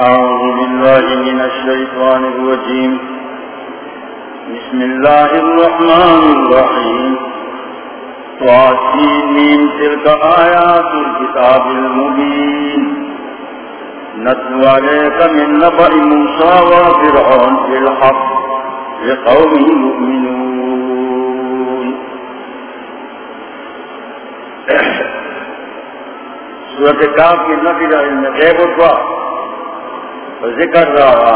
أعوذ بالله من الشيطان الرجيم. بسم الله الرحمن الرحيم. وعسين تلك آيات الكتاب المبين. نتلو عليك من نبأ موسى وفرعون في الحق لقوم يؤمنون. سورة كاف کی نفی دا علم غیب اتوا ذکر رہا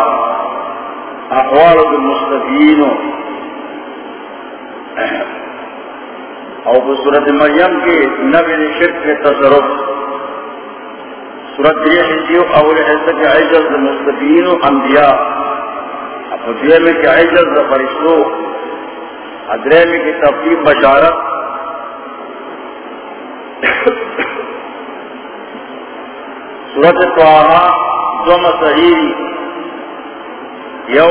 اقوال المستفین اور سورت مریم کے نبی شرک کے تصرف. سورت حجیو اول حصہ کے عجز المستفین انبیاء. ابدیہ میں کہ عجز فرشتو. ادرے میں کہ تفریح بشارت. سورت توہا دو مسحیری یو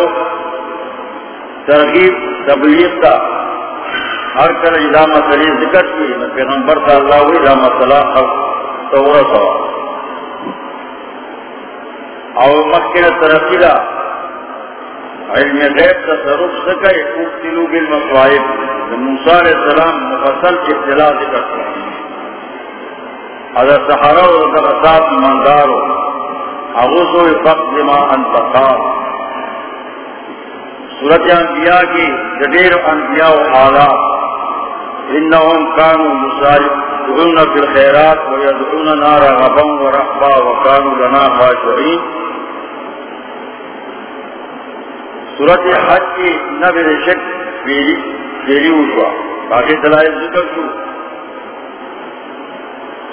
ترغیب، تبلیغ تا ہر کل اذا مسئلی ذکر کی پیغمبر تا اللہ ہوئی اذا مسئلہ تورا سوا او مکر ترقی دا علم غیب تصرف سکے اکتلو بالمصوائب موسیٰ علیہ السلام مفصل ابتلا ذکر کی اگر سحرہ و غصات ایماندارو اغوثو فقد ما انتقام سورت انبیاء کی جدیر انبیاء و حالات انہم کانو مسارعون فی الخیرات و یدعون نار غبا و رحبا و کانو لنا خاشعین. سورت حج کی نبی شک فیلی اوشوا باقی دلائل ذکر شو.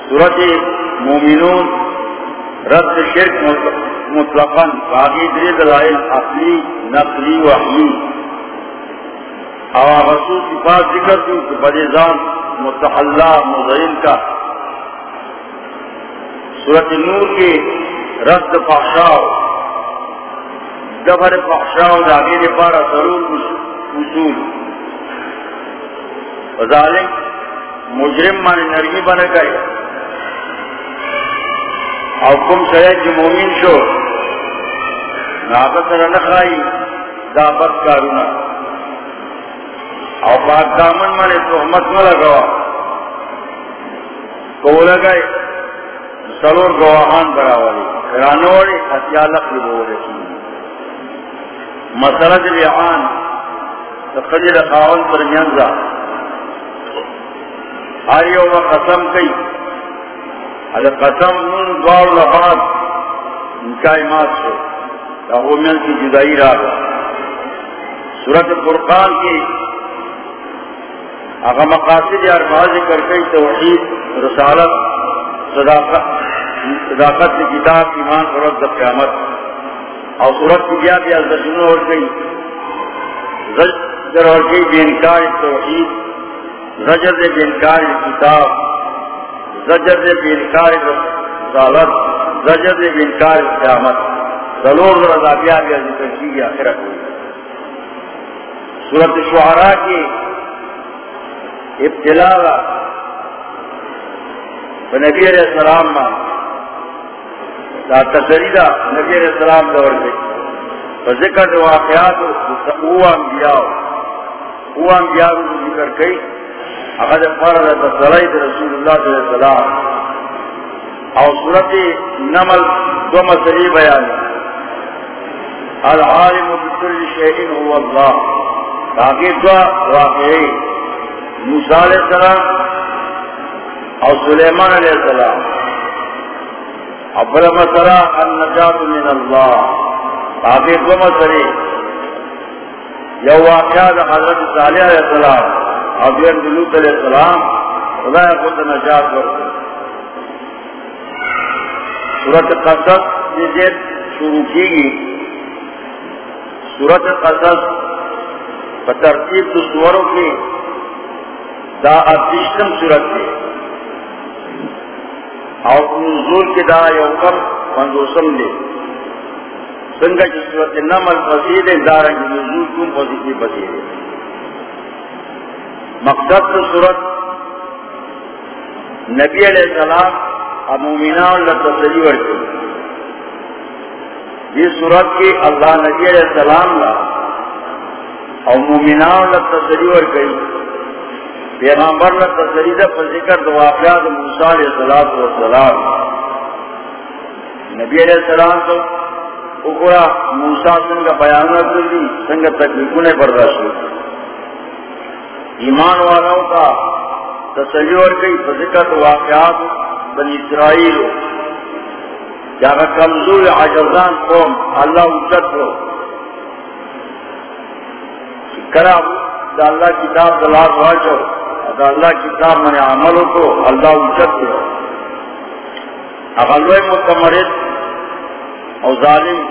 سورت مومنون رد شرک مطلقا، باقی دری دلائل اصلی، نقلی، وحی. اور رسول صفات ذکر دی کہ بڑے بدیزان متحلہ مضعین کا۔ سورت نور کی رد فحشاو دبر فحشاو داغیر پارا ضرور اصول وظالم مجرم مانے نرمی بن گئے۔ او کم سرے جو مومن شو. ناقص سر نخائی دابت کارونا. او پاک دامن مانے تحمت ملگوا کو لگئے سلور گواہان براوالی کرانوڑی اتیالق لبو رسول مسئلہ لیعان تخجل خاون پر نینزا آریو و قسم کئی. اگر قسم من دوار لفاظ انکائی مات شو. من کی جدائی را گا سورت فرقان کی اگر مقاصد ارفاظ کر کئی توحید، رسالت، صداقت صداقت کی کتاب، ایمان فرد دا قیامت. اور سورت کی بیا بیا زجنو اور کئی زجر اور کئی بینکار توحید، زجر دے بینکار کتاب. زجر دے بینکار رسالت زجر دے بینکار قیامت۔ دلور رضا بیا بیا ذکر کی گیا آخرت ہوئی۔ سورت شعراء کی ابتلاء نبی علیہ السلام میں دا تسریدہ نبی علیہ السلام دور گئی فذکر دو واقعات او انبیاء او انبیاء ذکر کئی۔ اگر فرد تصرید رسول اللہ صلی اللہ علیہ وسلم۔ او صورت نمل دو مسئلی بیانی العالم بكل شيء هو الله تاکہ دو واقعی موسیٰ علیہ السلام اور سلیمان علیہ السلام۔ ابل مسئلہ النجات من اللہ۔ تاکہ دو مسئلے۔ یو واقعات حضرت صالح علیہ السلام۔ اور دلوت علیہ السلام خدا خود نجات ورکو سورت قصص یہ شروع کی گی سورت قصص بترتیب دو سوروں کی دا ادشتم سورت کی۔ اور نزول کی دا یوکم منزوسم دے سنگا کی صورت نمل فضیل دارا کی نزول کم فضیل فضیل مقصد صورت نبی علیہ السلام امومنان اللہ تصریح ورکی یہ صورت کی اللہ نبی علیہ السلام لا اور مومنان لا تصریح اور پیغمبر لا تصریح دا پر ذکر دو واقعات موسیٰ علیہ السلام نبی علیہ السلام تو اکڑا موسیٰ سنگا بیانہ کردی سنگا تکلیفوں تکلیفونے برداشت ایمان والاوں کا تصریح اور کئی پر ذکر دو واقعات بنی اسرائیل جاگا کمزور عجزان قوم اللہ اجت ہو۔ کرا دا اللہ کتاب دلات واجو دا اللہ کتاب من عملو کو اللہ اجت ہو۔ اغلوی متمرد او ظالم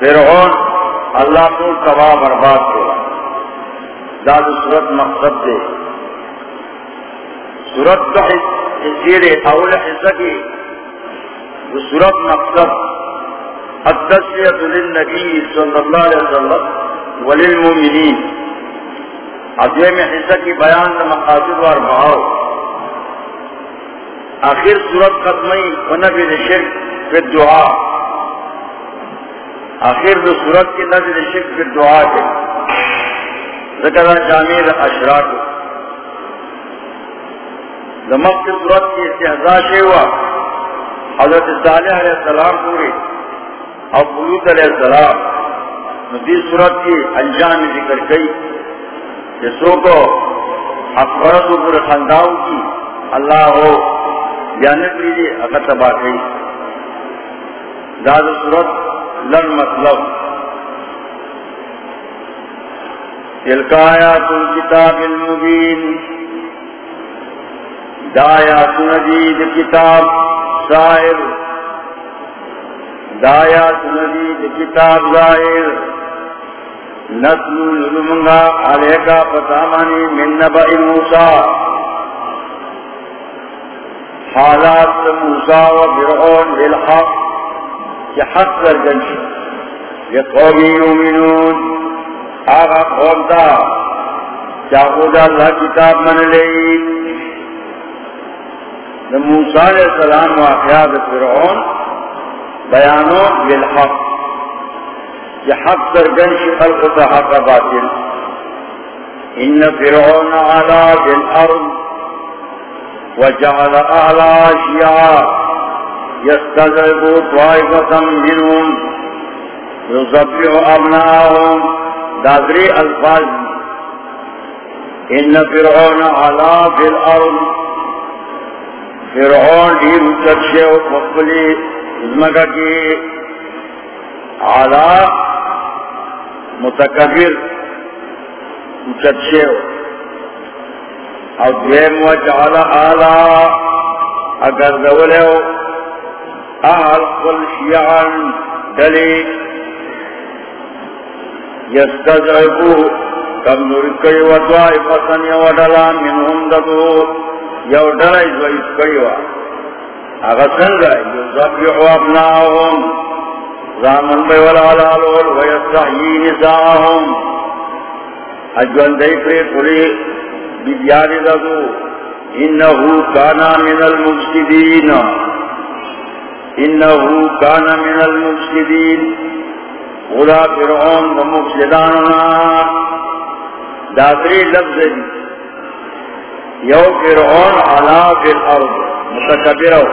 فرعون اللہ کو کبا برباد ہو۔ دا صورت مقصد دے۔ صورت کا حصیر اول حصہ کی صورت مقصد التسلیت للنبی صلی اللہ علیہ وسلم وللمؤمنین۔ ادوے حصہ کی بیان دا مقاصد وار بہاؤ آخر صورت ختمی ونبی شرک فی الدعا آخر دو صورت کی نبی شرک فی الدعا کے ذکر جامع اشراق. دمک کی صورت کی استحضا شیوا حضرت صالح علیہ السلام پوری اور بلوت علیہ السلام. ندی صورت کی انجام ذکر گئی جسوں کو افراد پر خانداؤں کی اللہ ہو جانب لیجیے اگر تباہ گئی داد صورت لن مطلب. تلکایا تم کتاب المبین. دایا تنجید کتاب ظاہر دایا سندید کتاب ظاہر نسل ظلمگا علیہ کا فتامانی من نبع موسیٰ. حالات موسیٰ و برعون بالحق، کہ حق در جنش یہ قومی یومنون. آغا قومتا چاہو دا اللہ کتاب من لئی. دا موسیٰ علیہ السلام واقعات فرعون بیانوں بالحق. یہ حق سرگن شکل خدا حق باطل. ان فرعون علا بالارض وجعل اعلا شیعا يستذعب طائفة منهم يصبح أبناءهم دادري الفاظ إن فرعون علا في الأرض فرعون دیر اچت شیو مقبلی ازمکا کی آلا متکبر اچت شیو او دویم وجعل آلا اگر دولیو احل قل شیعان دلی یستضعبو کم نرکی و دوائی فتن یو یو سنگا زامن بے ویستحیی اجوان دائی پری بیدیاری انہو کانا من المفسدین انہو کانا من المفسدین خدا فرعون و مفسداننا دادری لفظ دی. یو فرعون علا فی الارض، متکبرو.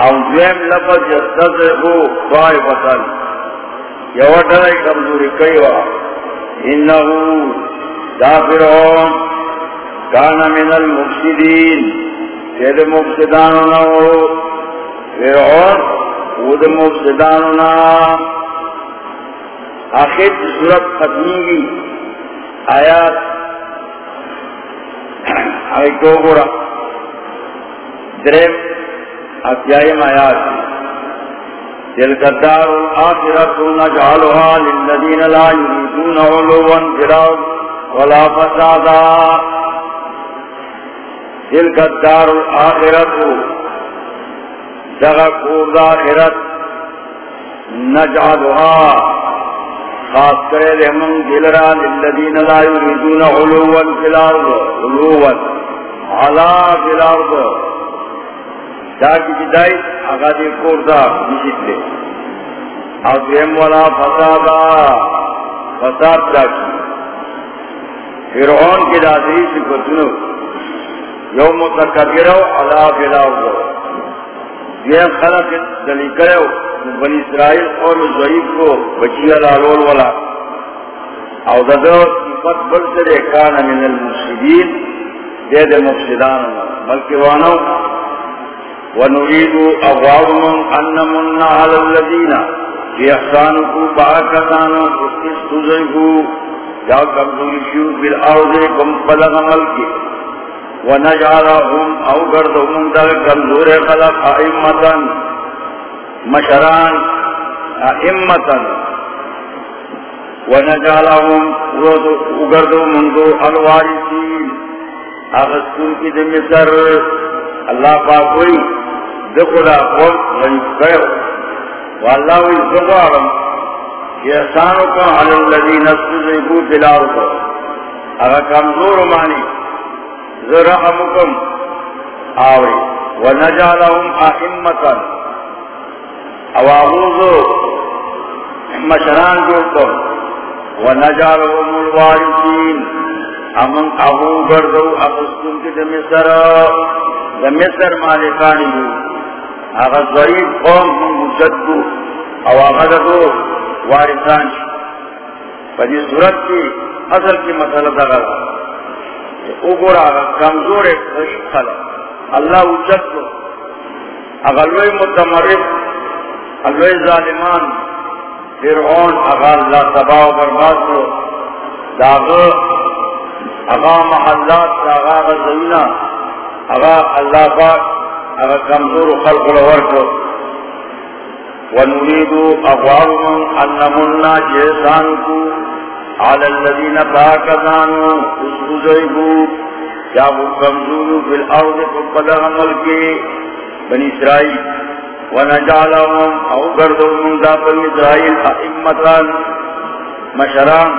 او دویم لفظ یستذعبو طائفتن یو ڈرائی کمزوری کئیوا. انہو دا فرعون کانا من المفسدین. تید مفسدانو فرعون ود مفسدانو آخر صورت ختمی گی آیات. گورا. درم. اتیائی آیات. تلك الدار الآخرة نجعلها للذين لا يريدون علوا في الأرض ولا فسادا. تلك الدار الآخرة جغكور الآخرة نجعلها خاص کرے دے من دلرا للذین لا یریدون علوا فی الارض، علوا، علا فی الارض۔ دا کی جدائی آگا دے کور دا نشید لے ادیم والا فسادا فساد کا کی۔ فرعون کی دادری سے کتنو یو متکبرو علا بلاو یہ خلق دلی کرو بنی اسرائیل اور ضعیف کو بچی لالول والا۔ او ددو صفت بل سے کان من المفسدین، دے دے مفسدان بلکہ وانو ونريد أغوارهم أن من على الذين في أحسانكم باركتانا استزيكوا جاء كمزور شيو بالأرض كم فلغ ملك ونجعلهم أو قردهم در كمزور خلق أئمة مشران، أئمة. ونجعلهم وقردهم منذ الوارثين. أغسطون کی دمی سر اللہ پاک ہوئی دخلا قوم غریب واللہ وی زبارم کہ احسانو کا علی اللذی نسلزیبو دلاو کو اگر کمزور مانی ذرحمکم آوری. ونجالہم آئمتا اواغوزو مشران جو کم ونجالہم الوارثین. امن ابو گردو ابستون کی دمی سر. مالکانی ہو آغا ضعیب قوم ہم مجد او آغا دو وارثان شو. پدی صورت کی اصل کی مسئلہ دا گا کمزور ایک ضعیب خلق اللہ اجد کو اگر لوئی متمرد اللوئی ظالمان. فرعون اغا اللہ تباہ و برباد کو داغا اغا محلات اغا غزوینہ اغا اللہ پاک اغا کمزور خلق لورکو ونريدو اغوارهم انمنا جیسانکو على الذين باكذانو اسكزيبو جابو کمزورو في الارض فقدر ملکی بنی اسرائیل؟ ونجعلهم او گردهم دا بنی اسرائیل ائمتان مشران.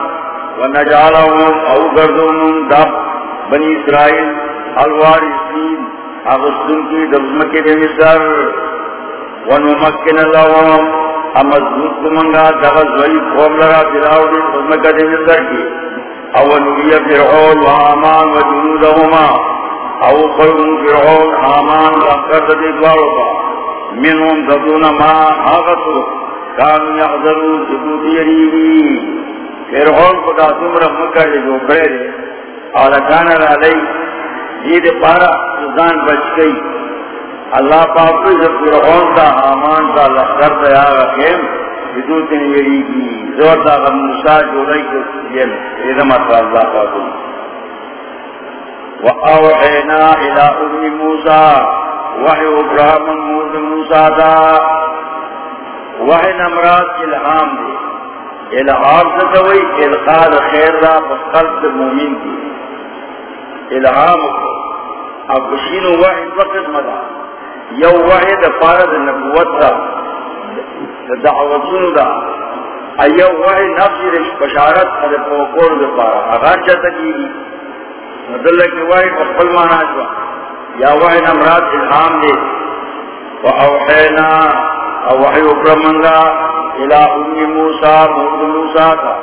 ونجعلهم او گردهم دا بنی اسرائیل الوارثین، اغسطن کی دزمکی دے مصر. ونمکن اللہم امزدود کمنگا دغز وی قوم لگا دلاو دے دزمکی دے مصر کی او نبی فرعون و آمان و جنودهما. او قلن فرعون آمان و اکرد دے دوارو با. منهم ددون ما آغتو. کانو یحضرو جدو دیریگی فرعون کو دا دمرا مکر دے جو کرے دے اور کانا را لئی. یہ پارا زان بچ گئی اللہ پاک جب فرعون کا آمان کا لخر دیا رکھیں بدو تن یری کی زور دا غم موسیٰ جو رئی کو یہ ادمت اللہ پاک وَأَوْحَيْنَا إِلَىٰ أُمِّ مُوسَىٰ وحی ابراہم مورد موسیٰ دا۔ وحی نمرات الہام دے الہام سے دوئی القاد خیر دا بقلب مومن کی۔ الہام کو۔ اب شینو واحد وقت مدا یو واحد فارد نبوت دا. دا دعوتون دا. ایو واحد نفسی رش بشارت دا پوکور دا پارا. اغان چاہتا کی مدلک واحد اقبل مانا جوا یا واحد امراد الہام دے و اوحینا، او وحی اکرمنگا الہ ام موسیٰ مورد موسیٰ کا.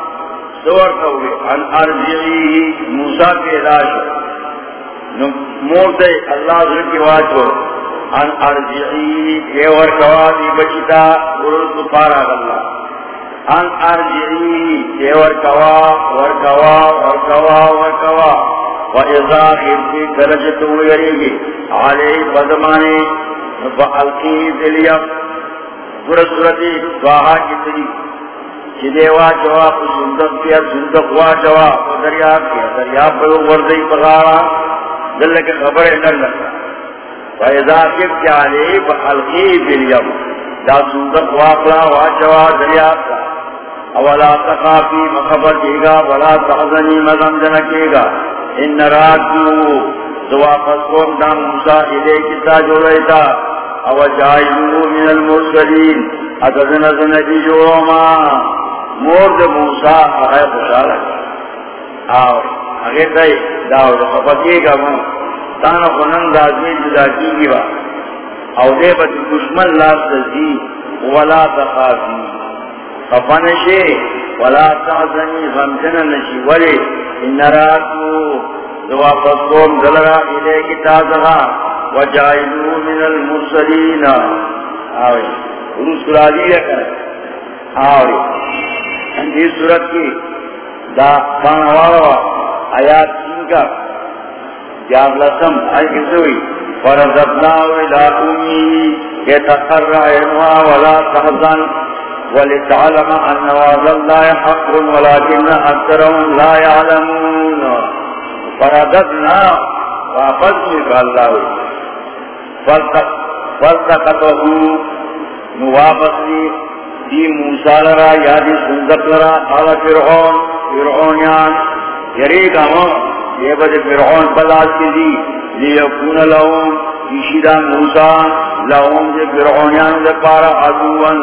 سور کوئے ان ارجعی موسیٰ کے علاج مور دے اللہ ذر کی ان ارجعی، اے ورکوادی بچتا، ورد پارا اللہ۔ ان ارجعی، اے ورکوا ورکوا ورکوا ورکوا۔ و ازا خیرتی درجت ویریگی علی بدمانی فالقی دلیم سورت سورتی دعا کی تری۔ چدے واجوا سندق کیا، سندق واجوا دریاب کیا دریاب پر وردی پغارا۔ دل کے خبر ہے نر لگا۔ فیضا کب کیا لے بخلقی بالیم دا سندق واقلا واجوا دریاب کا اولا تخافی مخبر کی گا ولا تحزنی مغم جنکے گا ان راکو دعا فسکون دا موسیٰ الے کتا جو رہتا او جائلو من المرسلین اتذن زنبی جو ما مورد موسیٰ اغیر خوشا خوشارہ آوری اگر دائی داو دا خفتی گا من تانا خنن دا ازمین جدا کی گی با او دے با دشمن لاس دزی ولا تخافی خفنشی ولا تحزنی غمجن نشی ولی ان راتو دوا فصوم دلرا الے کی تازغا وجائلو من المرسلین. آوی رسول علی رکھر آوی اندی صورت کی دا خانواروا آیات سن کا جاب لسم آئی کسوئی فرزبناو الى امی يتقرع انوا ولا تحزن۔ ولتعلم أن وعد الله حق ولكن أكثرهم لا يعلمون۔ فرددنا وفزمك الله فالتقطه نوافق لي دي موسى لرا يا دي صندق لرا قال فرعون، فرعونیان فرعونيان يريد أمر يبدأ فرعون بلاس كذي ليكون لهم يشيدا موسى لهم دي فرعونيان دي قارا عدوان،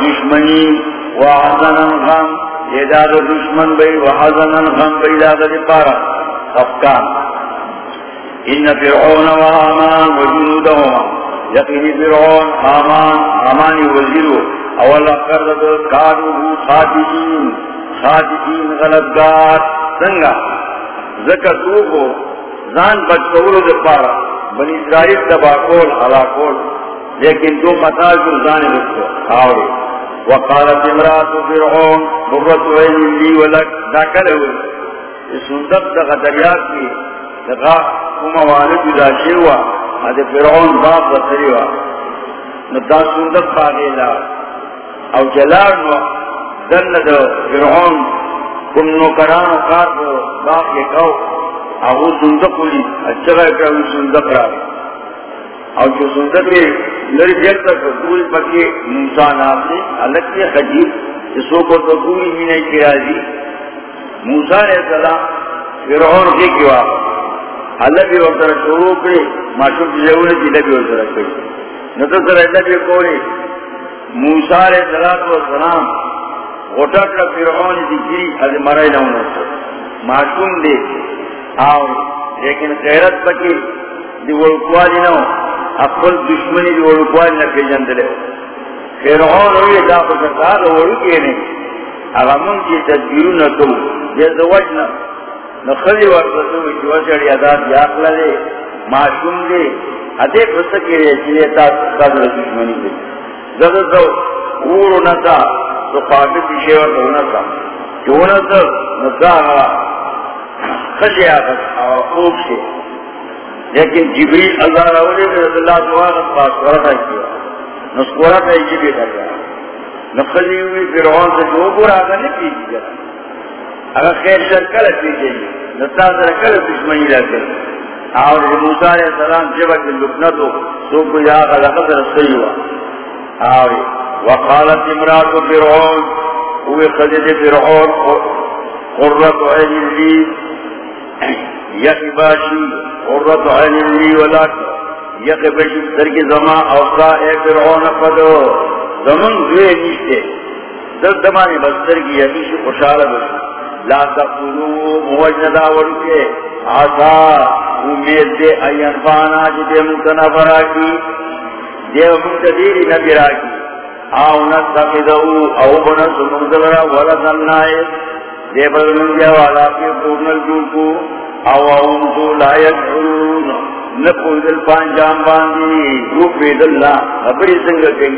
دشمنی وحزن غم یہ دشمن بھئی وحزن غم بھئی داد پارا افکان ان فرعون و آمان و جنودهما، یقینی فرعون، آمان، آمانی وزیرو اولا قرد کارو خاتجین خاتجین غلطگار، سنگا. ذکر تو کو زان بچکولو دے پارا، بنی اسرائیل تباکول حلاکول لیکن دو خطا جو زان رکھو آوری۔ وقالت امرات فرعون قررت عين لي ولك ذاكره سندق دغ دریات کی دغا کما والد دا شیوا هذا فرعون باب بصریوا ندا سندق باغیلا او جلال و دن دا فرعون کم نوکران و کار کو باق یکاو او سندق لی اچھا گئے سندق را او جو سندق لی لری جل تک پوری پکی موسیٰ نام سے الگ کے خجیب جسو کو تو پوری مینے کی راضی موسیٰ علیہ السلام فرعون کے کیوا اللہ بھی وقت شروع کرے معشوق جیونے کی لگی وقت رکھے نتو سر اللہ بھی کوئی موسیٰ علیہ السلام غٹا کا فرعون دی گری حضر مرائی نونا معشوم دے آؤ لیکن خیرت پکی دی ورکوالی نو اقبل دشمنی جو ورکوان نفی جندلے فرعون ہوئی دا خسکار ورکی نہیں اگا من کی تدبیرو نکو جیسا وجنا نخلی ورکتو جو وچڑی اداد یاقل لے معشوم لے ادے خسکی رہے چلے تا دشمنی دے زدد دو اورو نتا تو قابل شیور دو نتا جو نتا نتا خلی آگا خوب سے۔ لیکن جبریل اللہ راولے رضی اللہ تعالیٰ پاس ورطا کیا۔ نسکورا تا جبی کر گیا نخلی ہوئی فرعون سے جو برا آگا نہیں پیجی گیا۔ اگر خیر شر کل پیجی نتا سر کل دشمنی لگے اور موسیٰ علیہ السلام جبا کی لکنتو سو کو یا غلقت رسلی ہوا۔ اور وقالت امرات فرعون، ہوئے خدید فرعون قررت عین لی یک باشی قررت عین لی ولک یک بشی سرکی زمان اوصا اے فرعون قدو زمان دوئے نیشتے، در زمانی بستر کی یعنی یمیشی خوشحال بشی لا تقولو موجندا ورکے آسا امید دے این فانا جدے ممکنہ فرا کی، دے ممکنی نبی را کی او دے والا کے پورنل جول کو او اونسو لا یدعون نپو دل پانجام باندی پید اللہ خبری کئی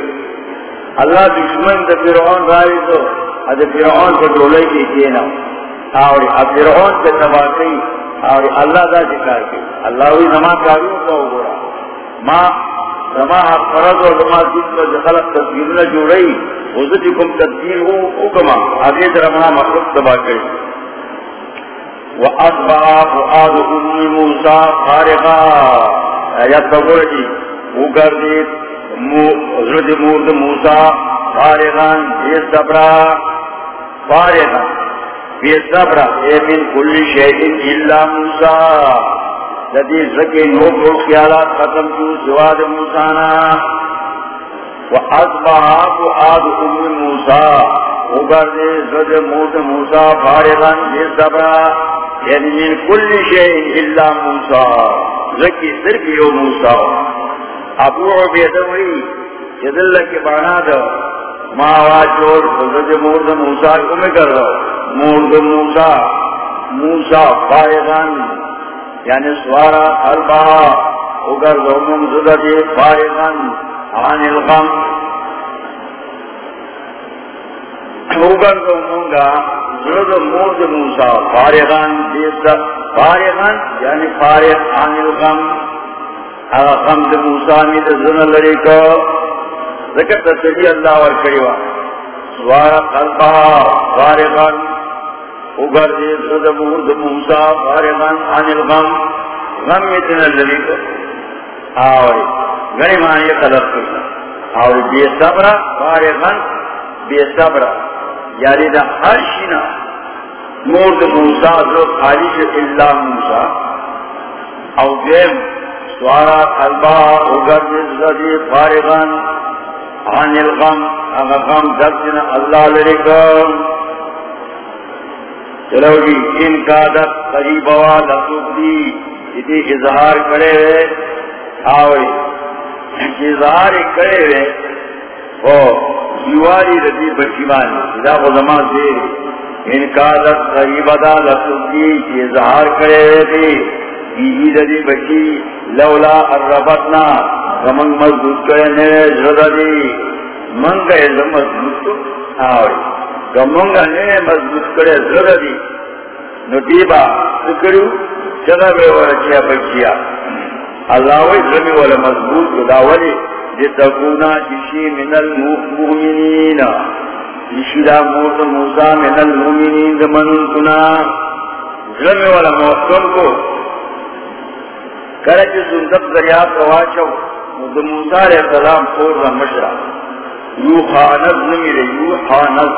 اللہ دشمن دا فرعون رائی تو، اد فرعون کی کینا اور اب فرعون تباہ کئی اور اللہ دا ذکر کی۔ اللہ ہوئی کاریوں کا ہو گورا۔ ماں زمان فرض اور زمان دین کو خلق تصویرنا جو رہی حضرت کم تبدیل ہو حکمہ آگے درمہ مخلوق تباہ کئی وَأَصْبَعَ فُعَادُ أُمِّ مُوسَى خَارِقًا آیت بگوڑی اگردید حضرت مورد موسیٰ خارقاً بے صبرا فارقاً بے صبرا اے من کل شیئن اللہ موسیٰ جدید زکی نوک روک خیالات ختم جو سواد موسیٰنا؟ وَأَصْبَعَ فُعَادُ أُمِّ مُوسَى اگردید حضرت مورد موسیٰ خارقاً بے صبرا. یعنی من کل شیئن اللہ موسیٰ. زکی صرف یو موسیٰ. ابو عبیدہ وی جدلہ کے بانا دا. چور حضرت مورد موسا کو میں کر رہا ہوں مورد موسا موسا فائغان یعنی سوارا البا اگر دومم زدد فائغان عن الغم. اگر دومم گا زدد مورد موسا فائغان دیسا فائغان یعنی فائغ عن الغم. اگر غم موسا می زن لڑی کو، ذکر تصدی اللہ اور کریوا سوارا قلبا فارغان اگر دے سد مورد موسا فارغان عن الغم. غم اتنا للی کو آوری گنی معنی قلب کرنا آوری، بے صبرا فارغان بے صبرا یعنی دا ہر شینا مورد موسا جو خالش اللہ موسا او دیم، سوارا قلبا اگر دے سد فارغان عن الغم. اغا غم دردنا اللہ لرکم. چلو جی ان کا در قریب آوا لطوب دی اتی اظہار کرے ہوئے آوئی اظہار کرے ہوئے او جواری رضی بچیوانی اذا کو زمان دیر، ان کا در قریب دا لطوب دی اظہار کرے ہوئے تھی بیجی رضی بچی، لولا الربطنا کمنگ مضبوط کرے میرے جردا دی منگ گئے مضبوط آوئی کمنگ نے مضبوط کرے جردا دی۔ نتیبا سکرو جگہ بے ورچیا بچیا اللہ وی زمی والا مضبوط کدا ولی جتکونا جشی من المؤمنین۔ جشی دا موت موسیٰ من المؤمنین دمنون کنا زمی والا محکم کو۔ کرچ زندق دریاب رواچو موسیٰ علیہ السلام پور رمشرا یو خانز نمی نمیرے یو خانز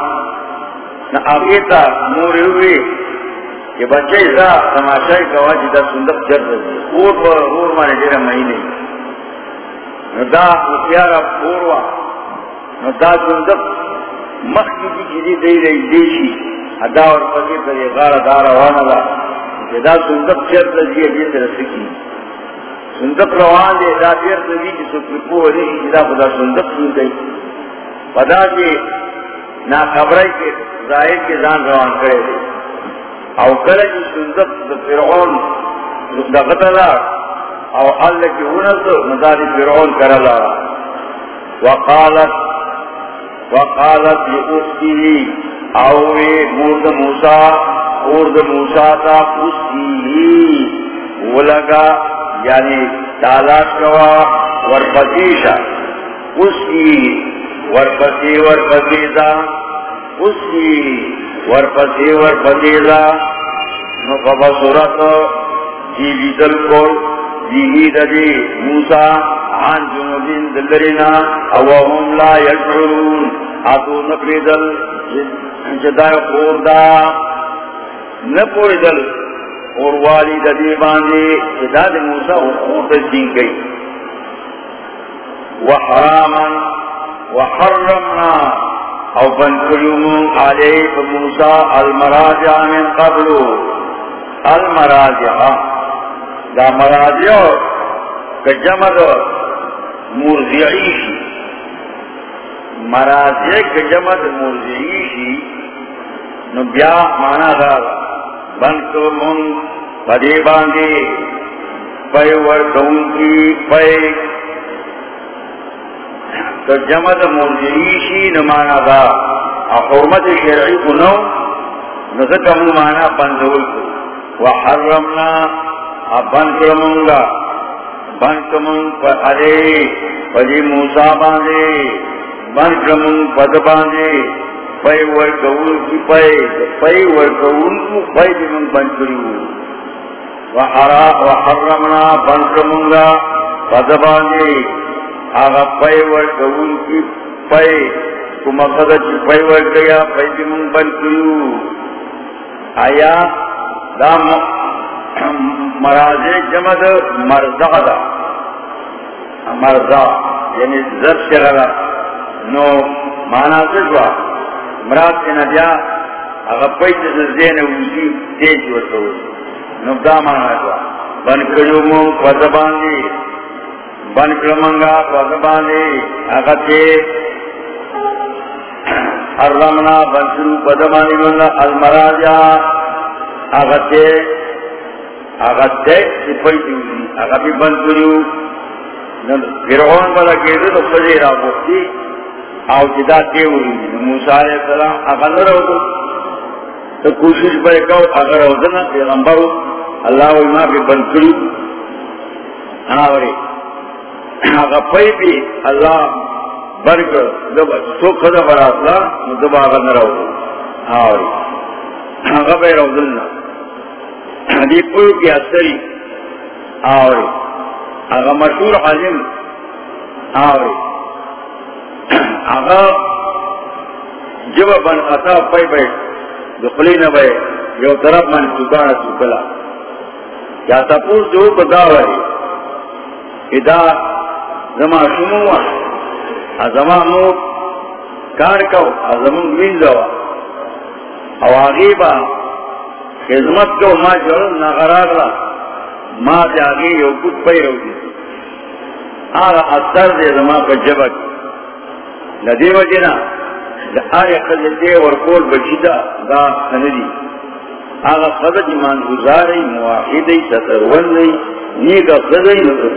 نا آگیتا موری ہوئی کہ بچے سا تماشائی کوا جدا سندق جر رہی اور پر اور مانے جرہ مہینے دا اتیارا پوروا نو دا سندق مخی کی جدی دی رہی دیشی ادا اور پکی پر یہ غارہ دارا وانا دا کہ دا سندق جر رہی ہے جیت رسکی سندق روان دے دا دیر دوی جی سکر پو رہی جدا خدا سندق سن گئی پدا جی نا خبرائی کے ظاہر کے زان روان کرے دے۔ او کل جی سندق دا فرعون دا غطلا او اللہ کی اونس مدار فرعون کرلا۔ وقالت وقالت لأختی اوے مورد موسیٰ مورد موسیٰ تا پوستی ولگا یعنی تالاش کوا، ورپسیشا۔ اس کی ورپسی ورپسیزا اس کی ورپسی ورپسیزا نقبہ صورت جیوی دل کو جیوی دلی موسیٰ، عن جنوبین دلرنا اوہم لا یشعرون. آتو نقری دل جدائی خوردہ. نپوریدل اور والی ددی باندھے اداد موسا اور دین گئی. وحراما وحرمنا او بن کلوم علیہ موسا المراجع من قبل. المراجع. دا مراجع کجمد مرزعیشی مراجع کجمد مرزعیشی نو بیا مانا دارا بن تو من پدے باندھے پے ورکون کی پے تو جمد مرجعیشی نمانا دا. حرمت شرعی کو نو نزکم مانا بندول کو. وحرمنا ابن کرمونگا بن کرمون پر ارے، پدی موسیٰ باندھے بن کرمون پد باندھے پی ورکون کی پی پی ورکون کو پی بھی من بن کریو وحرمنا بن کرمونگا پد باندھے آغا پی ورکون کی پی کو مقصد چی پی ورکیا پی بھی من بن کریو آیا دا مرازے جمد مرزا دا. مرزا یعنی زر شغلا نو مانا سجوا مراد کے نبیا اگر پیچ زین وزی تیج وطو نو دا مانا سجوا بن کرو مو قد باندی بن کرمنگا قد باندی اگر تے حرمنا بنسلو بدمانی من المراجع آغتے آغتے سپائی دیوزی آغا بنسلو فرعون بلا کہتے تو فجی را بختی او جدا تیوری موسیٰ علیہ السلام آغا نرہو تو تو کوشش بے کو اگر اوزنا پیغمبر اللہ و ایمان پہ بنسلو آوری آغا پئی بھی اللہ برک دب سوک خدا براسلا دب آغا نرہو آوری. آغا بے روزلنا دی پویو کی اثری. آوری. آغا مشہور عالم. آوری. آغا جب بن خطا پئی بے، دخلی نہ نبے، یو طرف من سکانا سکلا. یا تپوس دو بداوری ادا زما شموع ازما مو کار کو ازمون او خدمت کو ما جرن نغرار لا ما جاگی یو کت پی رو دی اثر دے زما پا جبک لدی وجنا دا آغا خزتے ورکول بچیتا دا سندی آغا خزت ایمان گزاری مواحدی سترونی نیگا خزی نظر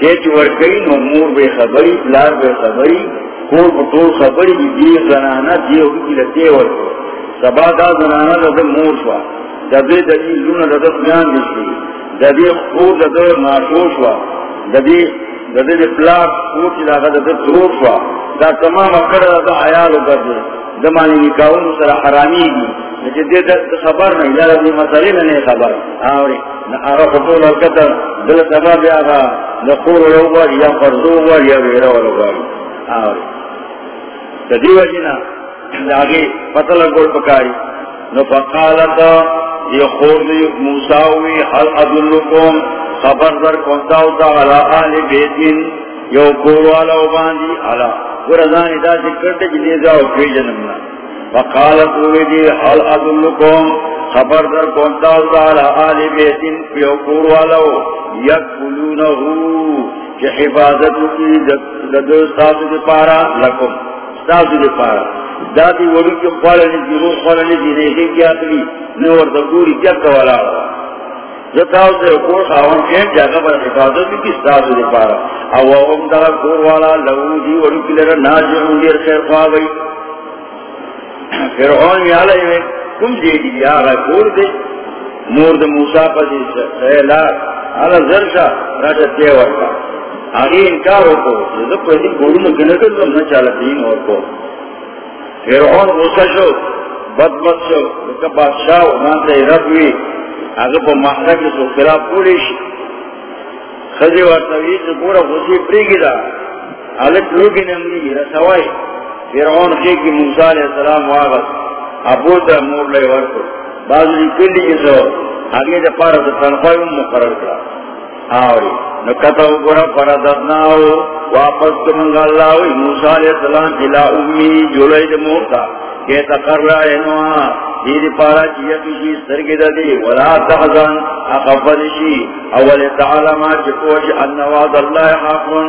تیچ ورکی نو مور بے خبری لار بے خبری، کور پتور خبری دی دی زنانا، دیو کی لتی ورکی سبا دا زنانا دا مور شوا۔ دا دی دی لون دا دا خیان دیشی دا دی خور دا دا ناشو شوا۔ دا دی دا دی پلاک خور چی دا دا دا ترور شوا۔ دا تمام اکر دا دا عیالو کرده دا مانی نکاون سر حرامی دی لیکن خبر نہیں دا دی مسئلی نہیں خبر۔ آوری آغا خطول القتل دل سبا بی آغا نقور لوگوار یا فرزوگوار یا ویرا ولوگوار آوری۔ دا دی جی آگے پتل گول پکاری۔ نو فقالتا یہ خور دی موساوی حل ادلکم، خبر در کنتاو تا علا آل بیتین یو کوروالا باندی علا ورزانی دا جی سکرٹ جلی جاو کئی جنمنا فقالت ہوئی دی حل ادلکم خبر در کنتاو تا علا آل بیتین یو کوروالا یک کلونہو کہ حفاظتو کی ددو ستاسو دی پارا لکم ستاسو دی پارا۔ دادی وڑو کی خوالنی دی روح خوالنی دی نیخی کیا تلی نور دگوری جب کولا رہا زتاو سے کور خواہن کہیں جاگہ پر حفاظت کی ستاسو دی پارا۔ او ام دغا کور والا لہو دی وڑو کی لرہ ناجعون دیر خیر خواہ گئی فرعون میں آلہ میں کم جے دی؟ آغا کور دے مورد موسیٰ پا دی سہلا آلہ زرشا راجہ تیور کا آگے انکار ہوکو جزا پہلی کورو مکنکر تو نہ چالا دین اور کو فرعون غصہ شو بد بدبت شو لکہ بادشاہ ومان سے ربوی آگے پا محلہ کی سو خلاف پولیش خزی ورطوی سے پورا غصی پریگی دا علک لوگی نمگی رسوائی فرعون خیقی موسیٰ علیہ السلام واغت ابو دا مور لیے ورکو بازوی کلی کی سو آگے دا پارا دا تنخوائی مقرر کرا آوری نکتاو گورا پرددناو واپس کمنگا اللہوی موسیٰ علیہ السلام جلا امی جولئی دا مورتا کہ تقر رائے نوہا دید پارا چیئے کشی سرگی دا دی۔ ولا تحزن اقفدشی اول تعالی تعالما چکوش انواد اللہ حقن۔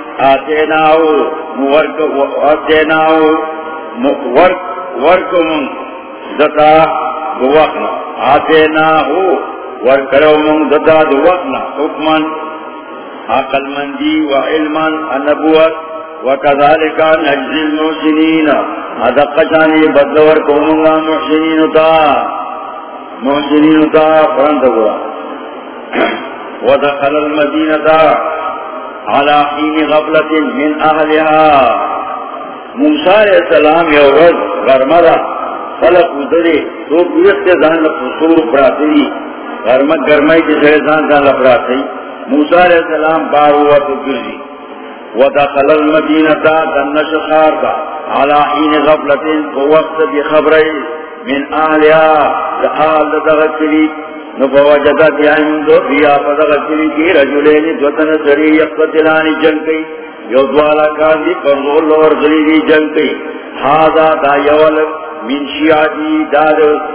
دتا حکمن عقل مندی و علما النبوت۔ وَكَذَلِكَ نَجْزِ الْمُحْسِنِينَ ادق چانی بدلور کومنگا محسنین تا۔ محسنین تا فرند ہوا ودخل المدینة على حين غفلة من أهلها. موسیٰ علیہ السلام یورد غرمدہ خلق ادھرے تو بیخت زان لفصور پراتی غرمت گرمائی جسے زان زان لفراتی موسیٰ علیہ السلام باروہ تو گرزی ودخل المدینة دنش خاردا على حين غفلة فوقت بخبري من آلها لآل دغتري نفوجد دعندو بیا فدغتري کی رجلین دوتن سری یقتلانی جنگ کئی یودوالا کاندی پرزول ورغلی دی جنگ کئی حادا دا یول من شیعاتی دا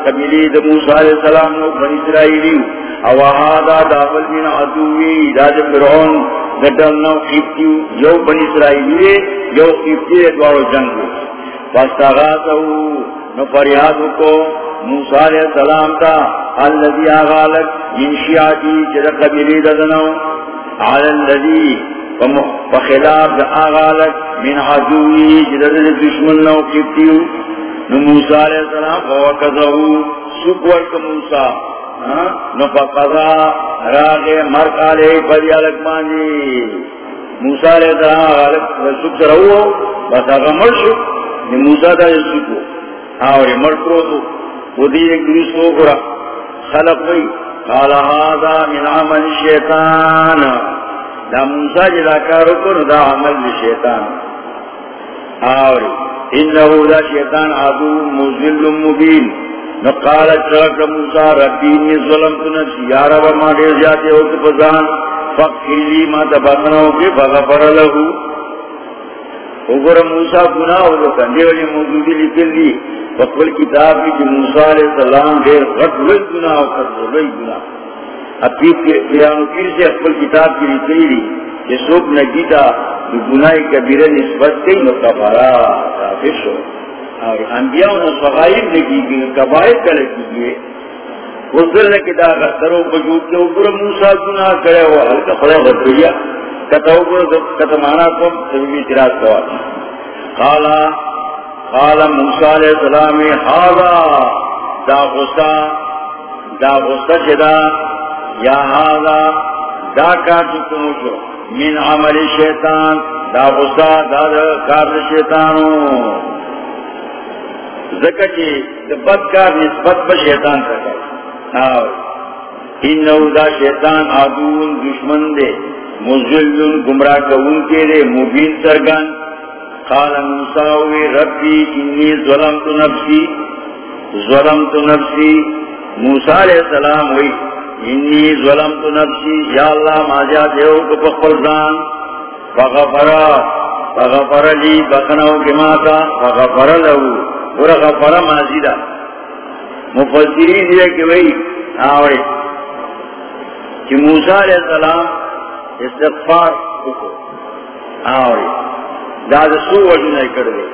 کمیلی دا موسیٰ علیہ السلام نو بن اسرائیلیو او حادا دا بل من عدوی دا دا فرعون گڈلنا خیبتیو یو بن اسرائیلی یو خیبتی دوارو جنگو فاستغاثو نو فریادو کو موسیٰ علیہ السلام تا اللذی آغالک من شیعاتی چرا قبیلی ددنو، علی اللذی فخلاف دا آغالک من عدوی چرا دشمن نو خیبتیو نو موسیٰ علیہ السلام فوقضو سکور کا موسیٰ ہاں؟ نو فقضا راغے مرکالے پدی علک مانجی موسیٰ علیہ السلام علک سک سرہو، بس آگا مر شو موسیٰ دا سکو آوری مر کرو تو ایک دوس ہو گرا خلق ہوئی۔ قال هذا من عمل شیطان دا موسیٰ جی جدا کارو کنو دا عمل شیطان۔ آوری انہو دا شیطان عدو مزل مبین۔ نقال چرک موسیٰ، ربی ظلم تو نفسی یا رب، ما دیر جاتے ہو تو پزان۔ فقر لی ما تبقنا ہو کے فغفر لہو۔ اگر موسیٰ گناہ ہو تو کندے والی موجودی لکل لی فقبل کتاب کی جو موسیٰ علیہ السلام دیر غٹ لئی گناہ ہو کر لئی گناہ اب پیرانو پیر سے اقبل کتاب کی لکلی لی کہ سوک نگیتا گناہ کبیرہ نسبت کئی مقبرہ کافر شو. اور انبیاء و صغائر لگی گی کبائر کا لگی گی اس دل نے کتا غستروں بجود کے اوپر موسیٰ گناہ کرے ہوا حلقہ خدا غدریا کتا اوپر کم کوا قالا موسیٰ علیہ السلام حالا دا غصہ دا غصہ چدا یا حالا دا کار چکمو من عمل شیطان دا غصہ دا دا کار بدکار نسبت با شیطان سکا انہو دا شیطان آدون دشمن دے۔ مزلن گمراہ کون کے دے مبین سرگان قال موسیٰوی ربی انی ظلمت نفسی. ظلمت نفسی. موسیٰ علیہ السلام ہوئی، انی ظلمت نفسی. یا اللہ ماجا دیو کو پخفرزان فغفرا فغفر لی بخنو کماتا فغفر لہو. غفر ماضی دا. مفسرین یہ کہ وہی، آوے، کہ موسیٰ علیہ السلام استغفار. کو آوے داد سو وجو کر دے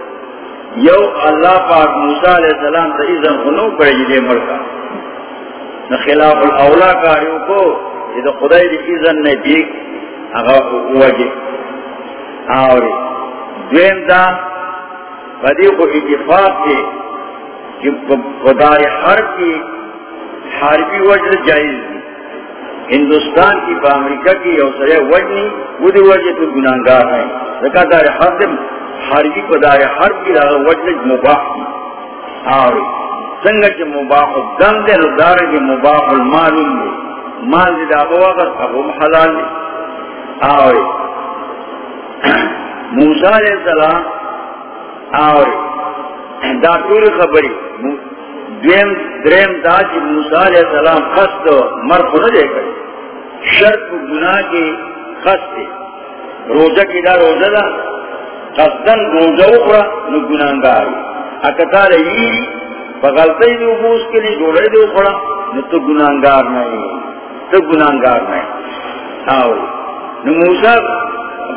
یو اللہ پاک موسیٰ علیہ السلام تا ایزن خنو کرے جدے مرکا خلاف الاولا کاریوں کو یہ خدای دی ایزن نے دیکھ اگا وجہ آوے دویم دا بدی کو اتفاق کے کہ خدائے حرب کی حربی وجہ جائز دی. ہندوستان کی با امریکہ کی اوسر وجنی، وہ وجہ تو گناہگار ہے لکہ دار حرب حربی کو دار حرب کی راہ وجہ مباح کی۔ اور سنگت مباح الدم دے دار کے مباح المعلوم دے۔ مال دی دابو اگر ابو حلال دے۔ اور موسیٰ علیہ السلام، اور دا طول خبری۔ دویم درم دا چی موسیٰ علیہ السلام خست مر مرخو ندے کرے شرط گناہ کی خست روزہ کی دا روزہ دا، خستن روزہ اخرا نو گناہگار. اکتا رہی بغلطی دو بوس کے لیے جوڑے دو اخرا، نو تو گناہگار نہیں تو گناہگار نہیں آو، نو موسیٰ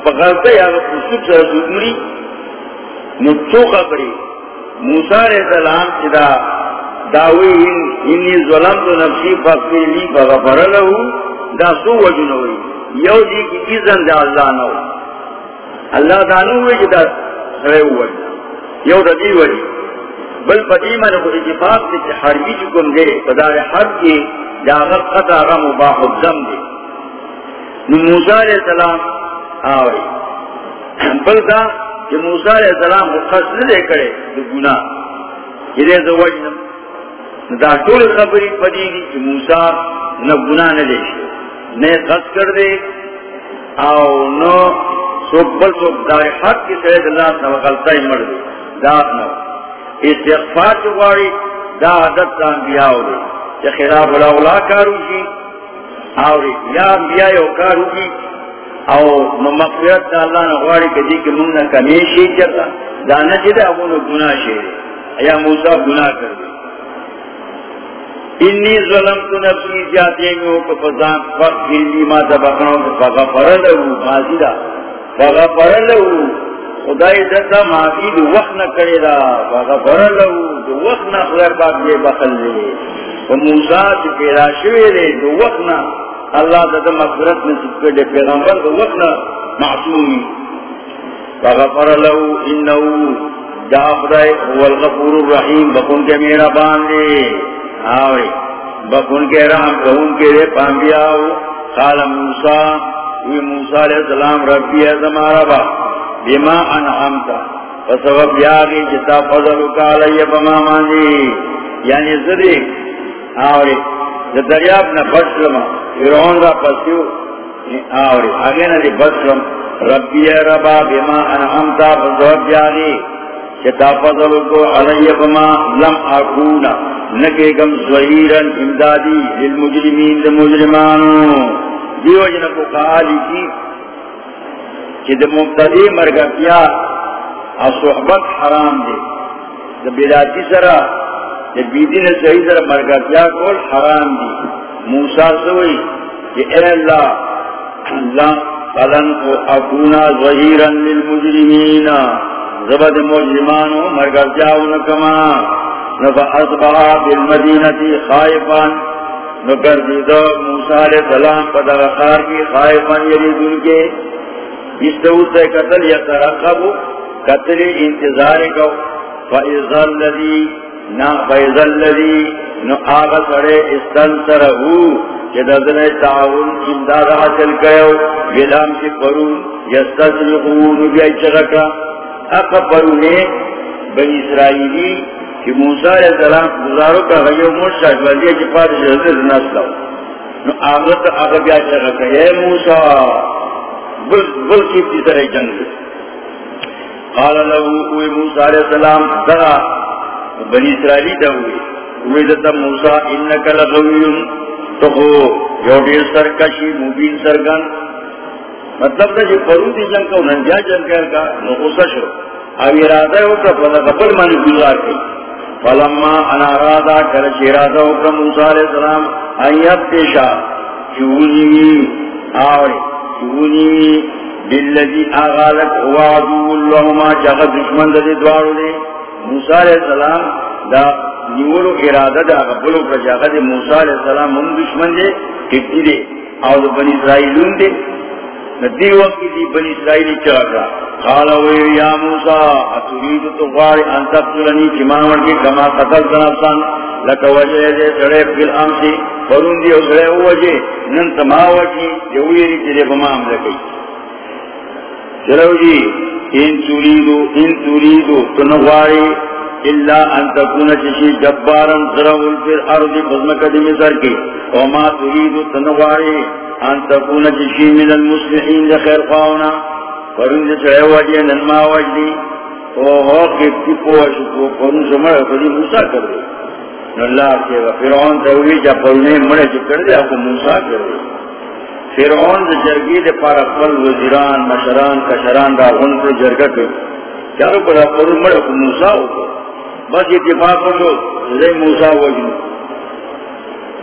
بغلطی آگا پسک سر سوکمری نچو خبری. موسیٰ علیہ السلام چدا داوی انی ظلم تو نفسی فقیر لی فغفر لہو دا سو وجو نوی یو دی کی ایزن دا اللہ نو. اللہ دانو ہوئے جدا سرے ہوئے یو ردی ہوئی بل پدیمہ نے خود اتفاق دے کہ حربی چکم دے بدار حرب کی دا جاغت قطع غم و باق الدم دے نو موسیٰ علیہ السلام آوری بل دا کہ موسیٰ علیہ السلام کو قصد دے کرے دو گناہ یہ دے زوجنم دا طول خبری پدی دی کہ موسیٰ نہ گناہ نہ دے شو نے قصد کر دے او نو سوک بل سوک دار حق کی سرد اللہ سا وقلتا ہی مر دے دات نو استغفار چواری دا عدد تا انبیاء ہو دے چا خلاف الاولا کارو کی آوری یا انبیاء یو کارو کی او مغفرت تا اللہ نغواری کدی کہ مننا کمیشی چکا دانا چی دے ابونو گناہ شیرے یا موسیٰ گناہ کر دے انی ظلم تو نفسی جاتے میں کو فضان فقر لی ما تبقنوں فغفر لہو ماضی دا۔ فغفر لہو خدای دتا معافی دو وقت نہ کرے دا۔ فغفر لہو دو وقت نہ خلر پاک دے بخل لے و موسیٰ چی پیدا شوئے دے، دو وقت نہ۔ اللہ دتا مغفرت نصیب کر دے، پیغمبر دو وقت نہ۔ معصومی فغفر لہو انہو جا خدای هو الغفور الرحیم بکن کے میرا باندے آوری بکن کے رحم کہون کے لیے پانبیاؤ قال موسیٰ، وی موسیٰ علیہ السلام، ربی ازم عربا بما انعامتا فسبب یاغی جتا فضلکا علی بما ماندی یعنی زدی۔ آوری دریاب نا بسلم فرعون را پسیو۔ آوری آگے نا دی بسلم ربی ربا، بما انعامتا فسبب یاغی جتا فضلکو علی بما لم اکونا نکے گم زہیرن امدادی للمجرمین دا مجرمانو دیو جنکو قالی کی کہ دا مبتدی مرگتیا صحبت حرام دے دا بیلاتی سرا دا بیدین صحیح سرا مرگتیا کول حرام دی۔ موسیٰ سوئی کہ اے اللہ اللہ، فلن کو اکونا زہیرن للمجرمین۔ زبد مجرمانو مرگتیاو نکما. نفا بالمدینتی خائفان. نکر دیدو موسیٰ علیہ السلام پا دغخار کی خائفان یریدن کے. اس استو سے قتل یترقبو، قتل انتظار کو. فائز اللذی نا فائز اللذی نو آغا سڑے استنسرہو کہ دزن تعاون امداد حاصل کرو. ویلام کی پرون یستسرقون بیائی چرکا. اقا پرونے بنی اسرائیلی کہ موسیٰ علیہ السلام گزارو کا غیو موسیٰ جوازیہ کی پاس جہدر نسلو نو آغت آغا بیا چاہا کہ اے موسیٰ بل, بل کیف دی طرح جنگ؟ قال لہو اوی موسیٰ علیہ السلام درہ بنی اسرائیلی دا ہوئی اوی دتا موسیٰ انکا لغویون تو ہو یو دیر سرکشی مبین سرگن مطلب دا جی فرودی جنگ کا ننجا جنگ کا نو غصہ شو. او ارادہ ہوتا فلا قبل مانی گزار کئی فلما انا رادا کر شیرادہ حکم موسیٰ علیہ السلام ایب تیشا چونی آوری چونی باللذی آغالک وعدو اللہ ما چاہت دشمن دا دوارو دے موسیٰ علیہ السلام دا نیولو ارادہ دا قبلو پر چاہت موسیٰ علیہ السلام ہم دشمن دے کتی دے. آو دا بنی اسرائیلون دے ندی وقت دی بنی اسرائیلی چاہتا قال وی یا موسیٰ اترید تو ان تقتلنی چمامر کی کما قتل تنفسان لکا وجہ دے سڑے فی الامسی فرون دی اسرے وجہ، نن تما وجی جویری چلے بمام لکی چلو جی ان تریدو ان تریدو تنغواری الا ان تكون شيء جبارا ذرول في الارض بزمك دي مصر کی وما تريد تنواري ان تكون شيء من المصلحين خير قاونا فرند چڑے وجہ نما وجدی او ہو کہ تپو شکو فرن سمر فدی موسی کر دے اللہ کے فرعون تولی جا پرنے مڑے کر دے ابو موسی کر دے فرعون دے جرگی دے پارا خپل وزیران، مشران، کشران دا غن کو جرگہ کے چاروں پر اپنے مڑے کو موسی ہو بس اتفاق ہو لے موسیٰ وجنو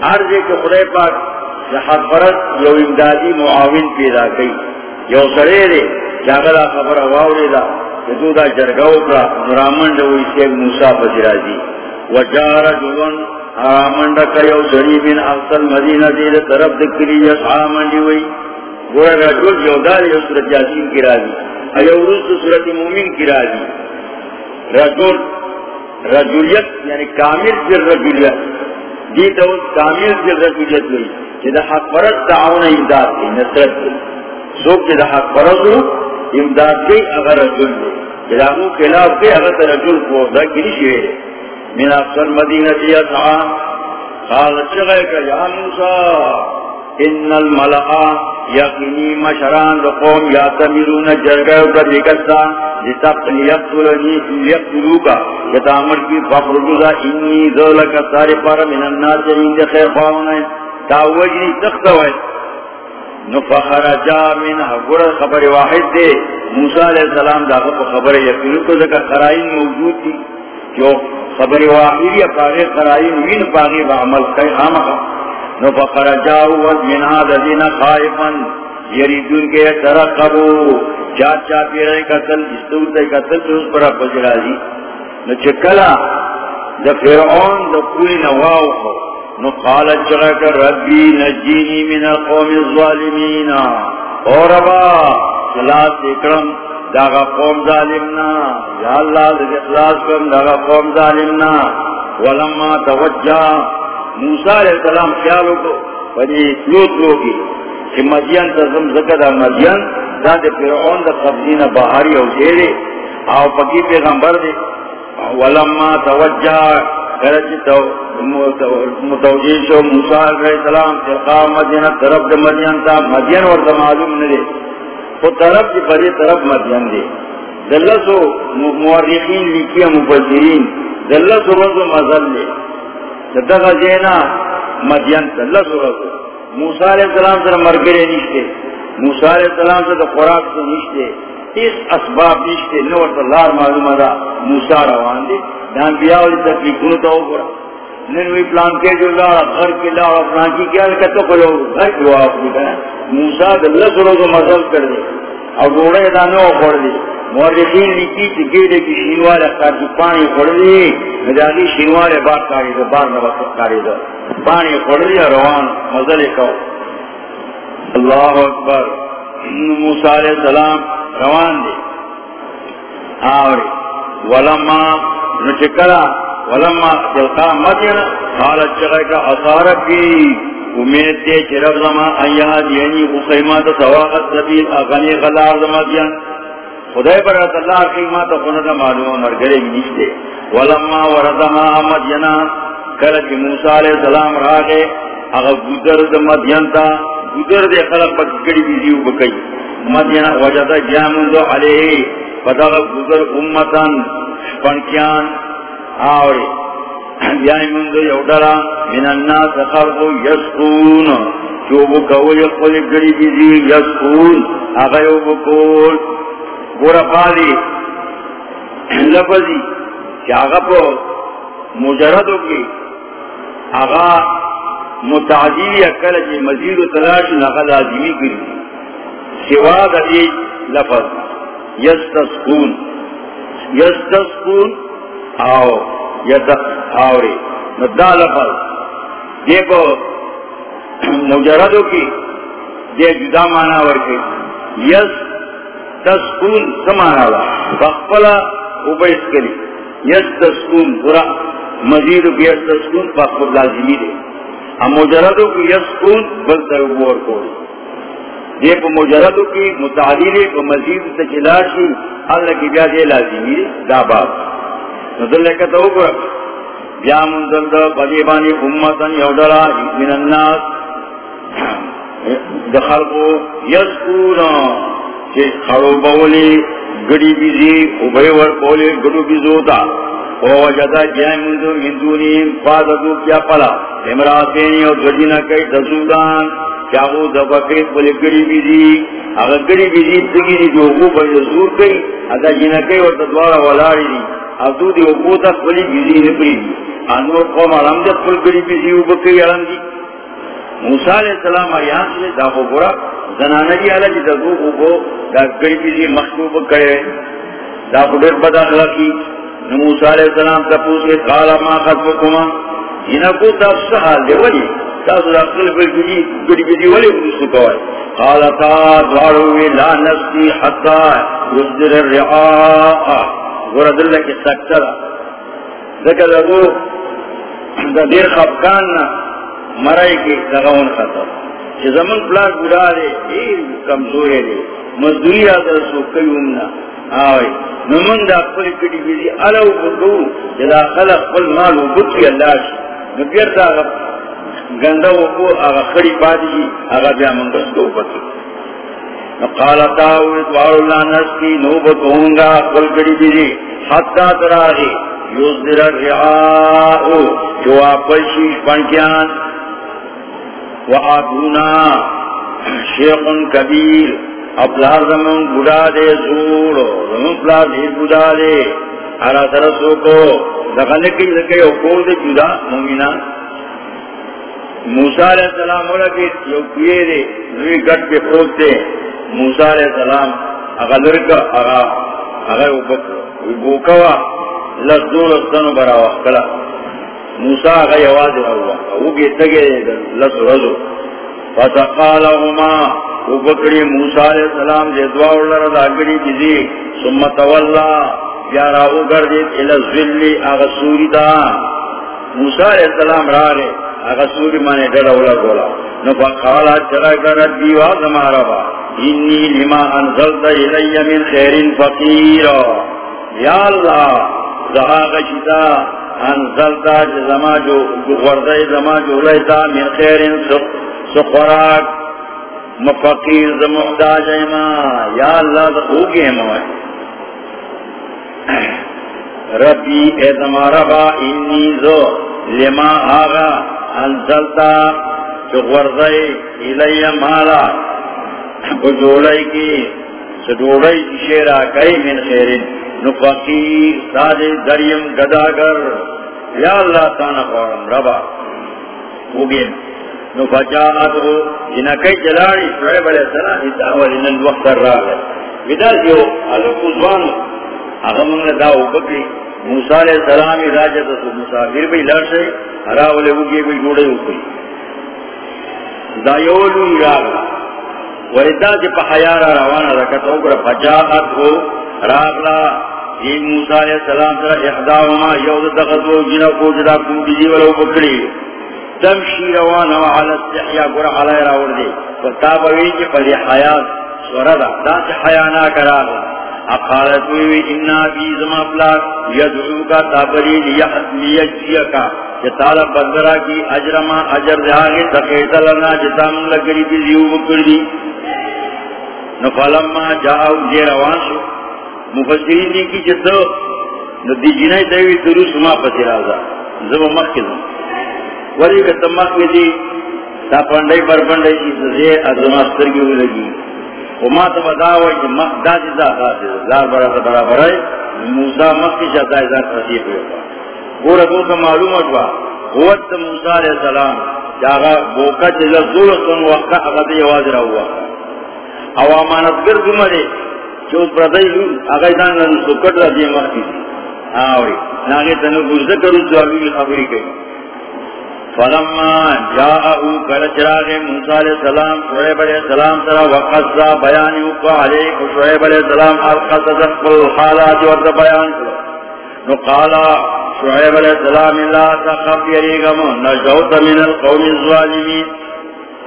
عرض کے خدای پاک جہاد فرد یو امدادی معاون پیدا کئی۔ یو سرے دے جاگلا خبر واؤ دا، کہ تو دا جرگاو کرا نرامن دو اسے موسیٰ پسرازی وجار جوان آمن دا کریو سری بن احسن مدینہ دے طرف دکلی یسعامن دی وی گوڑا رجل یو دار یو سرد جاسین کی راضی ایورس صورت مومن کی راضی رجل رجولیت یعنی کامل در رجولیت. دی تو کامل در رجولیت ہوئی جدا حق پرد تعاون امداد کی، نصرت کی. سوک جدا حق پرد امداد کی اگر رجل دی جدا ہوں خلاف کی اگر رجل کو دا کلی شوئے من افسر مدینہ دیا تعام قال چغے یا موسیٰ، ان الملعا یقینی مشران رقوم یا تمیرون جرگئے کا دیکھتا لتقل یقتلنی یقتلو کا یتامر کی فخرجوزا انی ذولک ساری پر من الناس جرین دے خیر خواہونا تاوجنی تختوئے نفخرجا من حقور خبر واحد دے. موسیٰ علیہ السلام داخل خبر یقینو کو ذکر خرائن موجود تھی جو خبر واحد یا پاگے خرائن وین پاگے بعمل کئی خامخا. نو فخرجاو من هذا دین خائفا. یریدون کے ترقبو چار چار پیرے قتل استور تے قتل تو اس پر دی نو چکلا دا فرعون، دا کوئی نواو نو قال چرک ربی نجینی من القوم الظالمین. اور ربا، خلاص اکرم داغا قوم ظالمنا. یا اللہ، دا اخلاص کرم داغا قوم ظالمنا. ولما توجہ موسیٰ علیہ السلام خیالوں کو بڑی لوت لوگی کہ مدین تزم زکر مدین، دا دے فرعون دا قبضین بہاری او جیرے آو پکی پیغمبر دے ولما توجہ کرچی تو متوجی شو موسیٰ علیہ السلام تلقا مدینہ طرف دا مدین تا مدین اور دا معلوم ندے وہ طرف کی بڑی طرف مدین دے دلسو مورخین لکھیا مفسرین دلسو رضو مزل دے دغه جینا مدین ته الله موسی علیہ السلام سره مرګره نشته. موسی علیہ السلام سره خوراک څه نشته. هیڅ اسباب نشته. نو ورته لار معلومه ده. موسی روان دي دا بیا ولې تکلیفونه ته وګوره. نن وی پلان کې جو لار، غر کې لار اپنا کی کیا کته کولو غر دعا وکړه موسی د الله سره مزل کړی او ګوره دا نو وړي مورخین لکی چی گیرے کی شینوال اکار پانی خوڑی مجالی شینوال بار کاری دو بار نبا کاری دو پانی خوڑی روان مزل کو اللہ اکبر. موسیٰ علیہ السلام روان دے آوری. ولما نچکلا ولما جلقا مدین حالت چگئے کا اثارت کی امید دے چرب زمان ایاد یعنی اخیمات سواقت سبیل اغنی غلار زما زمان خدای پر اللہ کی ما معلوم مر گرے نیشتے ولما وردما مدینہ، کل کی موسی علیہ السلام را گئے اگر گزر د مدین تا، گزر دے خلق پک گڑی بھی دیو بکئی مدینہ وجد جامن دو علیہ پدا گزر امتن پنکیان آوری. یعنی بیائی من یوڈرا من الناس خلقو یسکون چوبو کوئی خلی گڑی بھی یسکون اگر بکول. گورا پالی لفظی. کہ پو مجردوں کی آغا متعدیل اکل جی مزید و تلاش نقل آدمی کری سوا دی لفظ. یستسکون یستسکون آو. یدق آوری. ندا لفظ. دیکھو مجردوں کی دے جدا مانا ورکی یس تسکون سمانا دا. فقفلا اوبیس کری یس تسکون برا. مزید کی یس تسکون فقفل لازمی دے. ہم مجردوں کی یس یسکون بلتا اوبور کوئی یہ پا مجردوں کی متعلیل کو مزید تچلاشی، اللہ کی بیاد یہ لازمی دے. دا باب. نظر لکتا اوبر بیا منزل دا بدیبانی امتن یودرا من الناس. دخل کو یسکونا کہ کھڑو بولی گڑی بیزی ابھے ور بولی گڑو بیزوتا. او وجدہ جائے مندو مندونی فاددو کیا پلا. امراتینی اور گجینہ کئی تسودان کیا وہ دفقیت بولی گڑی بیزی. اگر گڑی بیزی تگی دی جو اگو زور کئی، اگر جنہ کئی اور تدوارا والاری دی. اب دو دی اگو تک بولی بیزی نپری انور قوم علم جب پل گڑی بیزی ابکئی علم دی موسیٰ علیہ السلام آیان سے داخو برا زنانا زنانگی علا جی داخو کو دا گئی بیزی مخبوب کرے. دا خو خودر بدا خلقی موسیٰ علیہ السلام تا پوچھے قالا ما خطب کما انکو تا حال دے ولی تاسو اقل بلگی گڑی گڑی ولی رسو کوئی قالتا دوارو لا نفسی حتی یصدر الرعاء. ورد اللہ کی سکتر ذکر لگو دا دیر خفکان مرائی کی دغون خطر چی زمن پلاک بڑا دے، دیر کمزورے دے۔ مزدوری آدھر سو کئی امنا آوئی نمن دا اقل کڑی گڑی علو بکو جدا خلق قل مالو بکی اللہ شی۔ نبیر دا گندا وکو اغا خڑی پادی جی اغا بیا منگس کو پتی۔ قالتا ویدوار اللہ نسکی نوبت ہونگا قل کڑی بیدی حتی تراغی، یوزدر الرعاؤ جو آپل شیش پنکیان، و آدونا، شیخ کبیر اپلار زمان بڑا دے، زور، زمان پلار دے بڑا دے حرا سرسو کو دخلکی لکے اکور دے جدا مومنان موسیٰ علیہ السلام علیہ لگے یو کیے دے، نوی گٹ پہ پروکتے موسیٰ علیہ السلام اگا لرکا اگا اگا وی بوکوا لسدو لسدنو برا وقلا موسیٰ اگا یواز رہا اوگی تگے لس رزو فتقالہما او بکری موسیٰ علیہ السلام دے دعاو لرد اگری جزی سمت واللہ یارا او گردید الازولی اگا سوری دا موسیٰ علیہ السلام را رہے اگر سوری مانے ڈر اولا گولا۔ نفا قالا چرا کرد دیوا زمارا با۔ انی لما انزلت الی من خیر فقیر یا اللہ، زہا غشتا انزلتا زما جو غردائی زما جو لیتا من خیر سخوراک مفقیر زمحتاج ایما۔ یا اللہ دخوگی موائے ربی، اے زمارا با انی زو، لما آغا، انزلتا جو غرزائی الی مالا کو جوڑائی کی سجوڑائی شیرہ کئی من خیرین۔ نفقیر سادے دریم، گداگر۔ یا اللہ تانا قورم ربا۔ ہوگین نفجاعت ہو جنہ کئی جلاری شعب علیہ السلام، اس اول ان الوقت را ہے ودا جو علو کزوانو اغم انگا داو موسیٰ علیہ السلام راجت تو مسافر بھی لڑ سے ہراولے ہوگی بھی جوڑے ہوگی دا دایولو راغلا وردا جی پا حیارا روانا رکھتا ہوگا فجاعت ہو راغلا یہ موسیٰ علیہ السلام سر احداؤما یود دغدو جنہ کو جدا کنگی جی ولو بکڑی تمشی روانا وعلا استحیا گرہ علی راور دی فتابوی جی پلی حیات سوردا دا چی حیانا کراغلا اقالت وی انا بی زمافلاک یدعو کا تابری لیجزی کا جتالا بدرا کی اجرما اجر دہاگی تقیت لنا جتا من لگری دی زیو بکردی نفلما جاؤ جی روان شو مفسرین دی کی جتو ندی جنائی تاوی دروس ما پسی رازا زب مخیزم ولی کتا مخیزی تا پندائی پر پندائی کی سزے ازماستر کی ہوئی لگی وما تبداوی کہ مقداد دا خاصی زار برا برابر ہے موسیٰ مقی شاہدہ ازار خصیب ہوگا گورا دو کا معلوم اٹوا قوت موسیٰ علیہ السلام. جاگا بوکا چیزا زورتن وقتا اگدی یواز رہا ہوا اوامانت گر دمرے چوز پردائی لو اگیدان لن سکت را دی مقی آوری ناگے تنو گزد کرو تو اگی خبری کئی فلما جاءه قال چراغ موسى عليه السلام شعيب عليه السلام ترى وقصا بيان يقع عليك شعيب عليه السلام القصد الحالات ورد بيان نقال شعيب عليه السلام، لا تخف يريغم نجوت من القوم الظالمين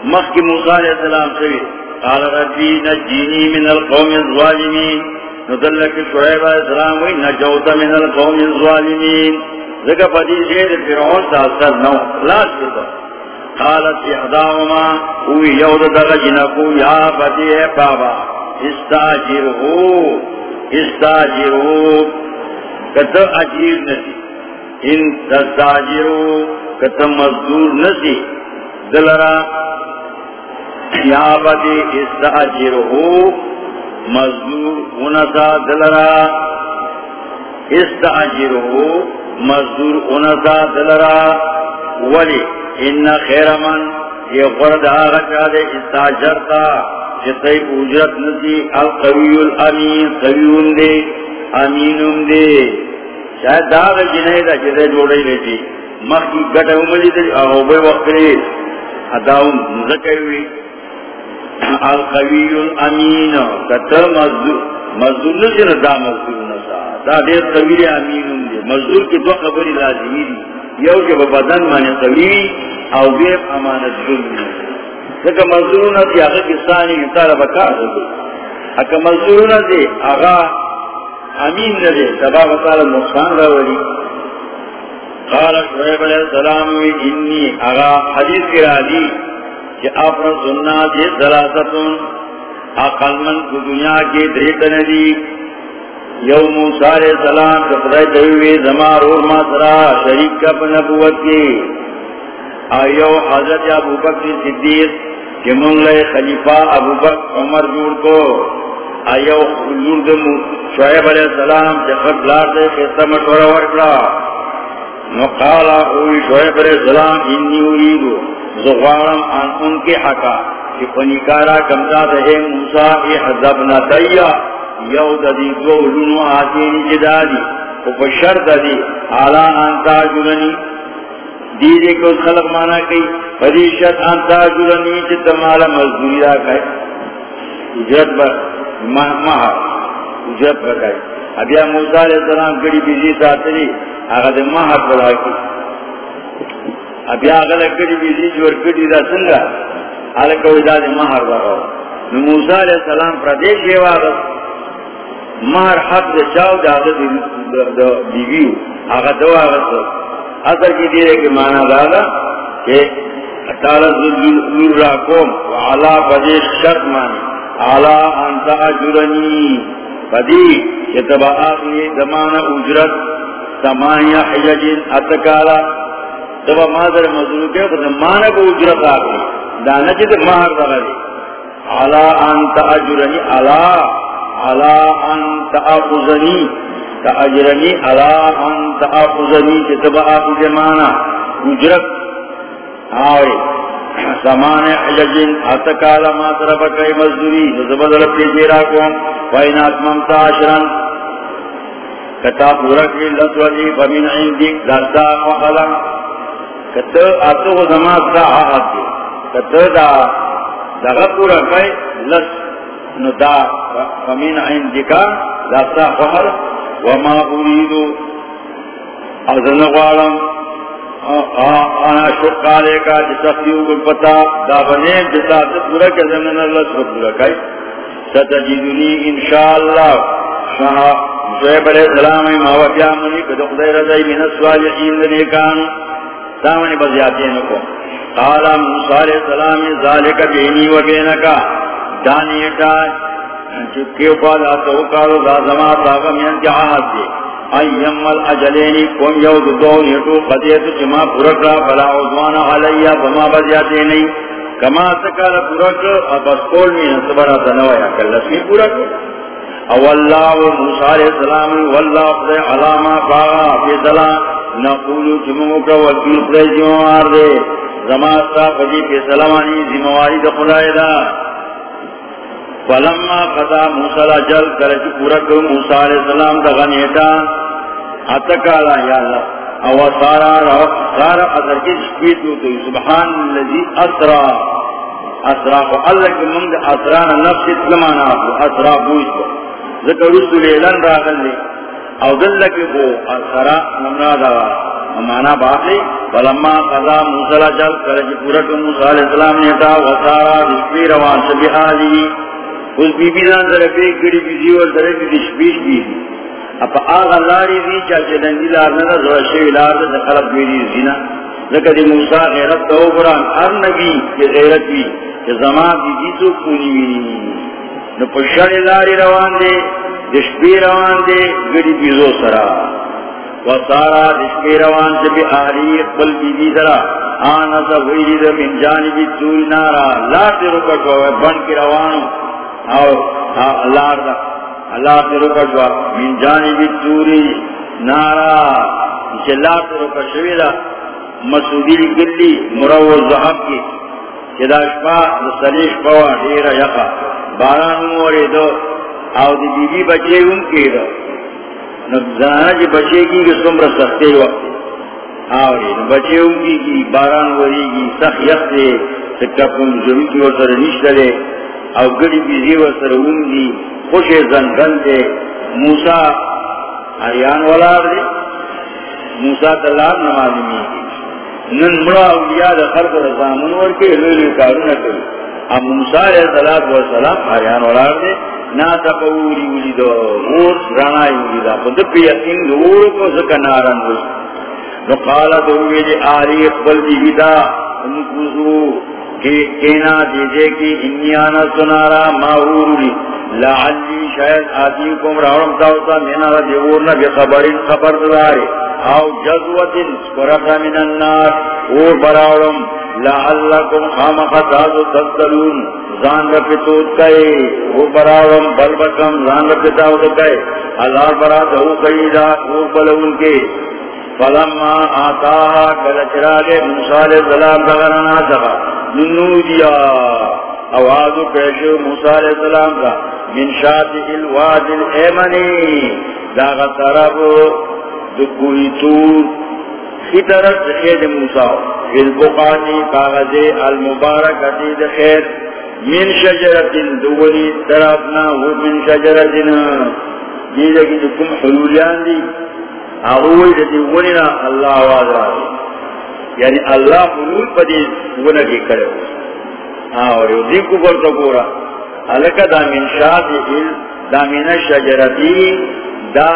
مخي موسى عليه السلام سوي قال ربي نجيني من القوم الظالمين ندلك شعيب عليه السلام وی، نجوت من القوم الظالمين ذکر پدی شیر فرعون تا اثر نو خلاص کتا قالت احداؤما اوی یود دغ جنکو، یا پدی اے بابا استاجر ہو استاجر ہو کتا عجیر نسی، ان تستاجر ہو کتا مزدور نسی، دلرا، یا پدی استاجر ہو مزدور انسا دلرا استاجر ہو مزدور انسا دلرا ولی ان خیر من یہ قرد آغا چاہدے استاجرتا جتائی اجرت نسی، القوی الامین قویون دے امینون دے. شاید داغ جنہی دا جتے جوڑی لیتی مخی گٹا املی دے. اغوبے وقتی اداؤن ذکروی القوی الامین کتا مزدور. مزدور نشن دا مزدور نسا دا دیر قوی امین دے مزدور کی دو خبری لازمی دی یو کہ بدن مانے قوی او دیر امانت ظلمی لیکن مزدور نسی آغا کسانی انتارا بکار دے اکا مزدور نسی آغا امین دے تبا بطال نقصان راولی قال شعیب علیہ السلام انی اغا حدیث کی راضی کہ اپنا سننا جی سلاستن اقل من کو دنیا کے دریت ندی یو موسیٰ علیہ السلام کہ خدای تیوی زمار اور ماسرا شریک کا نبوت کی. ایو حضرت ابو بکر صدیق کہ من لیے خلیفہ ابو بکر عمر جوڑ کو. ایو خلور دمو شعیب علیہ السلام کہ خط لار دے خیستہ مشورہ ورکلا نقالا اوی شعیب علیہ السلام، انی اویدو زغوارم ان ان کے حقا کہ پنکارا کمتا دہے موسیٰ ای حضبنا تیا یو ددی دو لنو آتینی جدادی او پشر ددی علا انتا جلنی دیدے کو خلق مانا کئی پریشت انتا جلنی جتا مالا مزدوری دا کئی. اجرت با مہا اجرت با کئی. ابیا موسیٰ علیہ السلام گڑی بیزی ساتری آگا دے مہا پڑا کی ابیا آگا لکڑی بیزی جور کڑی دا سنگا آگا کوئی دے مہر بگاو نو موسیٰ علیہ السلام پردیش یہ آگا مہر حق دے، چاو دا آگا دے بیویو آگا دو آگا سو اثر کی دیرے کے معنی دادا کہ اتالا ذل راکوم وعلا پدیش شرط مانی. علا انتا اجرنی. پدی کہ تبا آخری دمانا اجرت. سمانیہ حججین اتکالا. تبا مادر مزرو کے خود مانا کو اجرت آخری. دانا چیز مہر دغلی علا انتا اجرنی. علا علا انتا اخذنی تا اجرنی علا انتا اخذنی چی تبا آخری مانا اجرت آوری سمان حججین اتکالا ما طرف کئی مزدوری. نزبدل پیجی راکوم وینات ممتا عشرن کتا پورا کی لطولی فمین عندک دردا وخلا کتا اتو زمان دا آہد دی کتا دا دا پورا کئی لس نو دا فمین عندکا دردا وخلا وما اریدو ازن غالم آنا شکالے کا جسفتیو کو پتا. دا بنیم جتا پورا کے زمین اللہ سو پورا کئی ستجدنی انشاءاللہ. شاہ شعیب علیہ السلام موافیا منی کدو خدای رضای من السوالیحین دنیکان سامنی بزیاتین کو قالا موسیٰ علیہ السلام، ذالک بینی و بینکا. چانی دانیتا چکیو پادا توکارو دا زمان تاغا من جہاد دے۔ ایم الاجلینی کون یو دو نیٹو قدیتو چما پرکا فلا عضوان علیہ، بما بزیاتینی کما سکال پرکا ابسکول میں نصبرا تنویا کلسمی پرکا او اللہ و موسیٰ علیہ السلام، واللہ خدای علامہ باغا فیصلہ نقولو چمو کا وکیل خدای جمعوار دے۔ زماستا فجی فیصلہ مانی زمواری دا خدای دا۔ فلما قضا موسیٰ جل کرچ پورک موسیٰ علیہ السلام دا غنیتا اتکالا یا اللہ، او سارا رب، سارا اثر کی شکیتو تو سبحان اللذی اسرا اسرا کو اللہ کی منگ اسران نفس اتلمانا اسرا بوجھ کو۔ ذکر رسول لیلن راغل لی او دلکی کو اثرا نمنا دا مانا باقی فلما قضا موسیٰ جل کرج پورک موسیٰ علیہ السلام نیتا وسارا دشپی روان شبی آلی۔ اس بی بی دان در پیک گڑی بی زیور در بی دشپیش بی دی اپا آغا لاری دی چاچے دنگی لار ندا زرشوی لار دا خلق بیدی زینا. ذکر دی موسیٰ غیرت دا اوبران ہر نبی کی غیرت بی کہ زمان بی بی تو کونی بی نو پشڑ لاری روان دے دشپی روان دے، گڑی بیزو سرا. و سارا دشپی روان دے، بی آری قبل بی بی سرا. آنا سا ویدی دا، من جانبی توری نارا. لار دے رکٹو ہے بن کی روانو. او لار دا. من توری نارا. اسے مسودی گلی مروز زحب کی چدا شپا سلیش پوا دیر یقا باران موری دو او دی بی بی بچے ان کے دو جی بچے کی کہ سمر سختے وقت آوری بچے ان کی کی باران وری کی سخ یختے سکا زمین کی ورسر نشتلے او گڑی بیزی و ورسر اوندی خوش زنگن دے موسیٰ آیان والار دے موسیٰ تلاب نمازمی کی نن مرا اولیاء دا خلق رسامن ورکے لولی کارون کری اب موسیٰ علیہ السلام آیان والار دے نا تقوری ولی دا غور رانائی ولی دا فدب یقین دا غور کو سکا نارن ولی نو قالا دووی دی آلی اقبل دی دا انکوزو کینا دیجے کی انیانا سنارا ماہوری لعلی شاید آتی کم راورم تاوتا مینا را دیورنا بی خبرین خبر دارے۔ او جزوتن سپرقا من النار، اور براورم لعلکم خامقتازو تستلون زان رفتوت کئے۔ اور براورم بلبکم، زان رفی رفتاوت کئے۔ اللہ برا دہو کئی دا اور بلون کے۔ فلما آتاها کلچراغ موسیٰ علیہ السلام دغرنا سخا ننودیا آوازو پیشو موسیٰ علیہ السلام کا۔ من شاتی الواد الایمنی۔ داغا طرف دکوی تور۔ خی طرف خید موسیٰ۔ فی البقانی کاغذ المبارکتی دخیر من شجرت دولی طرفنا و من شجرت دیدہ کی دکم حلولیان دی۔ اغوی دی ونینا اللہ آواز را یعنی اللہ حلول پا دی ونا کرے. ہو اور یو دی کو برتا گورا. علکا دا من شاد ایل دا من شجرتی، دا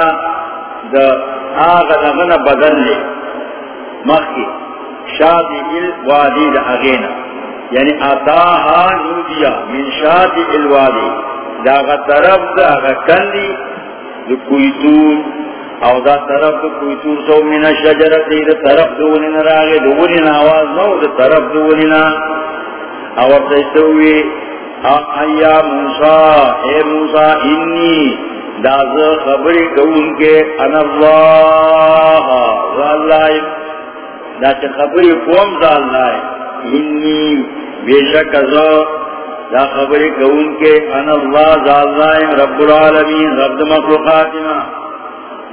دا آغا نغن بدن لے مخی شاد ایل وادی دا اغینا. یعنی اتاها نودیا، من شاد ایل وادی دا آغا طرف، دا آغا کندی، دا کوئی او دا طرف دو کوئی تور سو من شجرت دی دا طرف دو ونینا راگے دو آواز نو دا طرف دو ونینا او تیستوی ایا موسیٰ، اے موسیٰ، انی، دا زا خبری کون کے ان اللہ ذا اللہ دا چا خبری قوم ذا اللہ انی بے شک زا دا خبری کون کے ان اللہ ذا اللہ رب العالمین، رب مخلوقاتنا.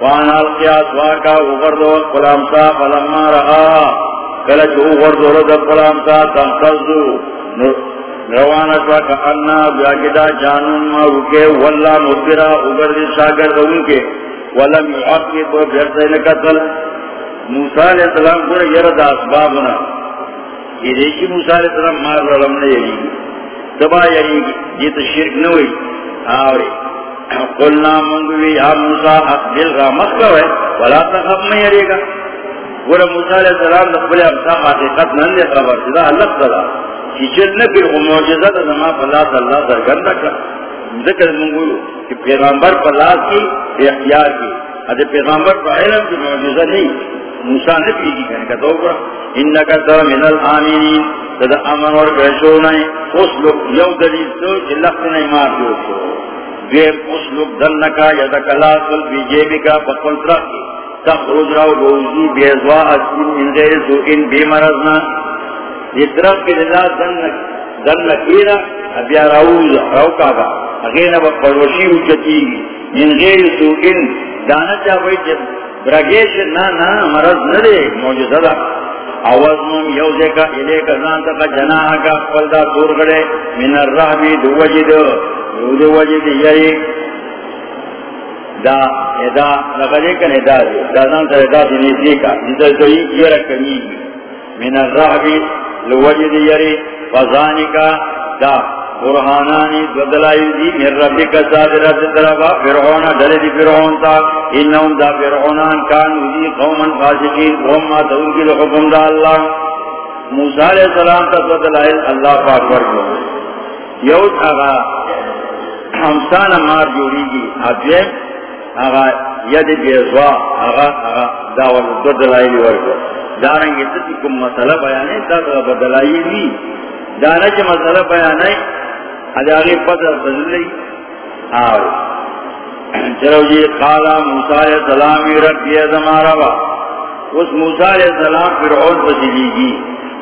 وان وانا القیاس واقع اغردو قلامتا فلما رہا. کلچ اغردو رد قلامتا تنقضو. روانا شواکا انا بیاکدا جانون ما رکے واللہ مدبرا اغردی شاگرد ان کے ولم یعقید و بھرتے نکتل موسیٰ علیہ السلام کو یرد اسبابنا. یہ دیکھی موسیٰ علیہ السلام مار رلم نے یری. تبا یری. یہ تو شرک نوئی. آوری. قلنا منگوی یا موسیٰ اقبل را مخلو ہے، ولا تخب میں یرے گا۔ گورا موسیٰ علیہ السلام نقبل امسا حقیقت نندے خبر سیدہ اللہ صدا چیچت نکی وہ موجزہ دا زمان پلا صلی اللہ سرگندہ کا ذکر منگوی کہ پیغامبر پلا کی اختیار کی۔ ادھے پیغامبر پر علم کی موجزہ نہیں۔ موسیٰ نبی کی کہنے کا تو گورا انکا تا من الامینین تدا امن اور پیشو نئے۔ اس لوگ یو دلیل تو جلخت نہیں مار جو چھو دیم اسلوک دنکا یدک لاسل بی جیبی کا پکل ترکی تخرج راو بوزی بیزوا اسکن من غیر سوکن بی مرزنا یہ طرف کے لیے دنک دنکینا ابیا راوز راو کاغا اگینا با۔ پروشی اچتی من غیر سوکن دانا چاہوئی جب برگیش نا نا مرض ندے موجود دا۔ اوزنم یوزے کا الے کا زانتا کا جناہ کا فلدہ دور گڑے من الرحبی دو وجد دو وجد یری دا ادا لگلے کن ادا دی دا زان تا ادا دی نیسی کا جیسا تو یہ رکنی من الرحبی لو وجد یری فضانی کا دا برحانانی دو دی، من ربی کا سادر رب طرفا فرعون دل دی فرعون تا، انہم دا فرعونان کانو دی قومن فاسقین قوم ما تون کی لحکم دا اللہ۔ موسیٰ علیہ السلام تا دو اللہ پاک ورکو یود آغا ہمسان مار جوڑی گی ابھی آغا ید بیزوا آغا آغا داول دو دلائی ورکو دارنگی تتی کم مسئلہ بیانے تا بدلائی لی دانا چی مسئلہ بیانے اداغی پتر بدلی آوری چلو جی قالا موسیٰ علیہ السلامی ربی ازمارا با اس موسیٰ علیہ السلام فرعون پسیلی گی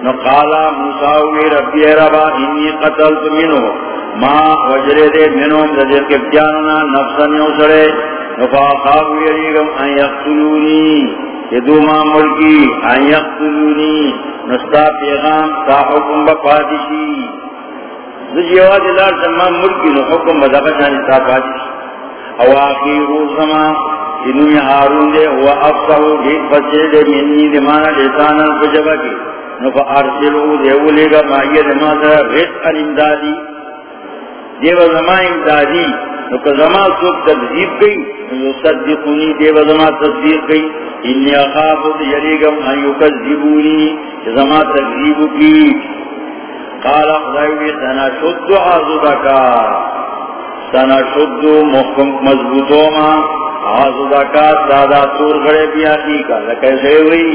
نو قالا موسیٰ وی ربی ربا انی قتلت منو ما وجرے دے منوم دے کبتیاننا نفسا نیو سرے نفا خواب یریگم، ان یقتلونی۔ کہ دو معمول کی ان یقتلونی۔ نستا پیغام تا حکم بپادشی۔ زجیوات اللہ سلمان ملکی نو حکم بدقا جانی تا پادشی او آخی روز زمان انوی حارون دے ہوا افسہو دیکھ بچے دے منی دے مانا لیسانا کجبا کی نو فا ارسلو دے اولے گا مائی دے مانا رزق الامدادی دیو زمان امدادی نو کہ زمان سوک تدزیب گئی نو صدقونی دیو زمان تصدیق گئی انی اخافو دے یلیگم ان یکذبونی. زمان تکذیب کی قال اخضائیوی سنا شد عزدکا سنا شد محکم مضبوطو ما عزدکا دادا سور گڑے بیا کی کا لکیسے ہوئی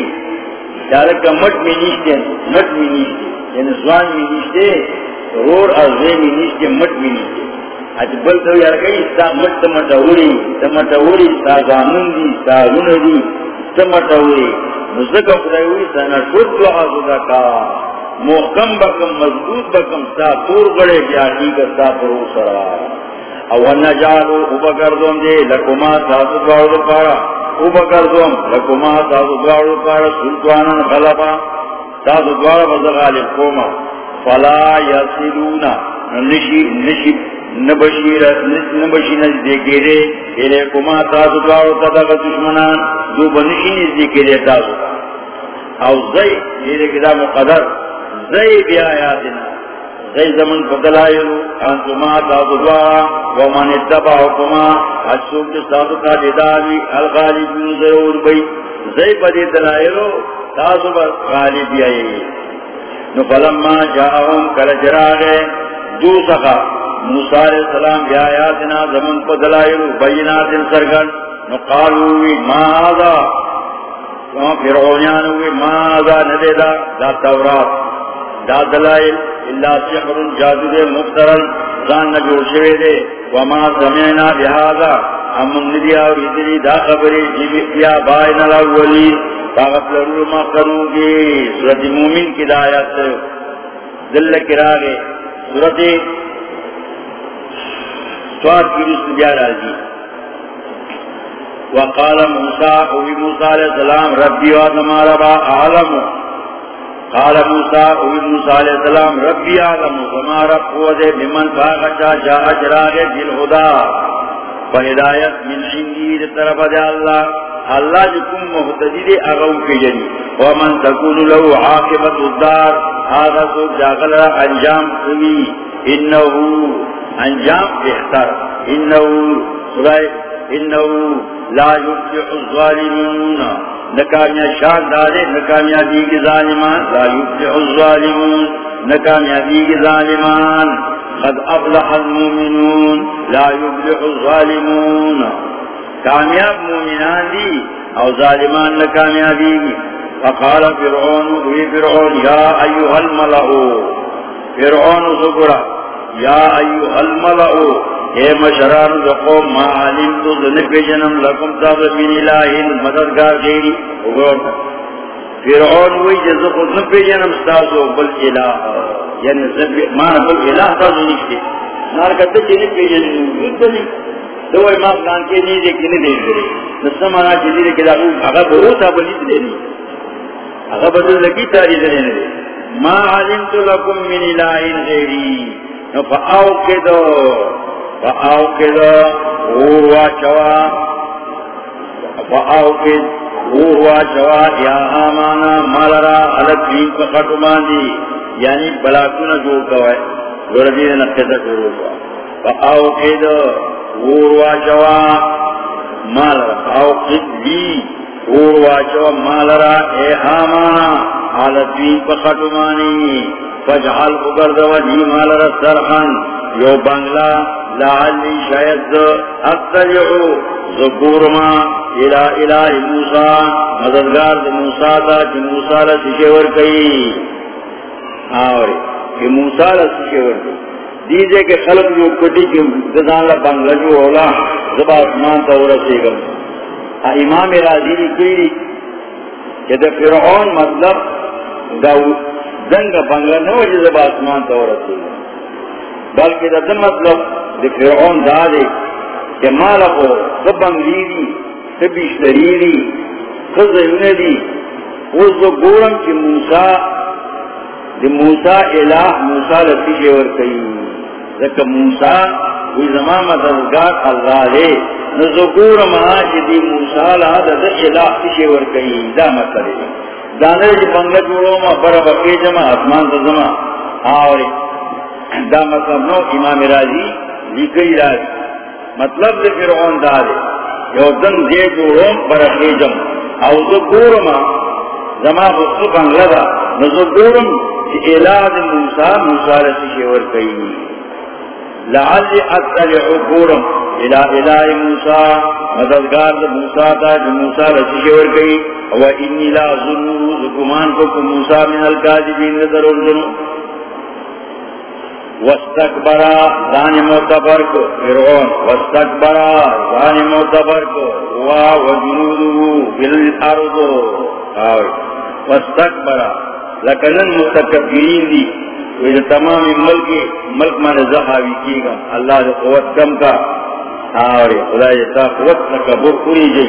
چالکا مٹ میں نیشتے، مٹ میں نیشتے. یعنی زوان میں نیشتے، رور ازوے میں نیشتے، مٹ میں نیشتے. اچھ بل تو یار کئی، ستا مٹ تمٹاوری تمٹاوری ستا زامن دی، ستا رون دی تمٹاوری نزدکا خدایوی سنا شد عزدکا محکم بکم مضبوط بکم ستا تور گڑے جاہی کا ستا پرو سرا۔ او نجالو اوبکردوم دے لکما ساتو باورو پارا۔ اوبکردوم لکما ساتو باورو پارا سلطوانا غلبا۔ ساتو باورو بزغالب کوما۔ فلا یسلونا نشی نشی نبشیر نبشی نزدیکی دے۔ الے کما ساتو باورو تدغ دشمنان، دو بنشی نزدیکی دے تاسو او زی یہ کدا مقدر۔ زی بی آیاتنا. زی زمن فدلائلو انتما تابدوا ومن اتباہکما حسوک جسادو کا دیداوی الغالبون ضرور بی. زی بدی دلائلو تاسو بس غالبی آئی نو فلما جاہم کل جراغے دو سخا موسیٰ علیہ السلام بی آیاتنا زمن فدلائلو بینات سرگن. نو قالوی ما آدھا فرعونیانوی ما آدھا ندیدہ، دا تورات. دا دلائل اللہ سحر جادو دے مفترن زان نجور شوے دے، وما سمینا بہذا ہم ندیا اور ادری دا خبری جیبی کیا بائن الاولی طاقت لرور مخروں کی، سورت مومن کی دایت دل کراغے سورت سواد کی رسل جارا جی۔ وقال موسیٰ، اوی موسیٰ علیہ السلام، ربی وآدم عربا عالمو قال موسیٰ، اوی موسیٰ علیہ السلام، ربی عالمو وما رب قوضے بمن فاقشا جا اجراغ جل خدا فہدایت من عندی طرف دے اللہ. اللہ جکم محتدی دے اغو کے جنی. ومن تکون لہو عاقبت الدار. آغا سو جاغل انجام سوی انہو، انجام بہتر. انہو سورائے انہو لا یفلح الظالمون. نکامیا شان دارے نکامیا دیگی ظالمان. لا یفلح الظالمون. نکامیا دیگی ظالمان. قد افلح المومنون لا یفلح الظالمون. کامیاب مومنان دی او ظالمان نکامیا دیگی فقال فرعون، وی فرعون، یا ایوہ الملعو فرعون سکرہ یا ایوہ الملعو اے مشران دقو ما علم تو ذنب جنم لکم تاب من الہین مددگار گیری اگرتا فرعون وی جز خود نب جنم ستاسو بل الہ یعنی مانا بل الہ تاسو نشتے نارکتا چی نب جنم یود بلی دو امام کان کے نیزے کی نہیں دیکھ گرے نسمانا چیزی دے کدا اگا بروتا بلی دے نہیں اگا بدل لکی تاری دے نہیں ما علمت لکم من الہین غیری. فآو کے دو فآو کد غوروا چوا فآو کد غوروا چوا یا آمانا مالرا علت بین پا خطو باندی یعنی بلاکونا جوڑ کوئے. گردین نقیدہ جوڑ کوا فآو کد غوروا چوا مالرا. فآو کد لی غوروا چوا مالرا. اے آمانا علت بین پا خطو باندی فجحل اگردو دی مالرا سرخن یو بنگلہ، لعلی شاید اقتلعو ذکورما الہ الہ موسیٰ. مددگار دی موسیٰ دا چی موسیٰ لسشور کئی. آوری. کہ موسیٰ لسشور کئی. دیجے کہ خلق جو کٹی کی دزان لبنگلہ جو اولا، زبا اسمان تا ورسی گم. امام راضی کئی کہ دا فرعون مطلب دا دنگ بنگلہ نو جی زبا اسمان تا بلکہ دا مطلب دا فرعون دا دے کہ مالا کو سب انگلیری سب اشتری دی اشتریری خزہنے دی۔ اس دو گورم کی موسیٰ، دی موسیٰ الہ، موسیٰ لسی شیور کئی ذکر موسیٰ وی زمان مددگار اللہ لے نزو گورم آشی دی موسیٰ لہا دا دا الہ سی شیور کئی دا مطلب دانے جی بنگل جوڑو ما برا بکی جمع، اسمان دا زمان آوری. دا مطلب نو امام راضی لکئی راضی مطلب دے فرعون دارے یو دن دے جوڑوں پر اخیجم او دو گورما زما بسو بنگلدا نزو گورم چی الاد موسیٰ موسیٰ رسی شیور کئی لعلی اتلعو گورم الہ الہ موسیٰ. مددگار دا موسیٰ دا جو موسیٰ رسی شیور کئی. و انی لا ظنو زکمان کو کو موسیٰ من القاذبین در اردنو وستکبرا دانی معتبر کو، فرعون وستکبرا دانی معتبر کو. ہوا وجنودو بالارض آوئی وستکبرا لکنن مستکبرین دی. ویدہ تمام ملک ملک من زخاوی کی گا، اللہ دے قوت کم کا، آوری خدا جتا قوت تکبر کنی جی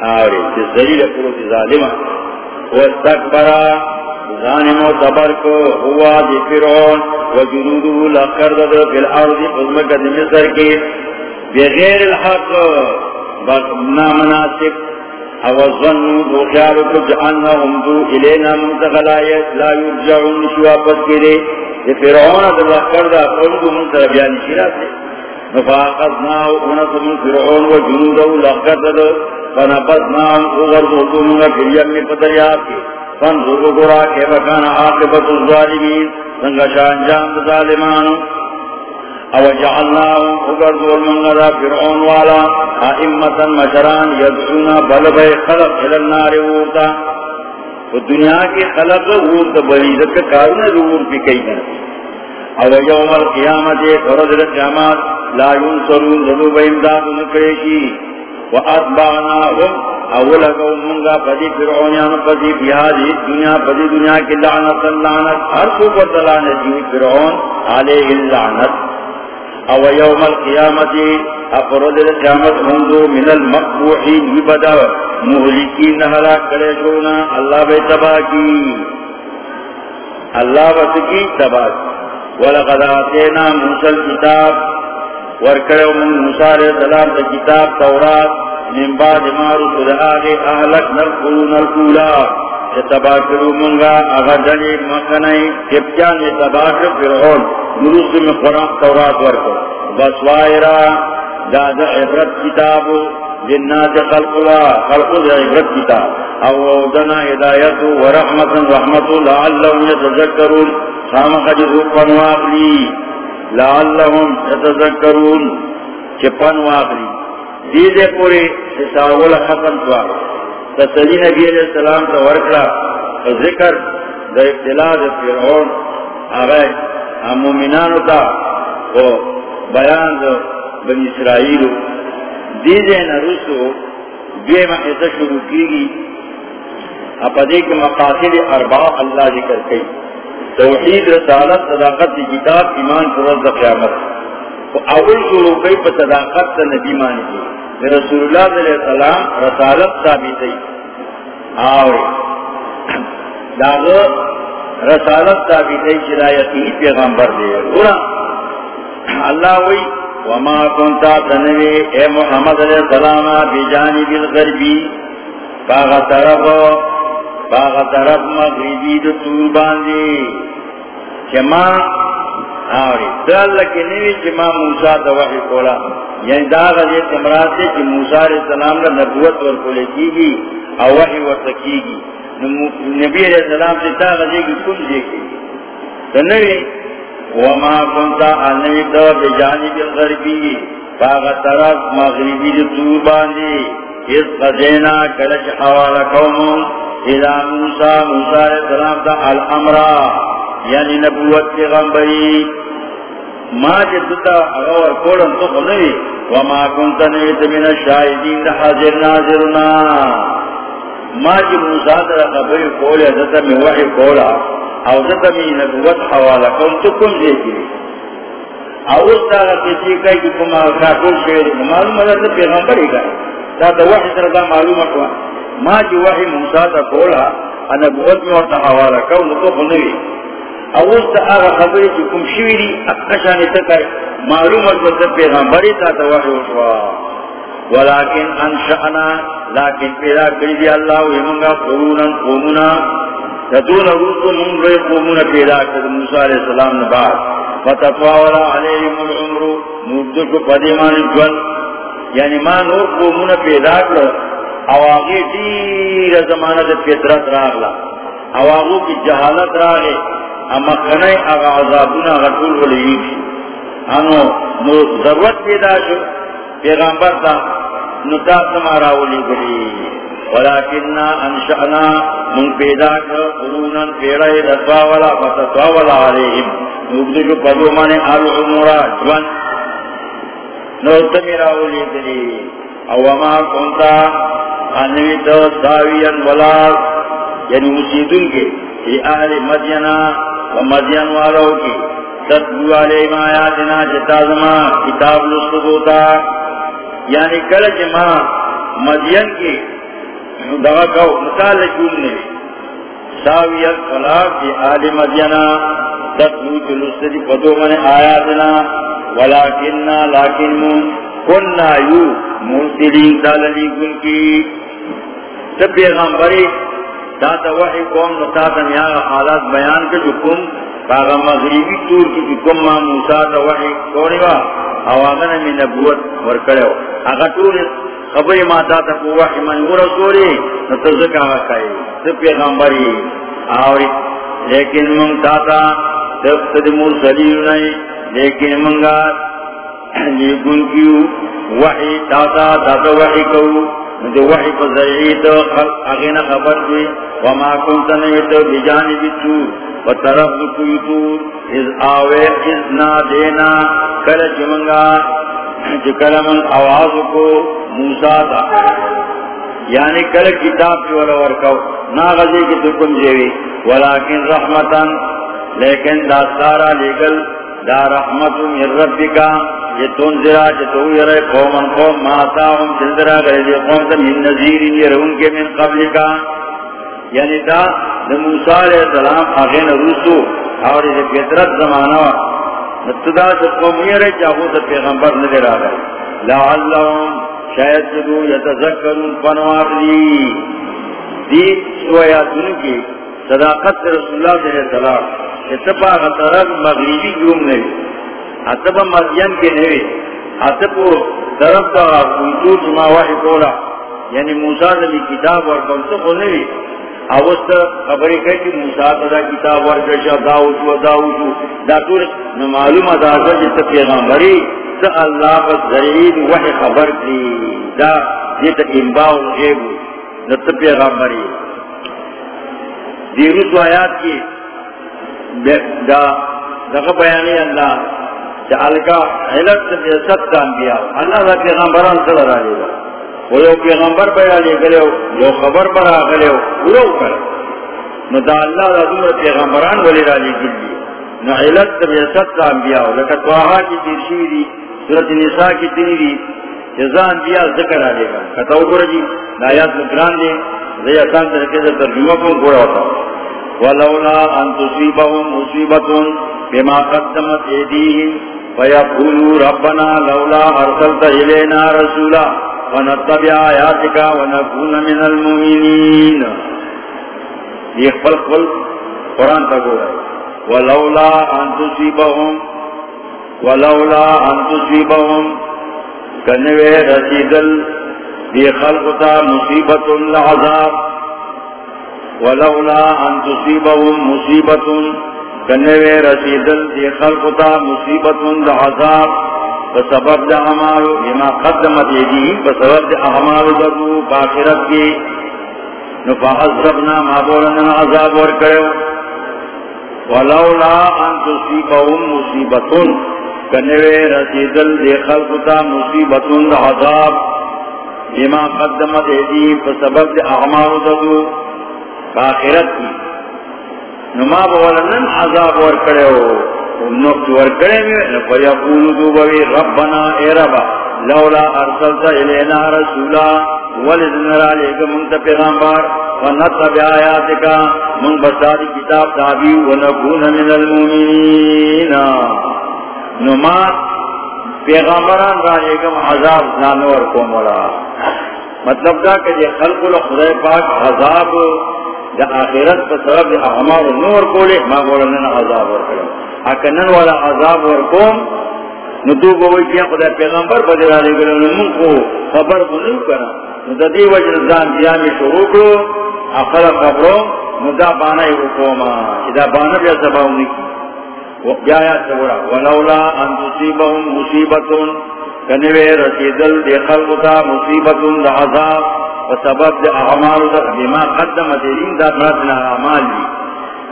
آوری، جس ذلیل قلوت ظالمہ۔ وستکبرا دانی معتبر کو ہوا دی فرعون، وجنودو لکر دو فی الارض قضمک مصر کی۔ بغیر الحق، بس نامناسب او ظنو دو خیالو کو جعلناهم دو الینا منتقلائیت لا یرجعون شواپت کے لیے دی فرعون دی لکر دا قلدو منتر بیانی شیرات لیے نفاقتناو انتو من فرعون وجنودو لکر دو فنبتناهم اغرزو منگا فی الیم پتریاب کی فانظروا گرا کیف کان عاقبت الظالمین، سنگا شانجام ظالمانو۔ او جعلناهم اگرزو المنگا فرعون والا آئمتا مشران یدعونا بلبے خلق الالنار وورتا و دنیا کی خلق وورتا بلیدت کارون وور پی کئی گنا او یوم القیامت فرد القیامات لا ينصرون، ذنوب امداد نکریشی و اتبعناهم اول اگو منگا پدی فرعونیان پدی بیادی دنیا پدی دنیا کی لعنت اللعنت ہر کو پر دلانت فرعون علیہ اللعنت. او یوم القیامت اپرد القیامت منذو من المقبوحین یبدا محلکین نحلا کرے شونا اللہ بے تباہ کی اللہ بس کی تباہ کی ولقد آتینا موسیٰ الكتاب، ورکڑے من موسیٰ علیہ السلام تا کتاب تورات، من بعد ما رسل آگے اہلک نرکلون الکولا تباکرو منگا اغدنی مکنی کبچان تباکر فرعون میں قرآن تورات ورکو۔ عبرت جنات خلق عبرت کتاب۔ او دنا ہدایت و رحمت رحمت لعلهم يتذکرون جزو پنواقلی لعلهم يتذکرون چپن واقلی دیدے پوری ختم کوا تسلی نبی علیہ السلام تا ورکلا ذکر دا ابتلاع دا فرعون آگئے مومنانو تا و بیان دا بن اسرائیلو. دیدے نرسو دویمہ ایسا شروع کی گی اپا دیکھ مقاصد اربع اللہ ذکر کئی توحید، رسالت، صداقت، کتاب، ایمان فرد دا قیامت اول شروع کئی پا صداقت نبی مانی کی رسول اللہ علیہ السلام رسالت ثابت ہے آوری داغو رسالت ثابت چلا پیغمبر دے۔ گونا اللہ وی، وما کنتا تنوی، اے محمد علیہ السلام بجانب الغربی، باغ طرف باغ طرف مغربی دو طول باندی۔ چما، آوری، دل لکی نوی چما موسیٰ دا وحی کولا۔ یعنی دا غزی تمرات سے کہ موسیٰ علیہ السلام کا نبوت ورکولے کی گی او وحی ورکی گی نبی علیہ السلام سے تا غزی کی کن دیکھی تنوی وما کنتا انوی دو بجانب الغربی فاغ طرف مغربی دی طور باندی اس قدینا کلچ حوال قومون الى موسیٰ موسیٰ علیہ السلام تا الامرہ یعنی نبوت کے غمبری ما جدتا اغور کولن تو خنوی وما کنتا نیت من الشاہدین دا حاضر ناظرنا ما جی موسیٰ در خبری کولی دتا میں وحی کولا او دتا میں نبوت حوالا کن تو کم دیتی او اس طرح کسی کئی کہ کم آخر کل شہر معلوم ہے تو پیغمبری کا تا دا وحی سر دا معلوم اکوا ما جو وحی موسیٰ تا کولا انا بہت میں ورطا حوالا کون تو خنوی اوست آغا خبری چی کم شویری اکشانی تکر معلوم البت پیغمبری تا تا وحی وشوا ولیکن انشأنا، لیکن پیدا کردی اللہ ویمنگا قرونا قومنا تدون روزو من روی قومنا پیدا کرد موسیٰ علیہ السلام نباد فتطواولا علیہم العمرو نوردشو قدیمان جون یعنی ما نور قومنا پیدا کرد اواغی دیر زمانہ دے فطرت راغلا اواغو کی جہالت راغے اما خنائی اغا عذابونا غطول ولیوش انو نو ضرورت پیدا شو، پیغمبر تا نتاق تمہارا ولی گلی. ولیکننا انشأنا من پیدا کر قرونا پیڑای دفا ولا فتتوا ولا علیہم. نوکدشو پدو مانے آل عمورا جوان. نو تمیرا ولی گلی. او ما کنتا انوی تو ساوین ولا یعنی مسیدن کے، ای اہل مدینہ مدین والوں کی تدبو علیہ ما آیاتنا جتا زمان کتاب لسکوتا یعنی کل جمع مدین کی دغا کو مثال جون نے ساوین ولا ای اہل مدینہ تدبو جلستی پدو من آیاتنا ولیکننا لیکن من کننا یو مرسلین داللی گن کی۔ تب پیغمبری داتا وحی قوم نتاتا نیاغا حالات بیان کے جو کم باغا مغریبی طور کی جو کم ما موسیٰ تا وحی کونی وا آواغن میں نبوت ورکڑے ہو. اگا طور خبری ما تاتا کو وحی من ورسولی نتزکا وکائی تب پیغمبری آوری. لیکن من تاتا تب تد مرسلین نہیں لیکن منگا لیکن کیوں وحی تاتا تاتا وحی کہو. جو وحی کو ذریعی تو اغین خبر دی، وما کنتا نیتو بجانب تور و طرف کوئی تور از آوے از نا دینا کل جمنگا جکل من آواز کو موسیٰ دا یعنی کل کتاب کی والا ورکو نا غزی کی تکم جیوی ولیکن رحمتا، لیکن دا سارا لگل دا رحمت من ربکا یہ تنزرا جتو یرے قومن قوم ماتاہم تنزرا گئے دی قوم تا من نظیر یرون کے من قبل کا یعنی دا دا موسیٰ علیہ السلام آغین روسو اور یہ فطرت زمانہ. نتدا جو قوم یرے چاہو تا پیغمبر نظر آگئے لعلہم شاید جدو یتذکرون پنوار دی. دی سویاتن کی صداقت رسول اللہ صلی اللہ علیہ وسلم اتفاق طرف مغربی جوم نہیں اتب مدین کے نوے اتب طرف کا کنتور جمع وحی کولا. یعنی موسیٰ نبی کتاب ورکن تو کو نوے اوست خبری کہی کہ موسیٰ تدا کتاب ورکشا داوشو داوشو دا طور معلوم ادازہ جتا جی پیغمبری. تا اللہ پر ذریعید وحی خبر کی دا جی جتا انباو غیبو نتا پیغمبری. دیروس آیات کی۔ دا دا بیانی اللہ کا علت ست کا انبیاء اللہ دا پیغمبران صلی اللہ علیہ وسلم وہ یو پیغمبر پر علی گلے ہو، یو خبر پر آگلے ہو پورو کر۔ نو دا اللہ دا دور پیغمبران ولی رالی گلی۔ نو علت ست کا انبیاء لکہ توہا کی تیرشی دی صورت نساء کی تیری دی جزا انبیاء ذکر آلے گا۔ کتاو گرہ جی نایات مکران دے۔ زی احسان طریقے سے ترجمہ کو گوڑا ہوتا؟ ولولا ان تصیبهم مصیبتون بما قدمت ایدیہم فیقولو ربنا لولا ارسلت الینا رسولا ونتبع آیاتك ونکون من المؤمنین یہ خپل خپل قرآن تا گو ولولا ان تصیبهم ولولا ان تصیبهم کنوے رسیدل دی خلقتا مصیبت العذاب. ولولا ان تصیبهم مصیبت کنوے رسیدل دی خلقتا مصیبت دا بسبب دا عمالو بما قدمت یدی بسبب دا عمالو درو باخرت کی. نفعذبنا ما بولنا عذاب ورکڑو ولولا ان تصیبهم مصیبتون کنوے رسیدل دی خلقتا مصیبتون دا عذاب بما قدمت یدی بسبب دا عمالو درو باخرت کی۔ نما بولنن عذاب ورکڑے ہو نقط ورکڑے میں فیقولو دوبوی، ربنا اے ربا لولا ارسلتا الینا رسولا ولدن را لے گا منت پیغامبار ونطب آیاتکا من بساری کتاب تابی ونکون من المومنین۔ نمات پیغامبران را لے عذاب زانور کو مرا مطلب دا کہ یہ خلق الخدای پاک عذاب دا آخرت پر طرف دا اعمال نور کولے، ما بولنن عذاب ورکلو اکنن والا عذاب ورکوم ندو بوئی کیا خدا پیغمبر بدر آلے گلو نمون کو خبر بنو کرا ندی وجر زان دیامی شروع کرو اخر خبرو ندا بانا رکوما ادا بانا بیا سباو نکی ولولا ان تصیبهم مصیبتون کنوے رسیدل دی خلقتا مصیبتون دا عذاب۔ وسبب دی اعمال دا، بما قدمت دین دا مرتنا اعمال دی۔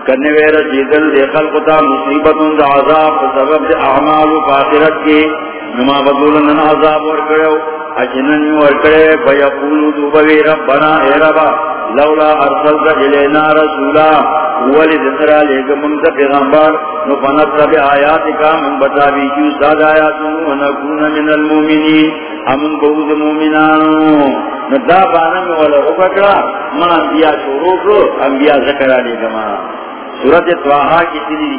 کنوے رسیدل دی خلقتا مصیبتون دا عذاب۔ وسبب دی اعمال فاخرت کی نما بدولن عذاب ورکڑو اجنن ورکڑے فیقولو دوبوی ربنا اے ربا، لولا ارسلت الینا رسولا، ولی ذکرہ لے گا پیغمبر نو پنت رب آیاتکا من بتا بیچو ساد آیاتو، ونکون من المومنین، امن بہود مومنانو. نو دا بانا میں والا اپکڑا من انبیاء شروع کرو انبیاء ذکرہ لے گا سورت تواہا کی تیری،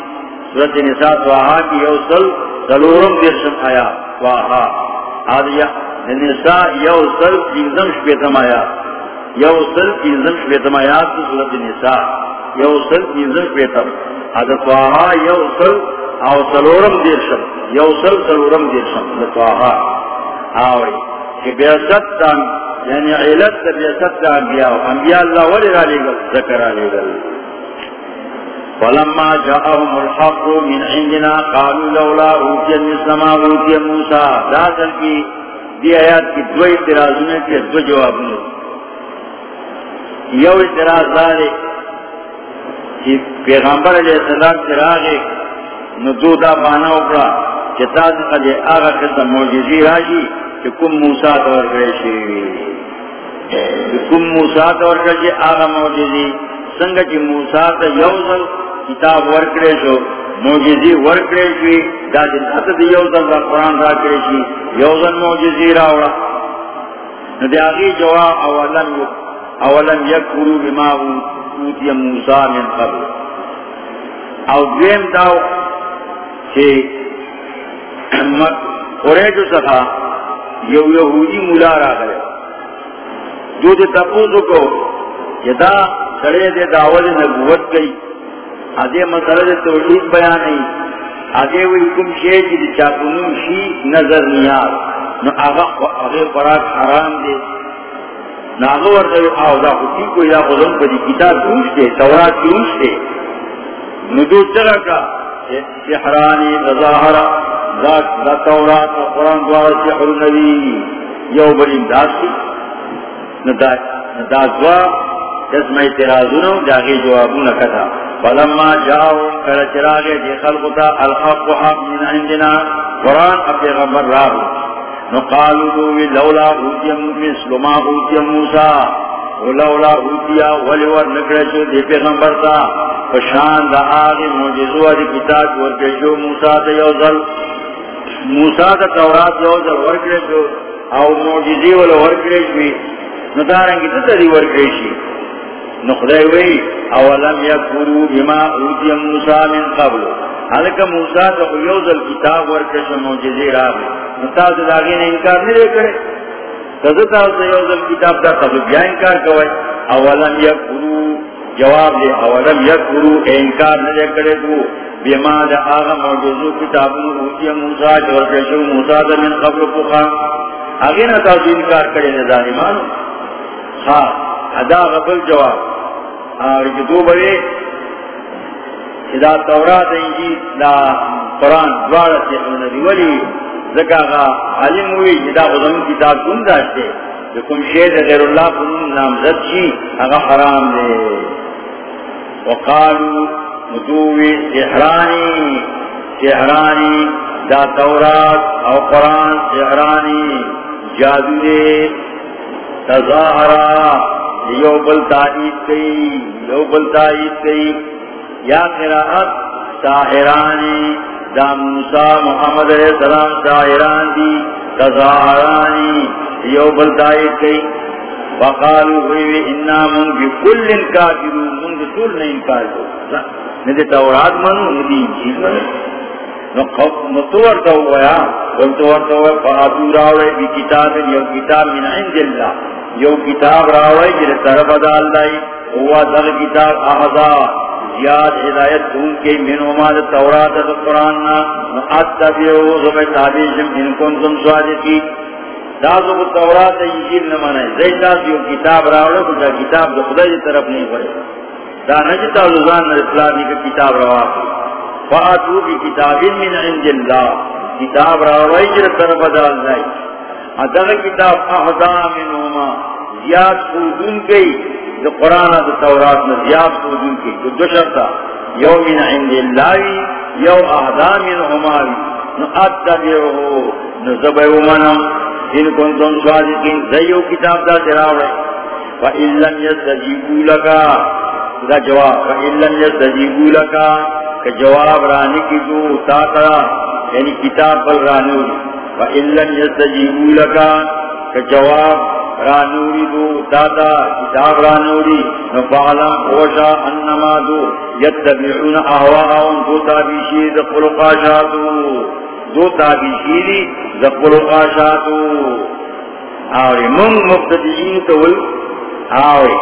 سورت نساء تواہا کی یوصل سلورم درشن آیا تواہا آدھیا یعنی نساء یو سل پینزم شپیتم آیات. یو سل پینزم شپیتم آیات تو صورت نساء. یو سل پینزم شپیتم. ادتواہا یو سل او سلورم دیرشم. یو سل سلورم دیرشم. ادتواہا آوری. کہ بیاست دان یعنی علت بیاست دان انبیاء. انبیاء اللہ ولی را لے گل ذکر را لے گل فلما جاءهم الحق من عندنا، قالوا لولا اوتي مثل ما اوتي موسى ذات کی دی آیات کی دو اعتراض میں کی دو جواب میں یو اعتراض دارے کہ پیغمبر علیہ السلام چراغے ندو دا بانا اکڑا کہ تاز قدے آغا قسم موجزی راجی کہ کم موسیٰ دور کرے شیوی کم موسیٰ دور کرے آغا موجزی سنگا چی موسیٰ تا یوزل کتاب ورکرے شو موجزی ورکرے شوی، دا دن اتد یوزن دا قرآن را کرے شی یوزن موجزی راوڑا ندی آغی جواب اولم اولم یکفرو بما اوتی موسیٰ من قبل۔ او دویم داو چھے قریجو سخا یو یہودی مولا را گئے جو دے تپوزو کو یدا سڑے دے دعوت نبوت گئی آدھے مسئلہ توحید بیان نہیں آدھے وہ حکم شے کی چاکنون شی نظر نیار نو آغا آغے پراک حرام دے ناغو ورد آو دا خودی کو یا خودم پا دی کتاب دوش دے تورات دوش دے نو دو چرا کا سحرانی تظاہرہ دا تورات و قرآن دوارا سحر نبی یو بڑی امداد کی نداد دوا جس میں اعتراضونو جاگے جوابون کتا. فلما جاؤ، کل چراغے دی خلقتا الحق حق من عندنا، قرآن اپی غمبر راہو. نقالو دووی لولا اوتیا مثل ما اوتیا موسیٰ. ولولا اوتیا ولیور نکرشو دی پیغمبر تا. فشان دا آغی موجزو دی کتاب ورکشو موسیٰ دا یوزل موسیٰ دا تورات یوزل ورکشو او موجزی والا ورکشوی ندارنگی تا دی ورکشی نخدای وی اولم یکفرو بما اوتی موسیٰ من قبل. حالکہ موسیٰ تو یوزل کتاب ورکش موجزی راگی نتاز داگی نے انکار نہیں دے کرے. تزتا سے یوزل کتاب دا قبل بیا انکار کوئی اولم یکفرو جواب دے، اولم یکفرو انکار نہیں دے کرے تو. بما دا آغا موجزو کتاب اوتی موسیٰ ورکش موسیٰ دا من قبل پخا آگے نتاز انکار کرے نظانی مانو ہاں ادا غبل جواب. اور جو دو بڑے ادا تورات انجیل دا قرآن دوارا سے نبی ولی زکا غا علم ہوئی ادا غزم کتاب کن داشتے. جو کم شید غیر اللہ کنون نامزد شی اگا حرام دے. وقالو مدوی سحرانی سحرانی دا تورات او قرآن سحرانی جادو دے، تظاہرہ یو بل تائید کئی، یو بل تائید کئی۔ یا قراءت ساہرانی دا موسیٰ محمد علیہ السلام ساہران دی تظاہرانی یو بل تائید کئی۔ وقالوا وی، انا من بكل كافرون من طول نہیں انکار کو ندی تورات منو ندی انجیل منو۔ نو تو ہوا ان تو ورتو ہے فاتو راوے کتاب، یو کتاب من عند اللہ۔ یو کتاب راوے جے طرف دا اللہ ہوا در کتاب احدا زیاد ہدایت دون کے من ما تورات و قران نا اتبعو زب تابع ان کن کنتم صادقین دازو کو تورات انجیل نہ مانے زیتا جو کتاب راوڑے کو کتاب جو خدا کی طرف نہیں پڑے۔ دا نجتا لزان اسلامی کا کتاب روا فاتو کی کتاب من عند اللہ۔ کتاب راوڑے جر طرف دال جائے ادغ کتاب احدا منهما زیاد خودون گئی جو قرآن دا تورات میں زیاد خودون گئی جو دو شرطا یو من عند اللہ یو احدا منهما نو اتبعو نو زبیو منم ان کنتم صادقین زیو کتاب دا تراوے فَإِن لَمْ يَسْتَجِيبُوا لَكَا دا جواب، فَإِن لَمْ يَسْتَجِيبُوا لَكَا کہ جواب رانی کی جو تاتا یعنی کتاب پر رانوری فَإِن لَمْ يَسْتَجِيبُوا لَكَا کہ جواب رانوری دو تاتا کتاب رانوری نفعلم خوشا انما دو، یتبعون احواء دو تابیشید قلقاشاتو دو تابی شیری زقل آشاتو آوری من مبتدین تول، آوری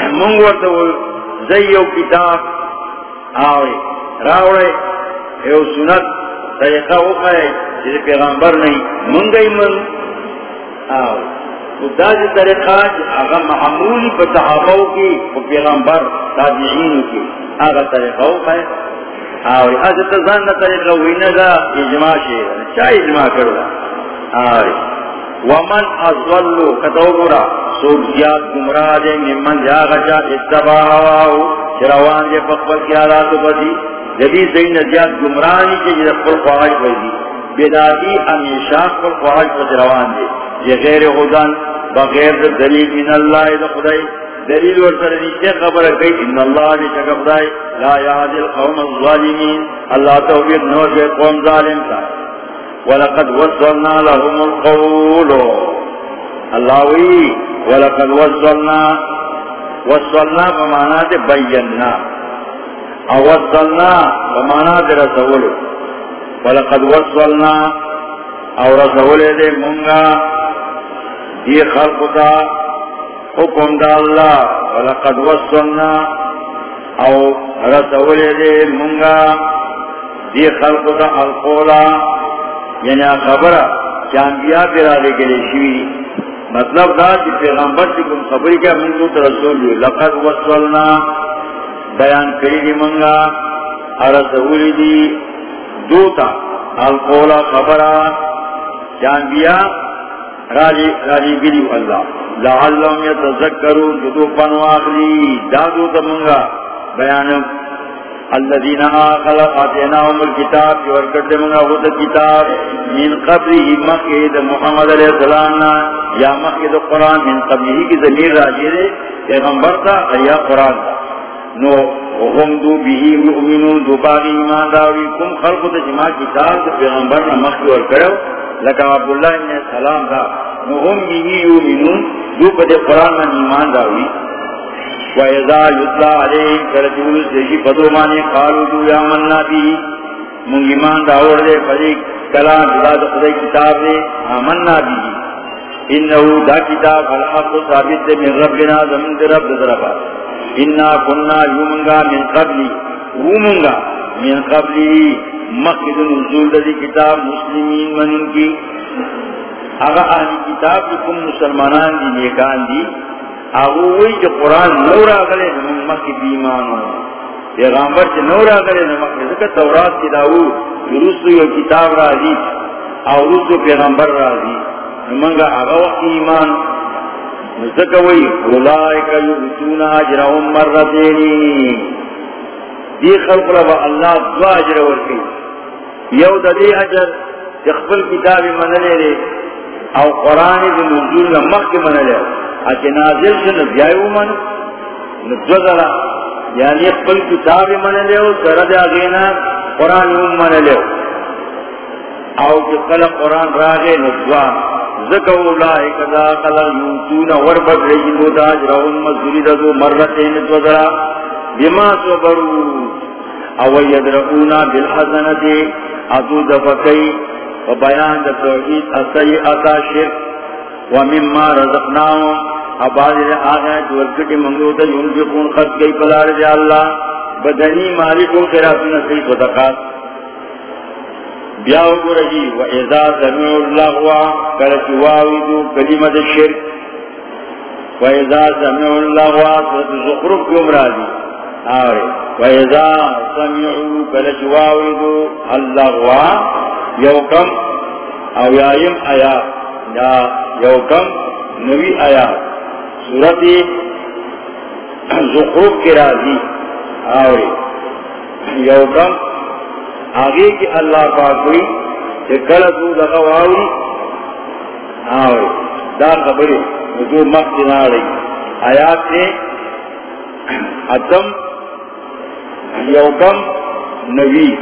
من ورطول زیو کتاب، آوری، راوری ایو سنت طریقہ وقائے جیسے پیغمبر نہیں من۔ گئی من آوری خدا جی طریقہ اگر محمولی پر صحابوں کی پیغمبر تابعین کی اگر طریقہ وہ وقائے آوری حضرت زن طریقہ وینا دا، اجماع شیر، چا اجماع کرو؟ آوری ومن ازولو کتو گورا سوک زیاد گمراہ دے، ممن جا غچا اتبا ہواہو چروان دے پقبل کی آلاتو بدی۔ جبی زین زیاد گمراہ نہیں چے جدہ قل خواہش بدی بیداتی امیشاہ قل خواہش پر چروان دے۔ یہ غیر خودان بغیر دلیل من اللہ دا خدای۔ دلیل ورسر نیچے خبر کئی ان اللہ نے شکب دائی لا یاد القوم الظالمین۔ اللہ توفیق نور کے قوم ظالم تھا۔ ولقد وصلنا لهم القول۔ اللہ وی، ولقد وصلنا۔ وصلنا بمانا دے بینا۔ او وصلنا بمانا دے رسول ولقد وصلنا او رسول دے منگا دی خلق دا حکم دا اللہ ولقد وصلنا او رسول دے منگا دی خلق دا القولا. یعنی خبرہ چاندیا پیرا لے کے شوی. مطلب دا کہ پیغمبر کی کم خبری کیا منگو تو رسول لقد وصلنا بیان کری دی منگا رسول دی، دوتا القولا خبرہ چاندیا راجی راجی گری اللہ۔ لعلهم يتذكرون جدو پنو پنواخلی دادو تمنگا بیانم الذين آخلا آتیناهم الكتاب جو ارکت منگا خود کتاب، من قبله مقید محمد علیہ السلام یا مقید قرآن، من قبله کی ضمیر راجی دے، پیغمبر تا یا قرآن تا۔ نو وهم دو به مؤمنون دو باغی ایمان داوی کم خلق تا جماع کتاب تا پیغمبر نمخی ورکرو لکا عبداللہ ابن السلام تا نهم به یومنون دو پدے قرآن من ایمان داوی و وَإِذَا يُتْلَى عَلَيْهِمْ كَرَجُولُ سَيْشِ پدو مانے قالو دو یا مننا بھی من ایمان داور دے پدے کلام بلاد خدای کتاب دے آمنا بھی انہو دا کتاب الحق ثابت دے من ربنا زمن دے رب دے ربا انا کننا یومنگا من قبلی ومنگا من قبلی مقید نزول دی کتاب مسلمین منن کی اگر اہلی کتاب کم مسلمانان دی نیکان دی اگر وہی جو قرآن نورا گلے نمک کی بیمانو پیغامبر چی نورا گلے نمک کی ذکر تورات کی داو رسو یو کتاب رازی او رسو پیغامبر رازی نمانگا اگر وقت ایمان ذکر اجرهم دی خلق رب اللہ دو اجر ورکی. یو اجر کتاب منلے لے او قرآن دی من لے نازل سے من نزوزلا یعنی اقبل کتاب من لے سرد آگینا قرآن من لے او کہ قل قرآن راگے نزوا ذکر اولائی کذا خلق یوتون وربت رجلو دا جرہم مزدوری دو مرتین دوزرا بما صبرو او یدرؤونا بالحسنت و بیان دا توحید اتا شرک ومما رزقناهم اباد آگا جورکٹی منگوتا خط گئی پلار دے اللہ بدنی مالکو خیراتنا سی صدقات بیاو گرجی و اذا سمعوا اللغوا کلچ واویدو کلمت الشرک و اذا سمعوا اللغوا سورت زخرف کم راضی آوری. و اذا سمعوا کلچ واویدو اللغوا یوکم او یایم آیات. یا یوکم نوی آیات. سورت زخرف کی راضی آوری. یوکم آگے کی اللہ پاک ہوئی کہ کل تو لگا واؤی آوری دار خبری جو مقت نہ رہی آیات سے اتم، یوکم نبی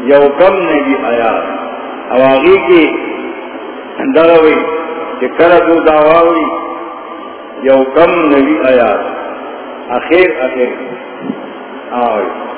یوکم نبی آیات۔ او آگے کی اندر ہوئی کہ کل تو دعواوی یوکم نبی آیات۔ اخیر اخیر آوری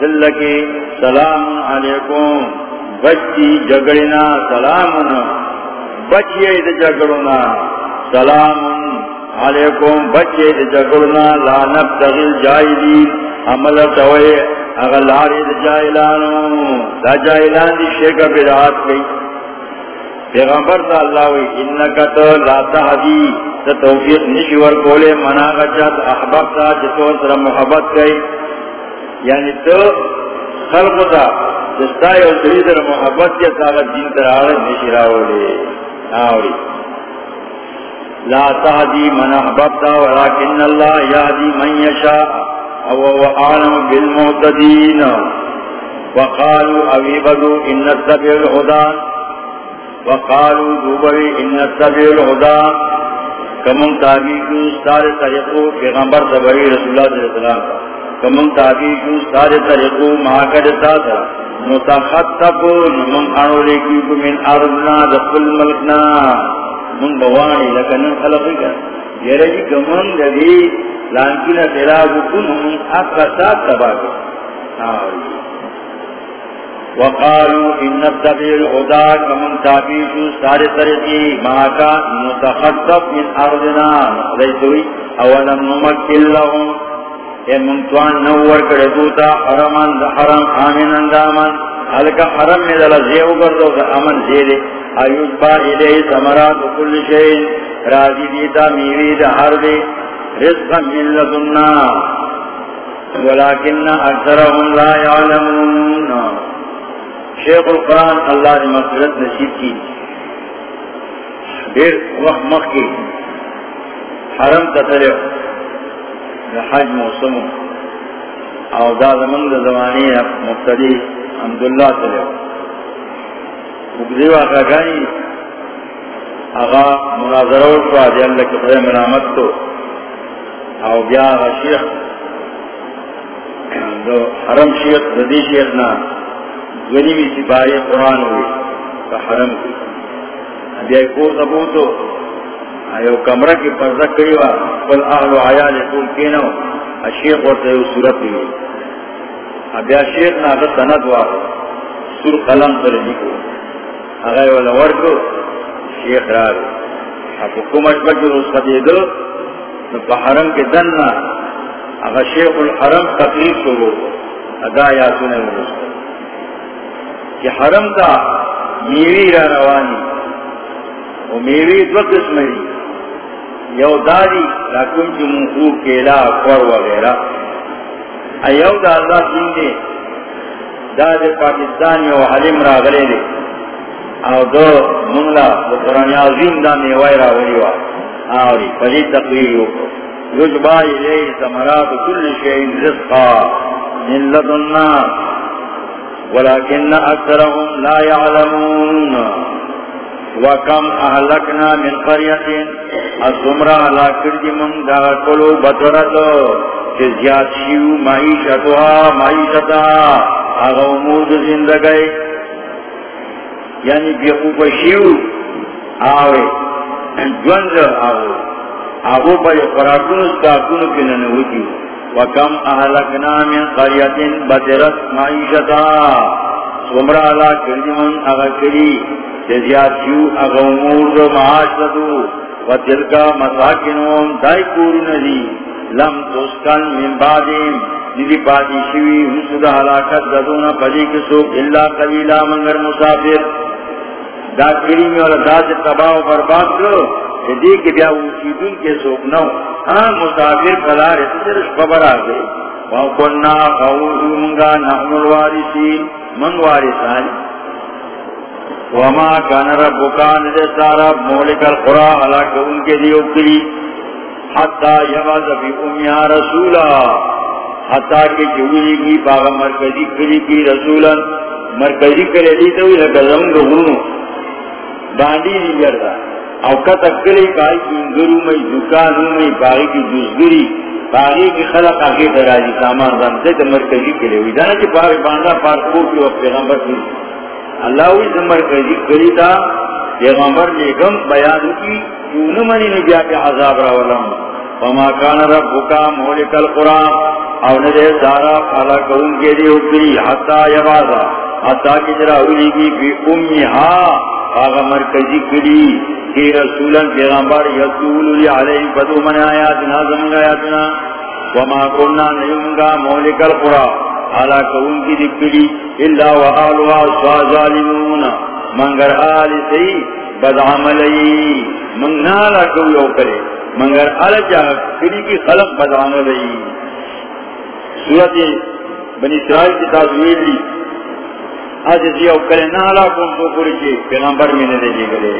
دل کے سلام علیکم، بچی جگڑنا سلام بچیے جگڑنا سلام علیکم بچے جگڑنا لانب تغل جائلی عمل توئے اغلاری جائلانو دا جائلان دی شیخ برات گئی. پیغمبر تا اللہ وی، انکا تو لا تحدی تا توفیق نشور کولے مناغ چاہت احباب تا، جتو سر محبت گئی. یعنی تو خلق دا جستائی اور در محبت کے ساغت دین تر آرد نشراو لے آوری۔ لا تہدی من احببتا ولیکن اللہ یہدی من یشا او وعالم بالمعتدین وقالوا اویبدو ان السبی الہدا وقالوا دوبری ان السبی الہدا کمم تابیقو ستار طریقو پیغمبر سبری رسول اللہ صلی اللہ علیہ وسلم۔ کمن تابی جو سارے طریقو مہاکر ساتا متخطفو نمن آنو لیکی کو من ارضنا دخل ملکنا من بوانی لکنن خلقی کر یہ رجی کمن جدی لانکینا تلاغو کن من اقا سات تبا کر وقالوا ان التبع الهدى كمن تابيشو سارے طریقی مہاکا متخطف من ارضنا لیتوی اولم نمکل لهم اے منتوان نور کرے دوتا حرمان دا حرم آمین اندامن حلکہ حرم میں دل زیو کردو دا امن زیدے۔ ایوز با الہی سمرات کل شئین، راضی دیتا میوی دا حر دے۔ رزقا من لدننا، ولیکن اکثرهم لا یعلمون۔ شیخ القرآن اللہ نے مغفرت نصیب کی۔ دیر وقت مخ کی۔ حرم تطلع حج موسم او دا زمان دا زمانی مقتدی حمداللہ صلی مقدی واقع گانی اغا مناظرہ ورکوا دی اللہ کی خدای منامت تو او بیا اغا شیخ دو حرم شیخ ردی شیخ نا دونی بھی سپاہی قرآن ہوئی کا حرم کی بیا کور نبوتو ایو کمرہ کی پردہ کری وا قل اہل و عیال کول کینو الشیخ ورته یو صورت دی بیا شیخ نا د سند وا سور قلم سره لیکو. هغه ولا ورکو شیخ را اپو کمش کومش بجو رسختی دو نو په حرم کې دننا هغه شیخ الحرم تقریر شروع. ادا یا سنے ورسته کہ حرم دا میوی را روانی و میوی دو قسم دی یو داری لکن کی منخوب کیلا اکور وغیرہ ایو دا اللہ سن دے دا دے پاکستان یو حلیم را غلے دے. او دو منگلا دو قرآن عظیم دا میوائی را ولیوا آوری پلی تقویر یوکو یجبا الی سمرات کل شئین رزقا من لدننا ولكن اکثرهم لا يعلمون وکم احلکنا من قریت اسمرا علا کردی من دا کلو بطرتو چه زیاد شیو معیشتوها معیشتا اغا امور زندگئی یعنی بیخو بشیو آوے جوند آوے آگو پر قرآن استاکون کی ننوٹی وکم احلکنا من قریتن بطرت معیشتا سمرا علا کردی من اغا کری جزیات شیو اغا امور دو معاشتو و تلکا مساکنون دائی کورو ندی. لم تسکن من بعدیم ندی پادی شوی حسد حلاکت ددونا پدی کسو اللہ قلیلہ منگر مسافر. دا کریمی والا دا سے تباہ و برباد کرو دی کہ بیا وسیدون کے سوک نو ہاں مسافر کلا رہتے تیرش خبر آگئے وَقُلْنَا قَوْضُ مُنْگَا نَحْنُ الْوَارِسِينَ من وارثان وما كان ربك ندے سارا القرى علاق کے رسولا. حتی کہ جولی کی باغ مرکزی کری کی رسولا. مرکزی کرے دی تو لگا زمگ ہونو باندی دی جردا او کلی کائی کی انگرو میں دکانو میں باغی کی جزگری. باغی کی خلق آگے درازی سامان رمزے تا مرکزی کلی ہوئی دانا چی پاوی باندہ پارکو کی وقت پیغمبر کی. اللہ وی تا مرکزی کلی تا پیغمبر لیکم بیانو کی چونو منی نبیا پی عذاب راولم وما کان ربکا مولک القرآن. او ندے سارا خلق ان کے دی اکری حتی یبازا. حتی کی جرا اولی کی فی امی ہاں آغا مرکزی کری کہ رسولن پیغمبر یسول لی علیہ فدو من آیاتنا، زمین آیاتنا، وما کرنا نیونگا مولک القرآ حالا کون کی دکلی اللہ و آلوها سوا ظالمون منگر آل سی بد عملی من نالا کو یو کرے؟ منگر آل جا کری کی خلق بد عملی سورت بنی اسرائیل کی تازویر لی آج جی او کرے نالا کون کو پوری چی پیغمبر میں نے دے گلے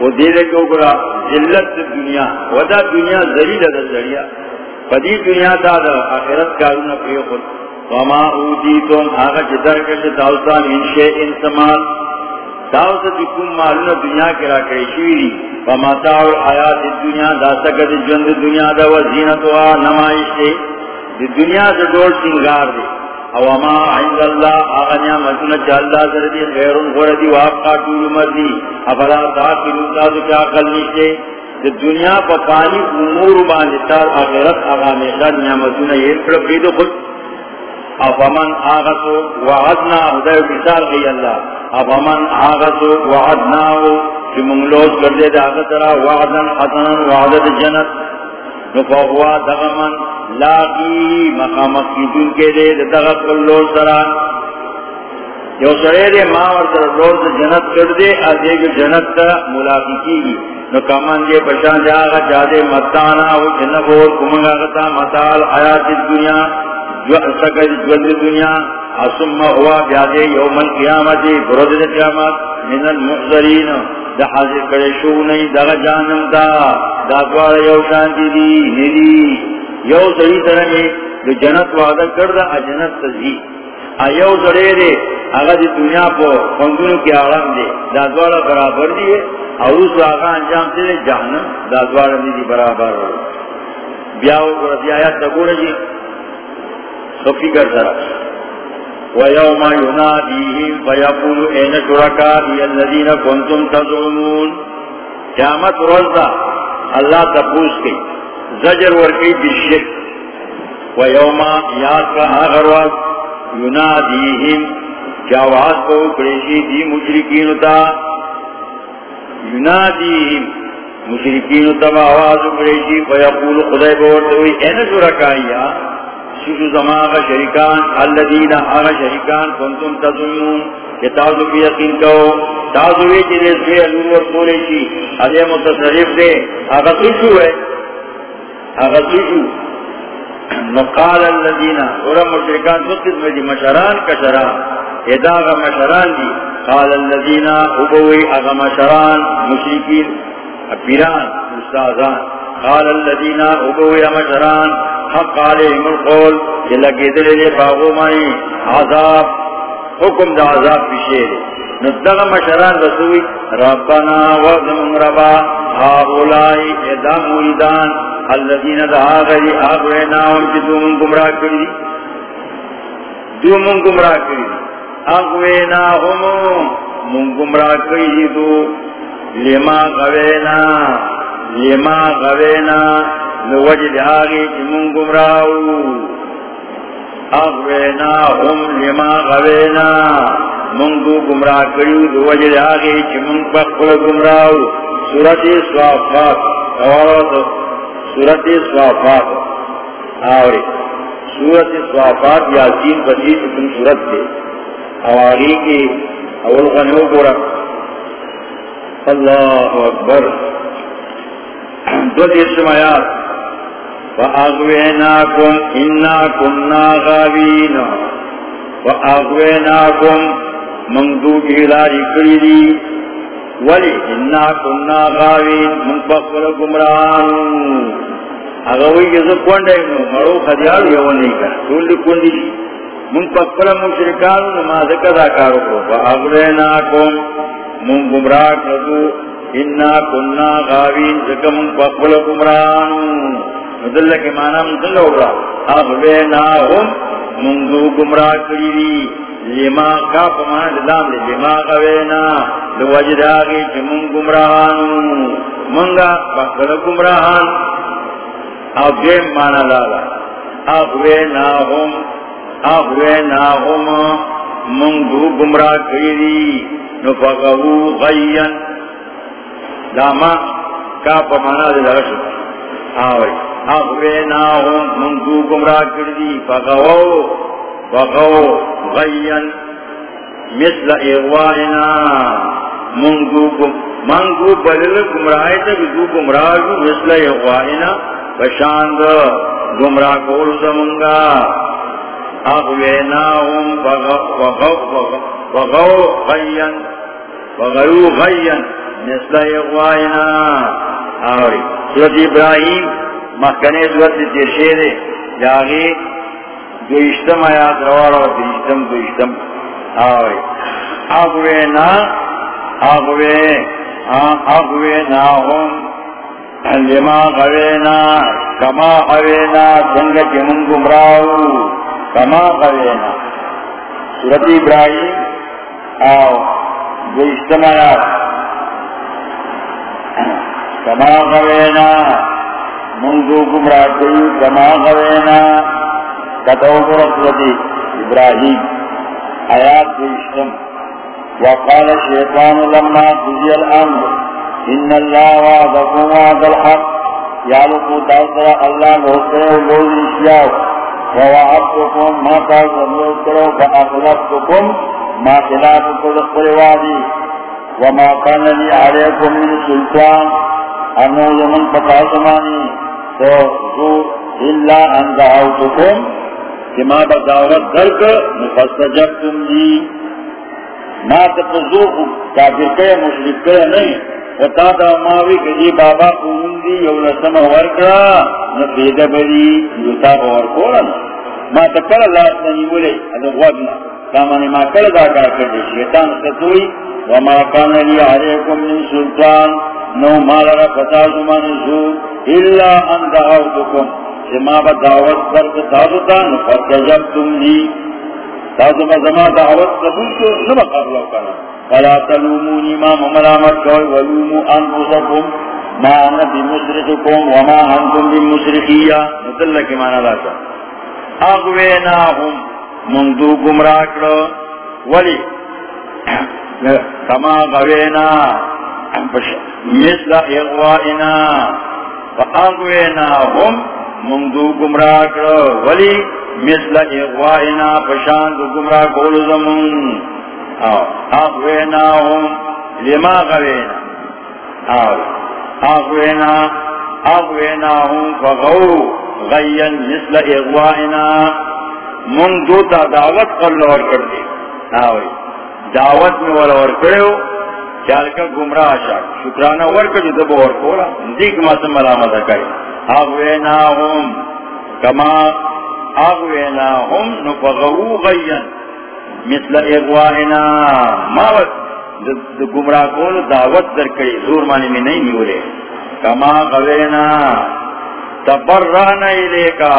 وہ دے دے کو گرا ذلت دنیا ودا دنیا ذلیل دا ذریعہ. پدی دنیا دا دا آخرت کارونا پی خود وما اوتیتم آغا جدر کرتے داوتا من شے انسمال داوتا دی کم معلوم دنیا کے را کریشوی دی وما تاول آیات دنیا، دا سکت جند دنیا دا وزینتوا نمائش دے دنیا دا دور سنگار دے او ما عند الله اغنیا مدن جلدا سردی غیرون غردی واقع طول مردی افلا داخل تاسو کیا عقل نشته د دنیا په پانی امور باندې تر اخرت هغه نه نعمتونه یې پر پیډو خود. افمن اغسو وعدنا، خدای مثال دی الله. افمن اغسو وعدنا چې موږ لوز کړل دا هغه وعدن حسنا وعده جنت. نفاقوا دغمن لاقی مقامت کی دن کے دے دغت کلو سرا جو سرے دے ماں اور سر روز جنت کر دے آدھے جو جنت تا ملاقی کی گی۔ نو کمن دے پشان جاگا جادے متانا ہو جنب اور کمنگا غتا متال حیات دنیا، جو سکر جلد دنیا۔ اسم ہوا بیادے یوم القیامت، برد قیامت۔ من المحضرین، دا حاضر کرے شو نہیں، دا جانم دا۔ دا دوار یو شانتی دی ندی یو صحیح طرح میں جو جنت وعدہ کردہ اجنت تزی ایو زڑے دے اگر دی دنیا پو فنگونو کی آرام دے دا دوار برابر دی اور اس آغا انجام سے دے جہنم دا دوار ندی برابر. بیاو رضی آیات تکو رجی خفی کر سرا وَيَوْمَ يُنَادِيهِمْ فَيَقُولُ اَيْنَ شُرَكَائِيَ الَّذِينَ كُنْتُمْ تَزْعُمُونَ؟ قیامت روزہ اللہ تپوس کی زجر ورکی بالشرک وَيَوْمَ یاد کا آخر وقت يُنَادِيهِمْ جاواز کو کریشی دی مشرکین تا؟ يُنَادِيهِمْ مشرکین تا آواز کریشی. فَيَقُولُ خدای بورتوی اَيْنَ شُرَكَائِيَ ششو زمان شرکان الذین آغا شرکان کنتم تظنون. کہ تازو کی یقین کہو، تازو یہ چیزے سوئے علور اور پورے ادھے متصرف دے، آغا سوشو ہے آغا نقال الذین اور مشرکان دو قسم دی، مشران، کشران. ادا آغا مشران دی. قال الذين ابوي اغم شران مشركين اپیران استاذان. قال الذين ابوي اغم شران حق عليهم القول. کہ لگے دلے باغو مائی، عذاب، حکم دا عذاب پیشے ندغ مشران رسوی ربنا وزم ربا. هؤلاء ادا مریدان. الذين دعا غری آگوینا ان کی دو گمراہ کری دو من گمراہ کری اغوینا هم من گمراہ کری دو لما غوینا لما غوینا. نوجد آگی کی من گمراہو اغوینا هم لما غوینا منگو گمراہ کریو دو وجد آگے چی منگ پخل گمراہو سورت سوافات اوارات سورت سوافات آوری سورت سوافات یاسین پسیس کن سورت دے اواری کی اول غنو گورا اللہ اکبر. دو دیس سمایات فَأَغْوَيْنَاكُمْ إِنَّا كُنَّا غَاوِينَ. وَأَغْوَيْنَاكُمْ منگو کی لاری کری دی ولی انا کننا من پخل گمران. اگوی جزو کونڈے نو مرو خدیال یونی کر تول دی کونڈی من پخل مشرکان نماز کذا کارو کو. فا من گمران کردو انا کننا غاوین زکا من پخل گمران مدلہ کے معنی من ہوگا۔ اغریناہم منگو گمراہ کری دی۔ لما کا پمان لام دے لما قوینا دو وجد آگی چی من گمراہان منگا بخبر گمراہان۔ او مانا لالا اغوینا ہم اغوینا ہم منگو گمراہ کری نو فقہو غین لاما کا پمانا دے آوری اغوینا ہم منگو گمراہ کری فقہو فقہو غین مثل اغوائنا منگو منگو بلل گمراہی تا بزو گمراہ مثل اغوائنا بشاند گمراہ کول زمنگا اغویناهم وغو غین وغو غین مثل اغوائنا آوری سورت ابراہیم مخکنے سورت تیرشے دے جاگے جو اشتم آیات روارا و اشتم دو اشتم آوے آگوے نا آگوے آگوے نا ہم. لما غوے کما غوے نا، سنگ من گمراہو. کما غوے سورت ابراہیم. آو. جو اشتم آیات. کما غوے نا گمراہ کئی کما غوے نا کتو برسوتی ابراہیم آیات دیشتم وقال الشیطان لما تجی الامر ان اللہ وعدکم وعد الحق یالکو تاثر اللہ لوکرے لوز اشیاء ووعدتکم ما تاثر لوکرے فاخلفتکم ما خلافکم لقر وعدی وما كان لي عليكم من سلطان انو يمن فتاسماني تو إلا أن دعوتكم کہ ماں بغاوت در کر مفستجب تم جی ماں تفضو کافر کے، مشرک کے نہیں. وتا دا ماوی کہ جی بابا قوم دی، یو لسم ورکا نفید بری یوتا ورکولا ما تکر اللہ اتنی بولے ادو غوگنا کامانی ما کل دا کار کردی شیطان ستوئی وما کان لی علیکم من سلطان. نو مالا را فتا زمان زو الا ان دعوتکم ما با دعوت کر کے تازتا نفر جب تم لی تازو ما زما دعوت قبول کو نما قبلو کرنا فلا تلومونی ما مملامت کوئی ولومو انفسکم. ما انا بمسرکم وما انتم بمسرکیا نتلہ کی معنی لاتا اغویناهم مندو گمراکڑو ولی، کما غوینا مثل اغوائنا فاغویناهم مندو گمراہ کرو، ولی مثل اغوائنا پشاند گمراہ کولو زمون. اغویناهم لما غوینا. اغوینا اغویناهم فغو غین مثل اغوائنا. مندو تا دعوت قلور کر دی دعوت میں والا ورکڑے ہو چال کا گمراہ شا شکرانہ ورک جو دبو ورکولا دیکھ ماسم ملامت کرے اغویناہم کما اغویناہم نفغو غین مثل اغوائنا۔ ما ماوت گمراہ کول دعوت در کئی، زور مانی میں نہیں نیولے کما غوینا تبرہنا الے کا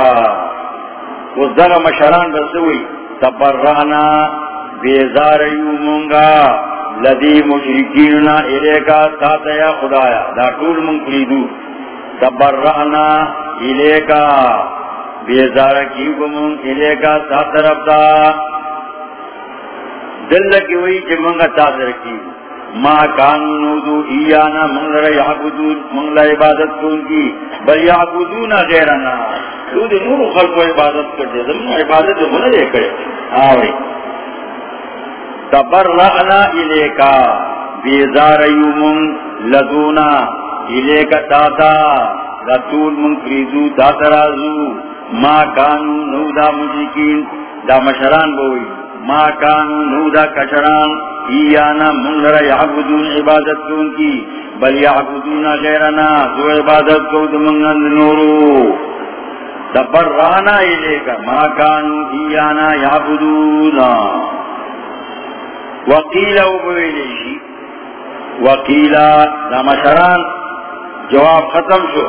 اس در مشران بسوئی تبرہنا بیزار مونگا۔ لدی مشرکیننا الے کا تاتا خدایا، دا طول من کلیدو تبرہنا الے کا بیزار کیو مونگ الے کا تاتا ربتا دل کی وہی کہ منگا تاز رکھی ما کانو دو، ایانا منگل یعبدون منگل عبادت کون کی. بل یعبدون غیرنا تو دے نور خلق عبادت کرتے زمین عبادت جو منہ لے کرے آوری. تبرعنا الیکا بیزار یومن لدونا. الیکا تاتا لطول من کریزو تاترازو ما کانو نو دا مجھکین دا مشران بوئی. ما کانو نودا کشران. ایانا منگر یعبدون عبادت کون کی بل یعبدون غیرنا. دو عبادت کو دمنگن نورو. تبر رانا ایلے کا ما کانو ایانا یعبدون وقیل او بویلیشی. وقیل دا جواب ختم شو.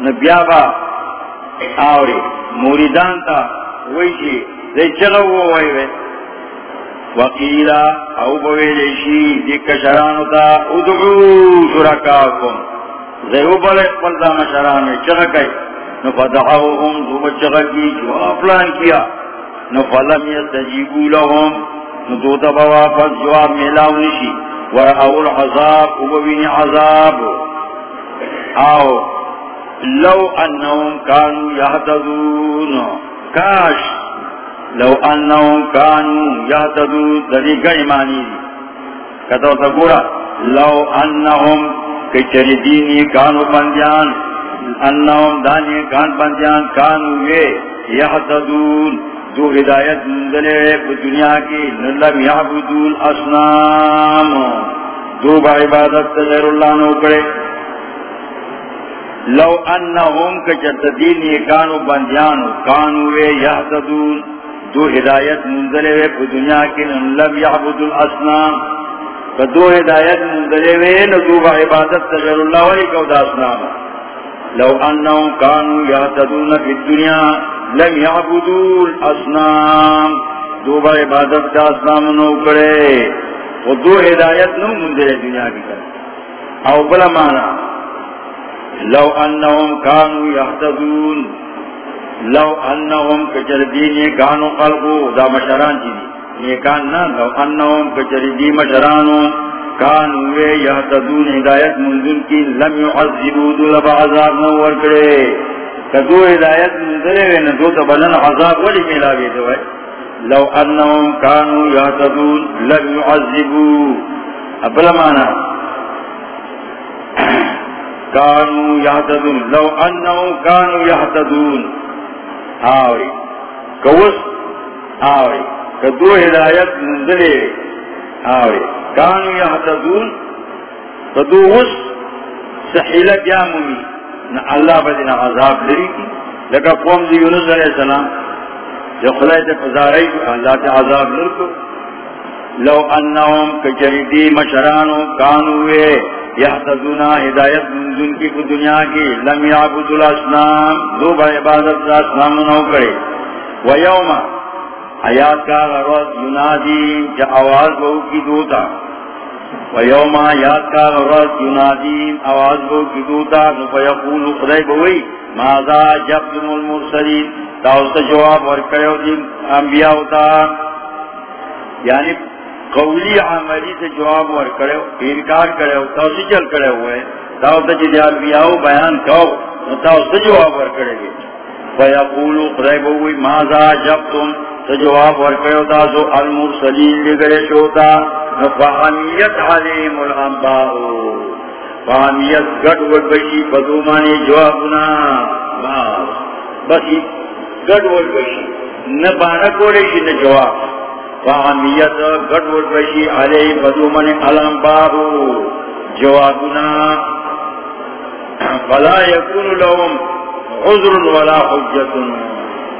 نبیابا آوری. موریدان تا ویشی. دے چلو وہ ویوے وقیلا او بویلشی دیکھ شرانو تا ادعو شرکاکم. زیو بلے پل پلدا مشرانو چغکای نو فدعوهم زوب چغکی جو اپلان کیا. نو فلم یستجیبو لهم نو دوتا بواپس جواب میلاو نشی. ورعو العذاب او عذاب. او لو انہم کانو یحتدون. کاش، لو انہم کانو یاتدو دلی گئی مانی دی. کتو تا گورا، لو انہم کچری دینی کانو بندیان. انہم دانی کان بندیان کانو وے یاتدون دو ہدایت مندلے دنیا کی نلم یعبدون اسنام دو با عبادت غیر اللہ نو کرے۔ لو انہم کچر دینی کانو بندیان کانو وے یاتدون دو ہدایت منزلے وے دنیا کی لم یعبد الاسنام دو ہدایت منزلے وے ندو با عبادت تجر اللہ ولی کو دا اسنام لو انہم کانو یعتدون فی الدنیا۔ لم یعبدو الاسنام دو با عبادت دا اسنام نو کرے. وہ دو ہدایت نو منزلے دنیا کی کرے. او بلا مانا لو انہم کانو یعتدون لو انہم کچر دی نیکانو قلقو دا مشران چی دی نیکان نا. لو انہم کچر دی مشرانو. کانوے یحتدون. ہدایت منزل کی. لم یعذبو دو لبا عذاب نور کرے. کدو ہدایت منزلے وے ندو تا بلن عذاب ولی ملاوی دو ہے لو انہم کانو یحتدون لم یعذبو. ابلا مانا کانو یحتدون لو انہم کانو یحتدون آوری کوس آوری کدو ہدایت منزلے آوری کانو یحتدون کدو اس سحیلت یا ممی نا اللہ بدنا عذاب لری کی۔ لکا قوم دی یونس علیہ السلام جو خلائی تے فزارائی اللہ تے عذاب لرکو لو انہم کچریدی مشرانو کانوے یحتدونا ہدایت منزل کی کو دنیا کی۔ لم یعبد الاسنام دو با عبادت دا اسنام نو کرے۔ ویوم حیات کا غرض ینادی جا آواز بہو کی دوتا ویوم حیات کا غرض ینادی آواز بہو کی دوتا فیقول خدای بہوئی ماذا جبتم المرسلین تاوستا جواب ورکڑے ہو دی انبیاء ہوتا یعنی قولی عملی سے جواب ور انکار کرے تو چل کرے ہوئے تاو تے جی انبیاء بیان کہو تاو جواب ور کرے گے فیقولوا قریب ہوئی جب تم تو جواب ور کرے جو المرسلین لگڑے شوتا فہمیت علیم الانباء۔ فہمیت گڑ وڑ بشی بدومانی جوابنا۔ بس گڑ وڑ بشی نہ بانا کوڑے نہ جواب۔ فعامیت گڑوڑ بشی علی بدو من علم جوابنا فلا یکون لهم عذر ولا حجت۔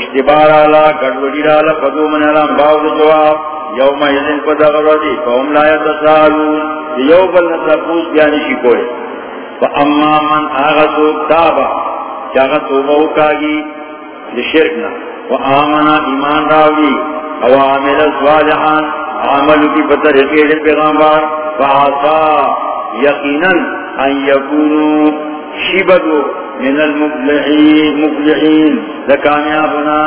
اشتبار آلا گڑوڑی رالا بدو مانی علم باو جواب، یوم یزن کو دغلو دی فهم لا یتسالون یو بل تپوز بیانی شکوئے فاما من آغا آغسو تابا چاگا توبہو کاگی لشرکنا وآمنا ایمان راوی او عامل صالحان عمل کی پتر حقیق پیغمبر فعصا یقینا ان یکونو شبدو من المفلحین، مفلحین لکامیابنا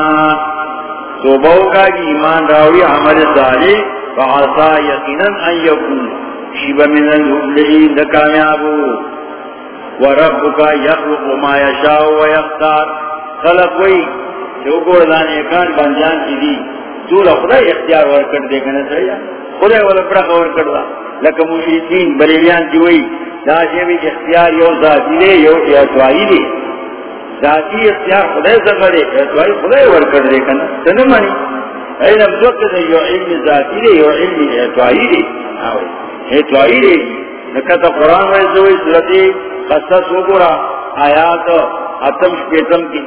توبہو کا جی ایمان راوی، عمل صالح فعصا یقینا ان یکونو شب من المفلحین لکامیابو وربک یخلق ما یشاء ویختار خلق وی جو گوردان اکان بنجان کی دی. دولا خدای اختیار ورکر دے گنا سریا. خدای والا پرخ ورکر دا. لکا مشیطین بلیلیان جوئی دا جیوی اختیار یو ذاتی دے یو اعتوائی دے ذاتی اختیار خدای زفر دے اعتوائی خدای ورکر دے گنا سنمانی این ابزوک دے یو علم ذاتی دے یو علم اعتوائی دے اعتوائی دے لکا تا قرآن ویسوئی سلطی قصص وگورا آیات اتم شپیتم کی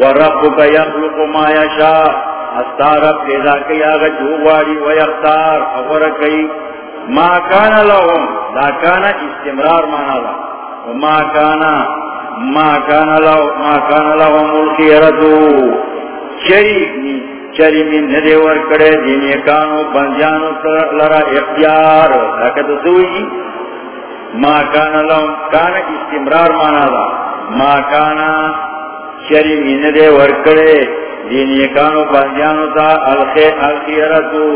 وربک یخلق ما یشاء. استارا پیدا کیا کئی آگا چوواری ویختار اغور کئی ما کانا لهم دا کانا استمرار مانا دا. ما کانا ما کانا لهم ما کانا لهم الخیرتو. شریک نی چری من ندے ورکڑے دینی کانو بندیانو لرا اختیار. لیکن سوئی جی. ما کانا لهم کانا استمرار مانا دا. ما کانا چری من ندے ورکڑے دینی کانو بندیانو تا الخی، الخیرتو.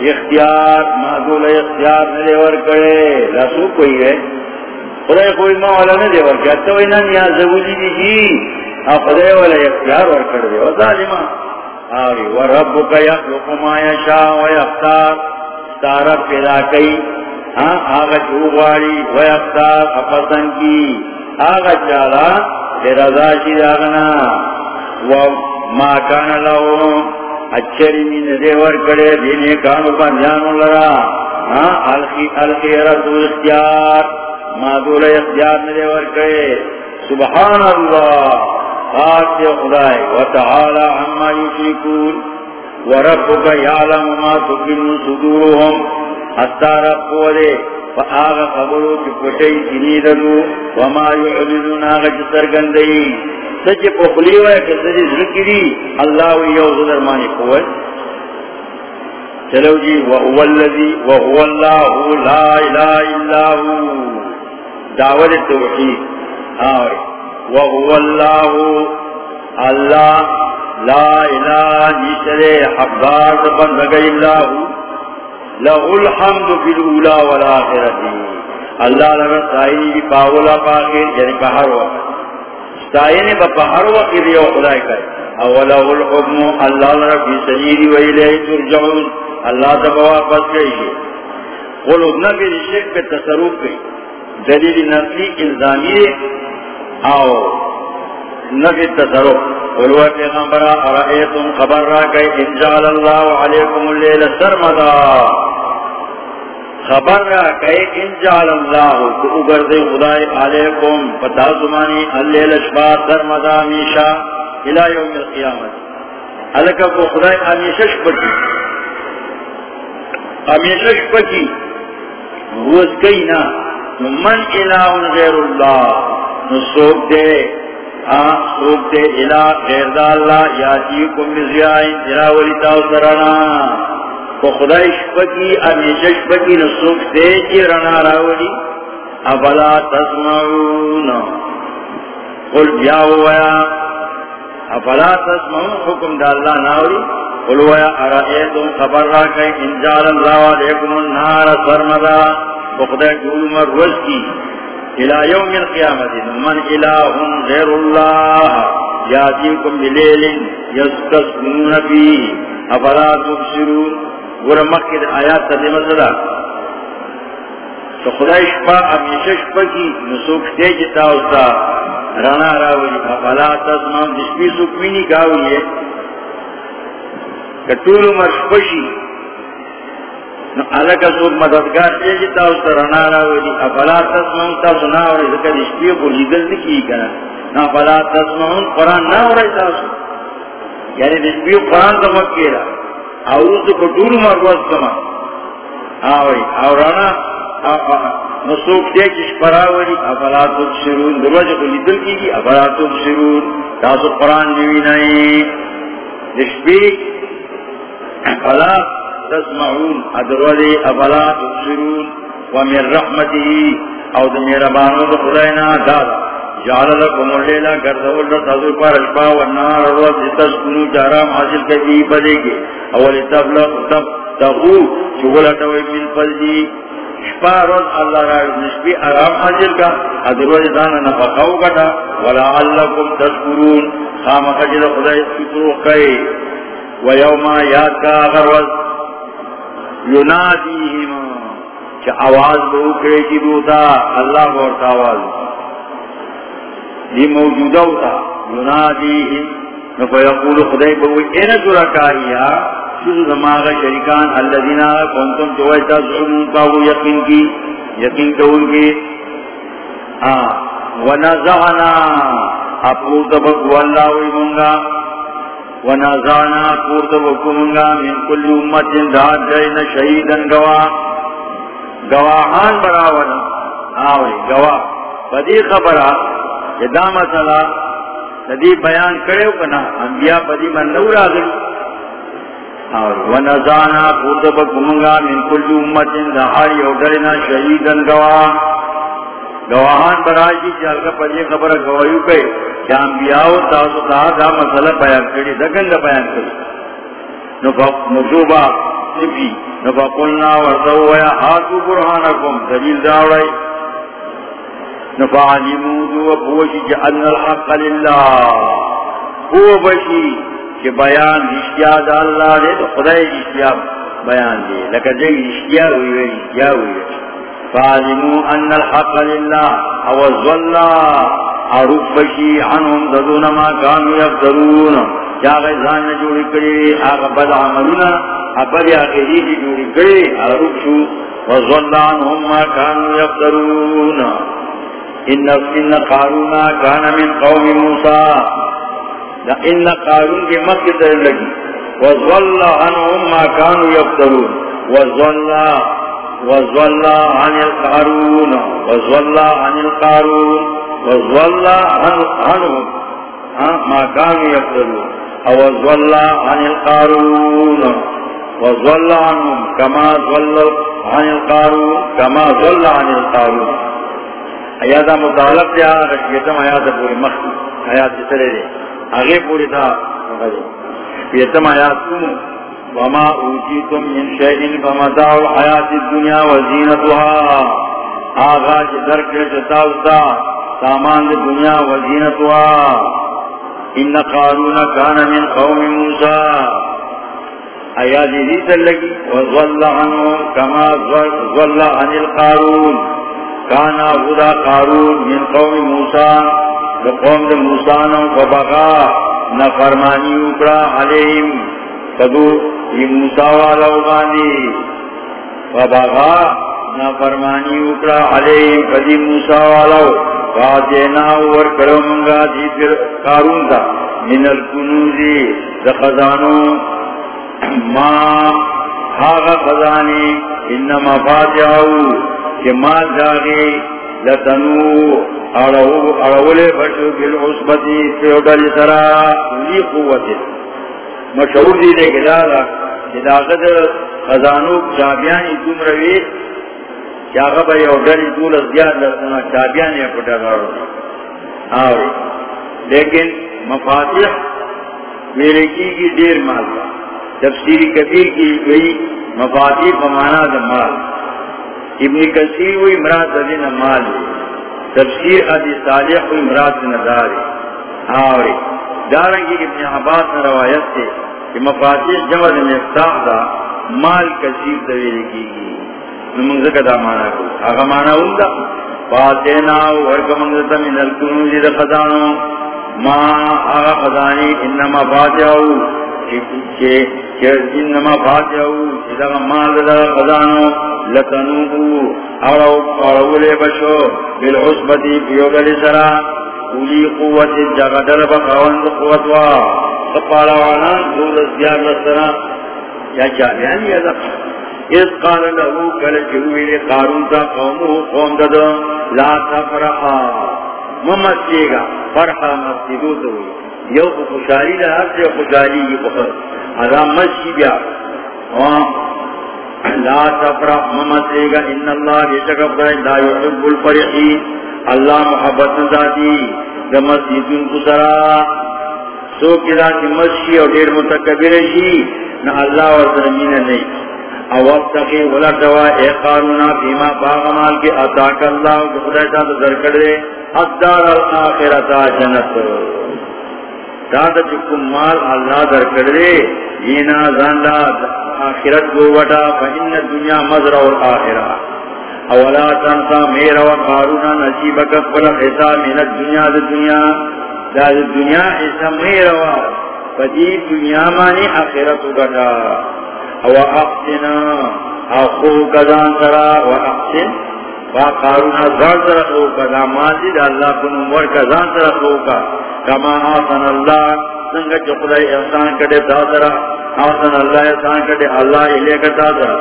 اختیار معدول اختیار ندے ورکڑے لسو کوئی ہے خدای کوئی مولا ندے ورکڑے تو اینا نیاز زبولی دی جی. خدای والا اختیار ورکڑ دے و ظالمہ آوری، وربک یخلق ما یشا و یختار. ستارا پیدا کئی. آغا چوغواری و یختار. اپسن کی. آغا چالا رضا شید آغنا و ما کان لہو، اچھری من دیور کڑے دینے کانو بندیانو لرا. ہاں الخی رسول اختیار. ما دول اختیار ندیور کڑے سبحان اللہ خاص خدای، وتعالی عما یشرکون. وربک یعلم ما تکن صدورهم حتی رب ودے فآغا قبلو کی پٹی سنی دلو وما یعلنون آغا جسر گندئی سچ پخلی ہوئے کہ سچ ذکری دی اللہ یو ذر مانی قوت چلو جی وہو اللذی وہو اللہ لا الہ الا ہو دعوت توحید. آوری وہو اللہ اللہ لا الہ نیشر حبار بندگی اللہ لہو الحمد فی الاولا والآخرتی اللہ لگا سائی پاولا پاکر یعنی پہر وقت سائنے با ہر وقت دیو خدای کرے. اولا الحکم، اللہ لرا فی سجیری و ترجعون. اللہ تبا واپس گئی ہے. قلوب نبی شک پہ تصروف گئی دلیل نقلی الزامی او نبی تصروف قلوہ پیغمبرہ ارائیتم خبر را گئی انجعل اللہ علیکم اللیل سرمدہ خبر را کئی انجال اللہ، تو اگر دے خدای علیکم. پتا زمانی اللیل اشبات در میشا الہ یوم القیامت. علیکہ کو خدای امیشہ شپکی. امیشہ شپکی. روز کئی نا. من الہ غیر اللہ. نسوک دے. ہاں، سوک دے الہ غیر دا اللہ جی بزیائن جراولی تاو سرانا۔ کو خدای شپکی، امیشہ شپکی نسوک دے رنا راولی۔ افلا تسمعون۔ قل بیاو ویا۔ افلا تسمعون، حکم دا اللہ ناوری قلوا یا ارائیتم خبر را کئی انجال اللہ علیکم النار سرمدا۔ وقدر جولمر روز کی۔ الى یوم القیامت من الہ غیر اللہ یاتیکم بلیل یستسنون فی افلا تبصرون؟ ورمک آیات تا دیمت دا تو خدای شپا امیشہ شپا کی نسوک تیج تاوستا رانا راولی افلا تسمان دشپی سکمینی کاولی ہے کٹول مرشپشی نو علکا سوک مددگار تیج تاوستا رانا راولی افلا تسمان تا سناوری ذکر دشپی کو لیدل نکی کنا نا افلا تسمان قرآن ناوری تاسو. یعنی دشپی قرآن تا مکیرا اوز کٹول مرگوز کما آوری او رانا نسوک دے کش پراوری افلا تبصرون دروجہ کو لیدل کی گی افلا تبصرون، تاسو قرآن جوی نئی دشبی افلا تسمعون. ادروجہ افلا تبصرون. ومن رحمتی او دمیر بانو دا خداینا دادا جعل لکم اللیلہ گردول لتازو پر اشبا والنار الوز تسکنو جارام حاصل کبھی بدے گے اولی تبلغ تب تغو چگلتوی من فضی شپا روز اللہ را نشبی آرام حاصل کا. ادروز دانا نفقاو کتا ولعلکم تذکرون. خام خجد خدای شکرو کئی ویوما یاد کا آخر وز ینادیہم چا آواز بہو کرے کی دوتا اللہ بورتا آواز یہ موجودہ ہوتا ینادیہم نفیقول خدای بہو این درکائیہ شروع دماغ شریکان، اللذین کنتم چوائتا زعمون کاو یقین کی، یقین کون کی۔ ونزعنا اپورت بکو اللہ وی منگا ونزعنا اپورت بکو منگا من کل امت داد جائن شہیدن گواہ گواہان براونا. آوری گواہ. بدی خبرہ جدا مسئلہ ندی بیان کرے ہو کنا. انبیاء بدی من نورا گئی اور ونزانا پورتب کمنگا من کل امت دہار یودرنا شہیدن گواہ گواہان براشی جی چال جی کا پجے خبر گواہیو کئی کہ انبیاء تاسو دا دا مسئلہ بیان کری دکن دا بیان کری نصوبہ نفی نفا قلنا ویا حاتو برحانکم دلیل داوڑائی نفا بوشی جعلن الحق للہ بشی کہ بیان رشتیا دا اللہ دے تو خدای رشتیا بیان دے لکہ جنگ رشتیا ہوئی رشتیا ہوئی ہوئی فعلمو ان الحق للہ اوز واللہ عروف بشی عنہم ددون ما کانو یفترون کیا غیزان نے جوڑی کرے آگا بد عملونا اپر یا غیزی جوڑی کرے عروف شو وز واللہ عنہم ما کانو یفترون ان قارونا کان من قوم موسیٰ ان قارون کے مت کی طرح لگی. وزول عنهم ما كانوا يفترون. وزول وزول عن القارون وزول عن القارون وزول عنهم ما كانوا يفترون وزول عن القارون وزول عنهم كما زول عن القارون كما زول عن القارون ایادا مطالب دیا رشیتم ایادا پوری مخی ایاد جسرے دے، آگے پوری تھا پیتم آیات کم وما اوتیتم من شیئن فمتاع الحیات الدنیا وزینتها آغا چی درکر چتاوتا سامان دنیا وزینتها. ان قارون کان من قوم موسیٰ. آیات جی دیتا لگی؟ وظل عنهم کما ظل عن القارون. کانا غدا قارون من قوم موسیٰ. قوم دے موسانو فبقا نفرمانی اکڑا علیہم. فدو یہ موسیٰ والا اگاندی فبقا نفرمانی اکڑا علیہم فدی موسیٰ والا فاتینا ورکڑو منگا دی پھر قارون دا. من الکنوزی دا خزانو. ما حاغ خزانی انما فاتحاو کہ مال جاگے لتنو اڑولے بچو بالعصبتی پیوڈل سرا. لی قوت مشہور دینے کے دارا کہ داغت خزانو چابیانی تم روی کیا چاگا با یوڈل دول ازیاد لسنا چابیانی پٹا گارو آوری لیکن مفاتح میرے کی کی دیر مال مالتا تفسیری کبیر کی گئی مفاتی پمانا دمال ابن کثیر ہوئی مراد دین مال. تفسیر ادی صالح ہوئی مراد نظار آوری دارنگی ابن عباس نے روایت سے کہ مفاتی جمع مفتاح دا، مال کثیر دویلے کی گی۔ نمونگ کا دا مانا کو۔ آگا مانا ہوں دا؟ فاتینا ورک منگتا من الکنوز جی دا خزانو۔ ما آگا خزانی انما فاتحو انما فاتحو چیزا مال دا خزانو۔ لتنوبو اڑو اڑولے بشو۔ بالعصبتی پیوگل سرا۔ اولی قوت جاگدر بخوند قوتوا سپالا وانا دول ازیار لسرا یا چاہیانی یا دقا اس قال له کل جویل قارون تا قومو قوم ددو لا تفرحا. ممسیے گا فرحا مسجدو تو یو خوشحالی دا ہر سے خوشحالی کی بخر ادا مسجد بیا. لا تفرح. ممسیے گا ان اللہ بیشک افضائی لا يحب الفرحین. اللہ محبت ذاتی دا مسجدن کسرا سو کدا کی مسجد اور دیر متکبر شی، نہ اللہ اور زمین نہیں وقت اوابتقی ولا دوا، اے قارونا فیما باغمال کے اتاک اللہ جو خدای تا در دے۔ الدار الاخرتا جنت۔ دادا چکم مال اللہ در دے۔ جینا زاندا آخرت گو وٹا فإن الدنیا مزرع الاخرہ۔ اولا تنسا میرا و قارونا نصیبک فلق حساب من الدنیا دا دنیا. دا دنیا حساب میرا و فدی دنیا مانی آخرت گٹا او احسن اخو کدان سرا و احسن فاقارون ازار سرا خو کدا مازی دا اللہ کنو مور کدان سرا خو کا کما آسن اللہ. سنگا چو احسان کدے تا سرا. آسن اللہ احسان کدے اللہ الے کتا سرا.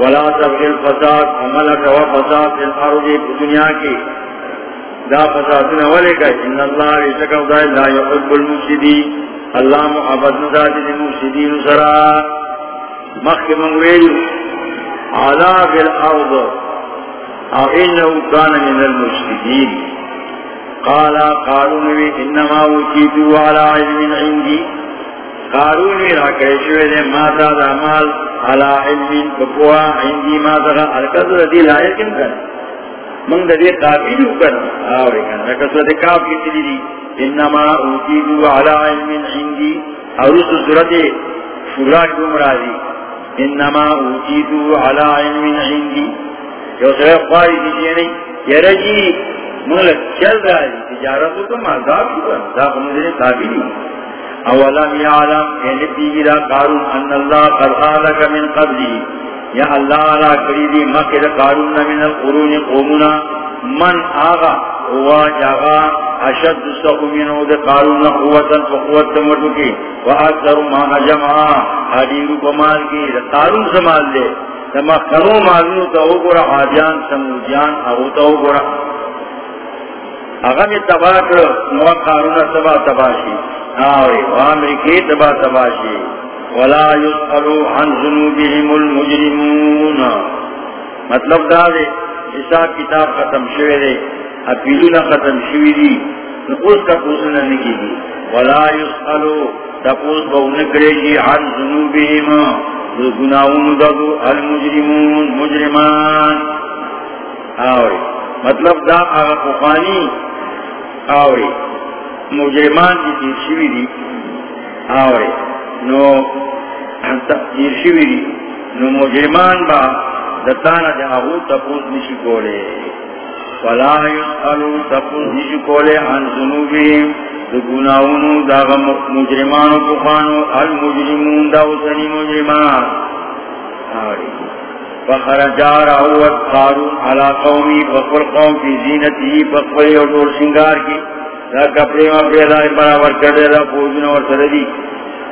ولا تبغی الفساد عملک و فساد فی الارضی دنیا کی دا فسادنا ولے کا ان اللہ رشکا خدای لا یحب المفسدین اللہ محبت نزادی دی سرا. مخ منگویل علا بالارض او انہو کان من المشتدین قالا قارونوی انما وچیدو علا علم عندي. عندی قارونوی راکے شوئے دے ماتا دا مال، علا علم بقوا عندی ماتا دا القدر دی لائے کن کن؟ من دا دی قابی دو کن؟ آوری کن رکسو دے کافی تلی دی. انما وچیدو علا علم عندی. اور اس صورت شورا کم راضی انما اوتیدو علا علم عندی. جو سرے خواہی دیجیے نہیں. یہ رجی ملک چل رہا ہے تجارتو تو مازاب شکا دا خمدر تابی نہیں اولم یعلم این پیگی قارون ان اللہ قد آلک من قبلی یا اللہ علا قریبی مکر قارون من القرون قومنا. من آغا؟ ہوا جاغا. اشد سخو سقمینو دے قارون قوتا فقوت تمرد کی واکثر ما جمع حدیرو بمال کی قارون سمال دے تما خنو مالنو تا او گورا حاجان سموجان او تا او گورا. اغم تباہ کر نو قارون تباہ تباشی آوری وامرکی تباہ تباشی ولا يسألو عن ذنوبهم المجرمون۔ مطلب دا دے حساب کتاب ختم شوئے دے، اپیلونا ختم شوئے دی اس کا پوسنا نکی دی۔ ولا يسألو تپوس بونکرے جی عن ذنوبهم گناہون دادو المجرمون، مجرمان۔ آوری مطلب دا آغا قفانی آوری مجرمان کی تیر شوی دی آوری نو تیر شوی دی نو مجرمان با دتانا دے آغو تپوس نشی کولے. فلا يسألو تپوس نشی کولے عن ذنوبهم گناہونو دا مجرمانو کفانو المجرمون دا وسنی مجرمان. آوری فخرجا رہوت قارون علا قومی فقر قوم کی زینتی فقری اور دور شنگار کی. دا کپڑے میں پیدا برابر کردے دا فوجن اور سردی۔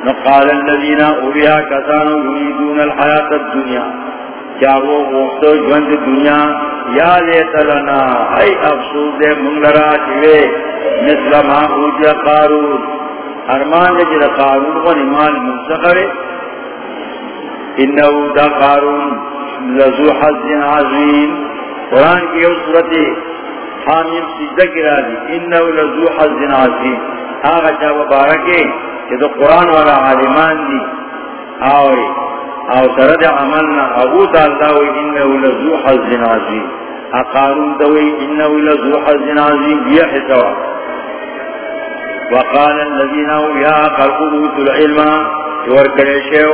نقال الذین اولیاء کسانو یریدون الحیات الدنیا۔ کیا وہ وقتو جوند دنیا؟ یا لیت لنا، ای افسوس دے منگلرا چوے۔ مثل ما اوجا قارون۔ ارمان دے جدا قارون کو نمال منسخر انہو دا قارون لذو حظ عظیم۔ قرآن کی او صورت حامیم سجدہ کرا دی انہو لذو حظ عظیم. آغا چاہ مبارکے کہ تو قرآن والا عالمان دی. آوری او سرد عملنا. ابو تالتاوی انہو لزو حز نازی اقارون توی انہو لزو حز نازی بیا حسوا وقال الذين يا خلقوا العلم. ورکڑے شیو.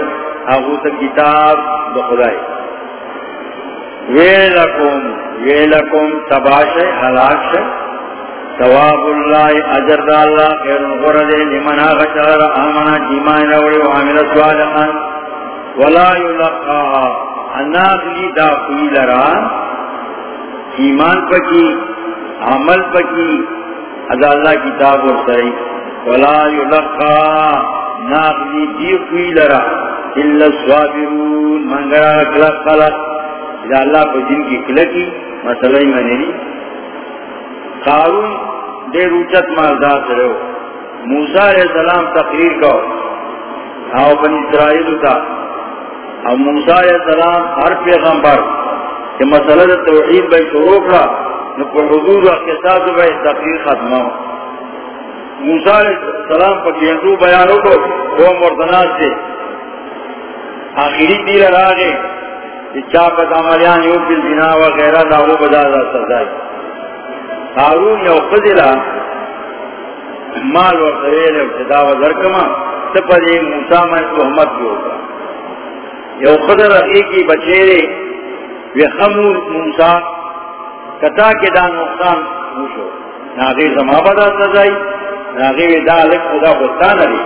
اغوت کتاب دو بخدای ویلکم ویلکم تباش حلاک ثواب اللہ، اجر دا اللہ، خیر غرد لمن آغشار آمنا جیمان روڑی وعمل سوالحا ولا یلقاها اناغلی دا کوئی لرا۔ ایمان پکی، عمل پکی ادا اللہ کتاب اور سری ولا یلقاها ناغلی دی کوئی لرا۔ الا الصابرون منگرہ کلق خلق اذا اللہ کو جن کی کلکی مسئلہ ہی میں نہیں قارون دے روچت مالدار رہو۔ موسیٰ علیہ السلام تقریر کو آو بن اسرائیل تا او موسیٰ علیہ السلام ہر پیغمبر کہ مسئلہ توحید بھائی شروع کرا نکو حضور و اقتصاد بھائی تقریر ختم ہو۔ موسیٰ علیہ السلام پر جنرو بیانوں کو وہ مردنات سے آخری دیر راگے چاپت عملیان یو پل بنا وغیرہ داغو بدا دا سزائی قارون یو قدلا مال و قریل ابتدا و ذرکما سپر یہ موسیٰ میں محمد کی ہوگا یو قدر ایکی بچیرے وی خمور موسیٰ، کتا کے دان نقصان موشو ناغی زمان بدا سزائی ناغی وی دا لک خدا خودتان علی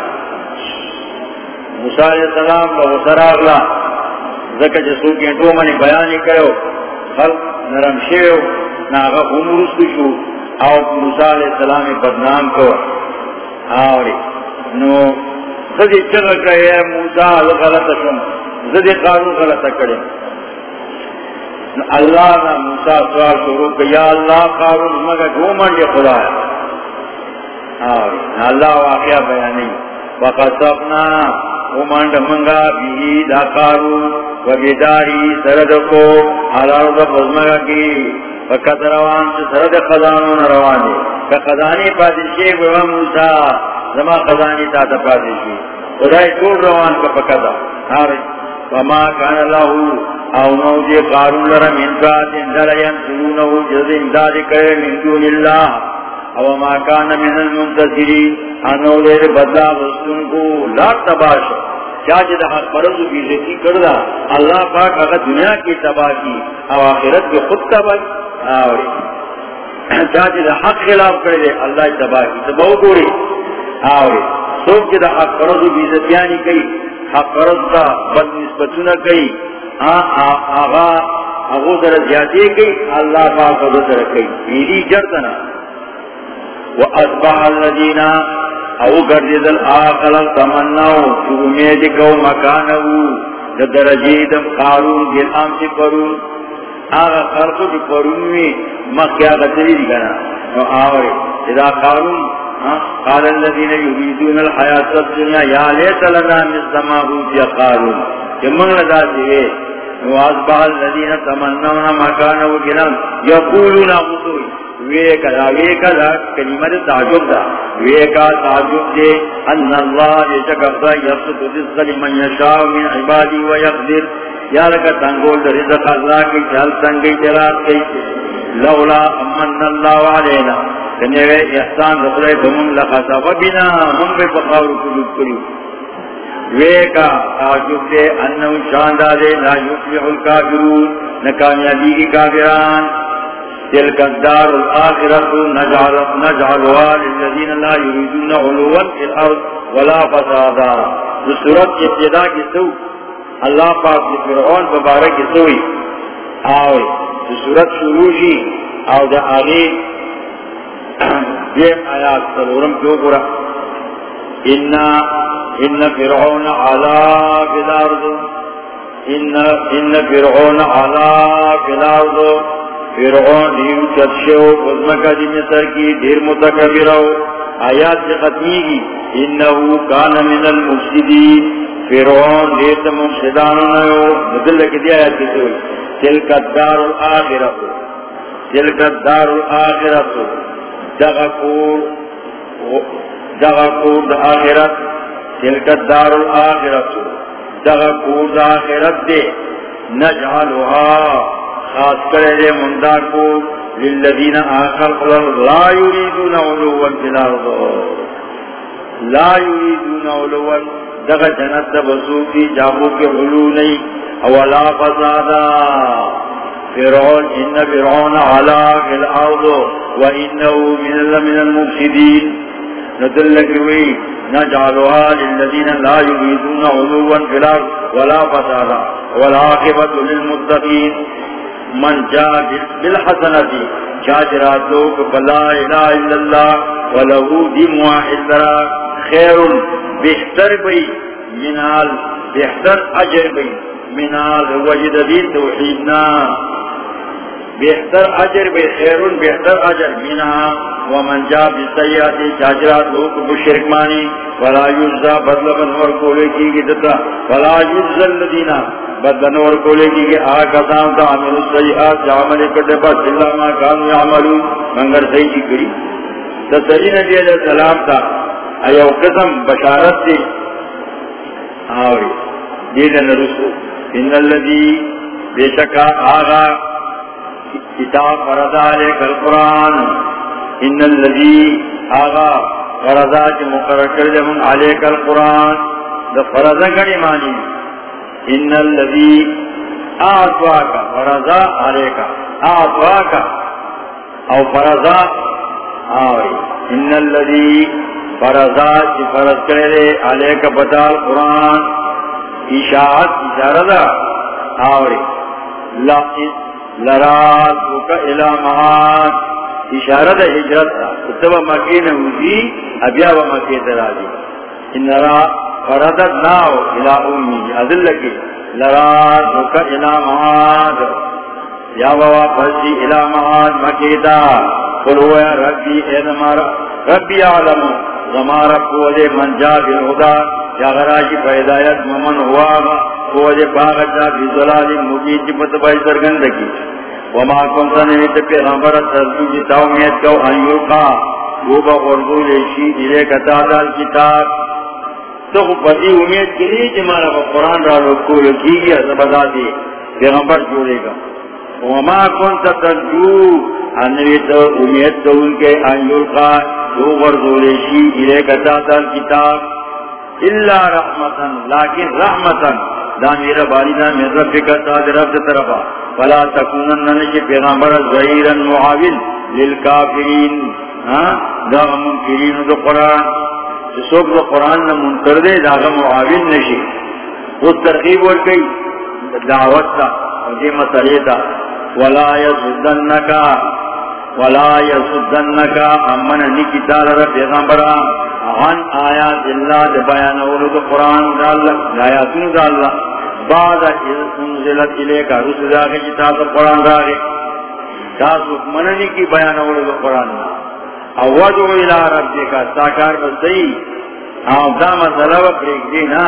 موسیٰ علیہ السلام و سر آغلا زکر جسو کی انتو منی بیانی کرو خلق نرم شیو ناغا امروس کشو او موسیٰ علیہ السلام بدنام کو آوری نو خدی چگا کہے موسیٰ علیہ غلط شم زدی قانون غلط کرے اللہ نا موسیٰ سوال شروع کہ یا اللہ قانون مگا دو منڈی خدا ہے آوری اللہ واقعہ بیانی وقصفنا ومانڈ منگا بھی دا قارون و بیداری سرد کو حلال دا بزمگا کی فقط روان سے سرد خزانون روان دے کہ خزانی پادشی بوا موسیٰ زما خزانی تا تا پادشی خدای کول روان کا فقط آرے وما کان لہو او نو دے قارون لرم انفاد اندر ینسلونہو جز امداد کرے من دون اللہ او ما کان من المنتصری انو دے بدلا وستن کو لا تباش کیا جد حق فرض کی ذکی کردا اللہ پاک اگر دنیا کی تباہ کی، او آخرت کی خود تباہ آوری. کیا جد حق خلاف کر دے اللہ تباہ کی. تباہ گوری. آوری. سوک جد حق فرض کی ذکیانی کئی، حق فرض کا بد نسبتنا کئی. آغا اگو در زیادی کئی، اللہ پاک اگو در کئی. میری جردنا. وَأَصْبَحَ الَّذِينَ او گردی دل آقل تمناو چو امید کو مکانو درجی دم قارون دل آم سی پرون آغا خلقو دی پرونوی مخیا غتری دی گنا نو آوری اذا قارون ہاں، قال الذين يريدون الحياة الدنيا يا ليت لنا مثل ما اوتي قارون۔ کہ من لگا دیئے واصبح الذين تمنون مكانه جنان يقولون غدوي ویکا دا ویکا دا کلمت تعجب دا. ویکا تعجب دے، ان اللہ جیسا کفتا یفت رزق لمن یشاء من عبادی و یقدر. یا لکا تنگول دا رزق اللہ کی جھل تنگی جرات کی. لولا امن اللہ علینا. کنیوے احسان رسولے بمن لخصف بنا من بے بقاور قلوب کریو ویکا تعجب دے انہو شاندہ دے، لا یفلح الكافرون نکامیابی کی کافران. تلك الدار الآخرة نجعلها للذين لا يريدون علوا في الأرض ولا فسادا. بسورة ابتداء کی سو اللہ پاک کی فرعون ببارک کی سوئی آوئی بسورة شروعی آو دا آگے دیم آیات سلورم کیوں گرا ان فرعون علا في الأرض ان فرعون علا في الأرض فرعون دیو چدشو قزمکا دی مصر کی، دیر متکبرو. آیات سے ختمی گی انہو کان من المفسدین. فرعون دیتا مفسدانو نیو مدل لکی دی آیات کی سوئی. تلک الدار الاخرتو تلک الدار الاخرتو دغکور دغکور دا آخرت. تلک الدار الاخرتو دغا کور دا آخرت دے. نجعلها خاص کرے دے مندہ کو للذین آخر قلر لا یریدون علوا فی الارض. لا یریدون علوا دغا جنت بسوکی جابو کے علو نہیں اولا فسادا. فرعون ان فرعون علا فی الارض وانہو من, من المفسدین. ندلکوی نجعلها للذین لا یریدون علوا فی الارض ولا فسادا. والعاقبت للمتقین. من جا بالحسنتی چاچرات راتو بلا الہ الا اللہ ولہو دی معاہد لرا خیر بہتر بی منال بہتر عجر بی منال وجد دی توحیدنا بہتر اجر بی خیر بہتر اجر منال ومن جا بسیاتی چاچرات لوگ بشرک مانی. ولا یجزا، بدل بنور کولے کی گی دتا. ولا یجزا اللذینہ بدنور کولے کی کہ آگا کسان تا عمل السیئات جا عمل کرتے پاس اللہ ما کانو یعملو منگر صحیح کی کری. تصری نبی علیہ السلام تا. ایو قسم بشارت دی. آوری. دیدن رسو ان اللذی بے شکا آغا کتاب فرضا علیک القرآن. ان اللذی آغا فرضا چی مقرر کر کردے من علیک القرآن. دا فرضا کڑی مانی. ان الذي اعطاك فرضا عليك اعطاك او فرضا اوي ان الذي فرضا فرض کرے عليك بتا القران اشاعت اشارہ اوي لا لراتك الى مهات اشارہ ہجرت تب مکہ نے ہوئی ابیا و مکہ تراجی ان را فردت ناو الى امی ادل لکی لرا دکا الى معاد یا بوا فزی الى معاد مکیتا قل ہوا ربی این مارا ربی عالم. زمارا قوضے من جا بالہدا. یا غراجی فیدایت ممن ہوا قوضے باغتا بی ظلال مبین جی پتبائی سرگندگی۔ وما کنتا نویت پیغمبرت ترجو جی تاومیت کو ان یلقا وہ با غرزو لیشی الے کتا دال کتاب۔ تو پتی امید کے لیے کہ ہمارا قرآن را کو کی گیا بتا دی پیغمبر جوڑے گا۔ وما کون سا ترجو انوی تو امید تو ان کے انجور کا دو غرزولیشی الے کتا تر کتاب۔ اللہ رحمتن لیکن رحمتن دا میرا بالینا من رب کتا دی رب طرفا. فلا تکونن ننشی پیغمبر زہیرا معاون للکافرین. ہاں؟ دا منکرین دو قرآن. سوک دا قرآن نا منکر دے داغا معاون نشی. وہ ترغیب اور کئی دعوت تا دی مسئلے تا. ولا یسدنکا ولا یسدنکا امن نکی تالا را پیغمبرا عن آیات اللہ دے بیان اولو دا قرآن دا اللہ دا آیاتون دا اللہ بعد انزلت علیہ کا رسول داغی جی تاسا قرآن دا گے تاسو مننی کی بیان اولو دا قرآن دا اودو الى ربك ساکار بسئی او دا مسئلہ وقریق دینا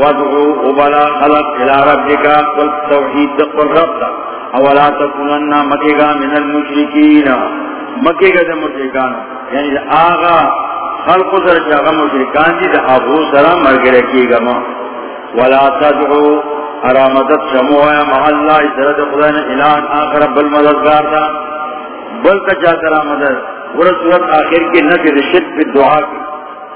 ودعو ابلا خلق الى ربك قل توحید قل رب دا اولا تکوننا مکیگا من المشرکین. مکیگا دا مشرکان. یعنی دا آغا خلق در جاگا مشرکان دی، دا ابو سلام مرگر کیگا ما. ولا تدعو ارامدت شمویا محلہ اسرد خداینا الان آخر بالمددگار دا. بل بلتا چاہتا رامدد صورت آخر کی نفی رشد پی دعا کی.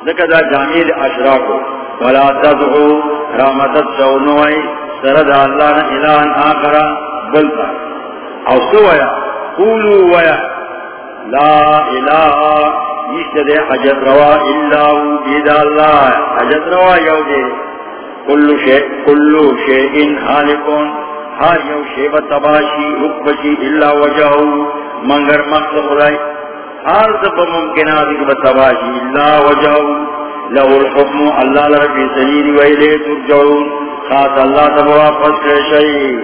ذکر دا جامعی اشراکو ولا تدعو رامتت سونوئی سرد اللہ نا الہن آخرا. بلتا او سویا قولو ویا لا الہ نیشت دے حجت روا اللہ بید اللہ حجت روا یو دے۔ کلو شے کلو شے ان خالقون، ہر یو شے بتباشی حکبشی اللہ وجہو۔ منگر مخلق خدای حال سب ممکنات کی بتباشی اللہ وجہو۔ لہو الحکم، اللہ لربی سلیل ویلے ترجعون۔ خاص اللہ تبوا پس شئی۔